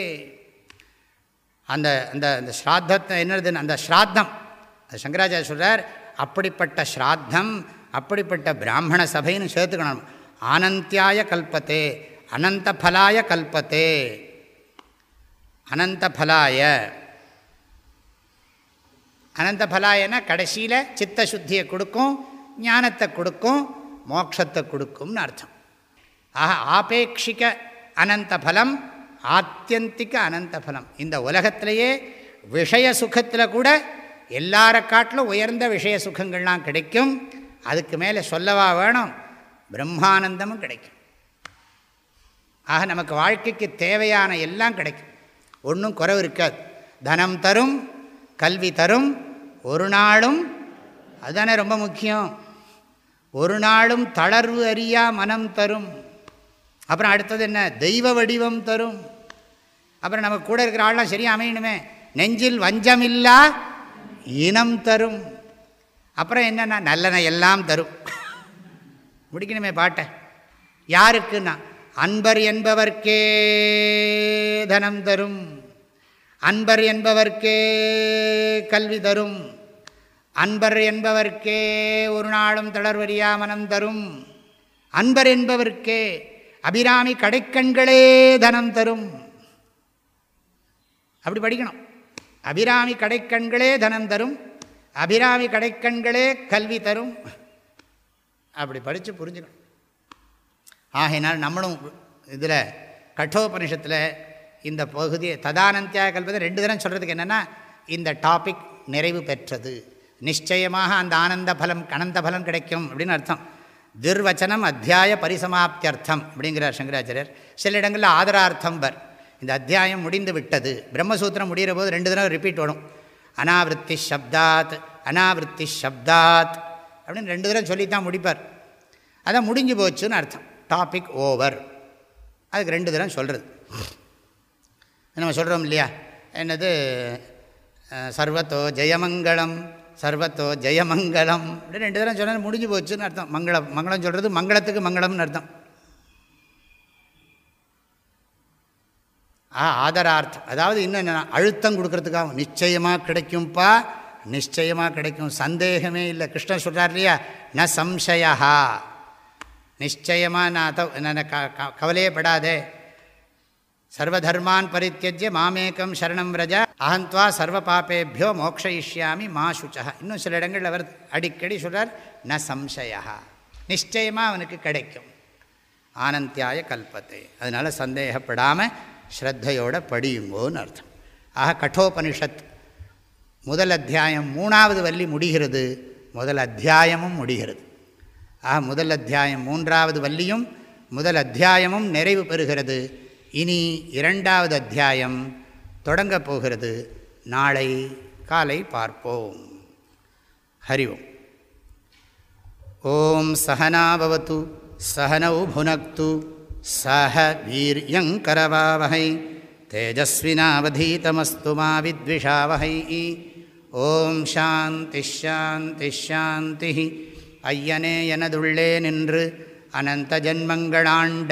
Speaker 1: அந்த அந்த அந்த ஸ்ராத்தத்தை என்னதுன்னு அந்த ஸ்ராத்தம். அது சங்கராச்சாரிய சொல்கிறார் அப்படிப்பட்ட ஸ்ராத்தம் அப்படிப்பட்ட பிராமண சபைன்னு சேர்த்துக்கணும். ஆனந்தியாய கல்பத்தே அனந்த ஃபலாய கல்பத்தே. அனந்த ஃபலாய. அனந்த ஃபலாயனா கடைசியில் சித்த சுத்தியை கொடுக்கும் ஞானத்தை கொடுக்கும் மோட்சத்தை கொடுக்கும்னு அர்த்தம். ஆக ஆபேட்சிக அனந்த பலம் ஆத்தியந்திக அனந்த பலம் இந்த உலகத்திலேயே விஷய சுகத்தில் கூட எல்லார காட்டிலும் உயர்ந்த விஷய சுகங்கள்லாம் கிடைக்கும். அதுக்கு மேலே சொல்லவா வேணும்? பிரம்மானந்தமும் கிடைக்கும். ஆக நமக்கு வாழ்க்கைக்கு தேவையான எல்லாம் கிடைக்கும். ஒன்றும் குறவு இருக்காது. தனம் தரும் கல்வி தரும் ஒரு நாளும் அதுதானே ரொம்ப முக்கியம். ஒரு நாளும் தளர்வு அறியா மனம் தரும். அப்புறம் அடுத்தது என்ன? தெய்வ வடிவம் தரும். அப்புறம் நம்ம கூட இருக்கிற ஆள்லாம் சரியாக அமையணுமே. நெஞ்சில் வஞ்சமில்லா இனம் தரும். அப்புறம் என்னென்னா நல்லன எல்லாம் தரும். முடிக்கணுமே பாட்டை. யாருக்குன்னா? அன்பர் என்பவர்க்கே தனம் தரும். அன்பர் என்பவர்க்கே கல்வி தரும். அன்பர் என்பவர்க்கே ஒரு நாளும் தளர்வரியா மனம் தரும். அன்பர் என்பவர்க்கே அபிராமி கடைக்கண்களே தனம் தரும். அப்படி படிக்கணும். அபிராமி கடைக்கண்களே தனம் தரும். அபிராமி கடைக்கண்களே கல்வி தரும். அப்படி படித்து புரிஞ்சுக்கணும். ஆகையினால் நம்மளும் இதில் கட்டோபனிஷத்தில் இந்த பகுதியை ததானந்தியாக கல்வதை ரெண்டு தினம் சொல்கிறதுக்கு என்னென்னா இந்த டாபிக் நிறைவு பெற்றது. நிச்சயமாக அந்த ஆனந்த பலம் அனந்த பலம் கிடைக்கும் அப்படின்னு அர்த்தம். துர்வச்சனம் அத்தியாய பரிசமாப்தியர்த்தம் அப்படிங்கிறார் சங்கராச்சாரியர். சில இடங்களில் ஆதரார்த்தம் பர் இந்த அத்தியாயம் முடிந்து விட்டது. பிரம்மசூத்திரம் முடிகிற போது ரெண்டு தினம் ரிப்பீட் வரும் அனாவிருத்தி ஷப்தாத் அனாவிருத்தி ஷப்தாத் அப்படின்னு ரெண்டு தடவை சொல்லித்தான் முடிப்பார். அதான் முடிஞ்சு போச்சுன்னு அர்த்தம். டாபிக் ஓவர் அதுக்கு ரெண்டு தடவை சொல்கிறது நம்ம சொல்கிறோம் இல்லையா? என்னது? சர்வத்தோ ஜெயமங்கலம். சர்வத்தோ ஜெயமங்கலம். அப்படின்னு ரெண்டு தடவை சொன்னால் முடிஞ்சு போச்சுன்னு அர்த்தம். மங்களம் மங்களம் சொல்கிறது மங்களத்துக்கு மங்களம்னு அர்த்தம். ஆ ஆதரார்த்தம். அதாவது இன்னும் என்ன அழுத்தம் கொடுக்கறதுக்காக நிச்சயமாக கிடைக்கும்ப்பா நிச்சயமாக கிடைக்கும். சந்தேகமே இல்லை. கிருஷ்ணன் சொல்கிறார் இல்லையா? ந சம்சயா நிச்சயமாக நான் நான் கவலையே படாதே. சர்வதர்மான் பரித்தியஜ்ய மாமேக்கம் சரணம் ரஜ அகந்த்வா சர்வ பாப்பேபியோ மோக்ஷயிஷ்யாமி மா சுச்சா. இன்னும் சில இடங்களில் அவர் அடிக்கடி சொல்கிறார் ந சம்சயா. நிச்சயமாக அவனுக்கு கிடைக்கும். ஆனந்தியாய கல்பத்தை. அதனால் சந்தேகப்படாமல் ஸ்ரத்தையோட படியுங்கோன்னு அர்த்தம். ஆக கட்டோபனிஷத் முதல் அத்தியாயம் மூணாவது வள்ளி முடிகிறது. முதல் அத்தியாயமும் முடிகிறது. ஆக முதல் அத்தியாயம் மூன்றாவது வள்ளியும் முதல் அத்தியாயமும் நிறைவு பெறுகிறது. இனி இரண்டாவது அத்தியாயம் தொடங்கப் போகிறது. நாளை காலை பார்ப்போம். ஹரி ஓம் ஓம் சகனாபவத்து சகனௌ புனக்து சஹ வீரியங்கரவாவகை தேஜஸ்வினாவதீதமஸ்து மாவித்விஷாவகை ஓம் சாந்தி ஷாந்தி ஷாந்தி ஐயனே எனதுள்ளே நின்று அனந்த ஜன்மங்களாண்ட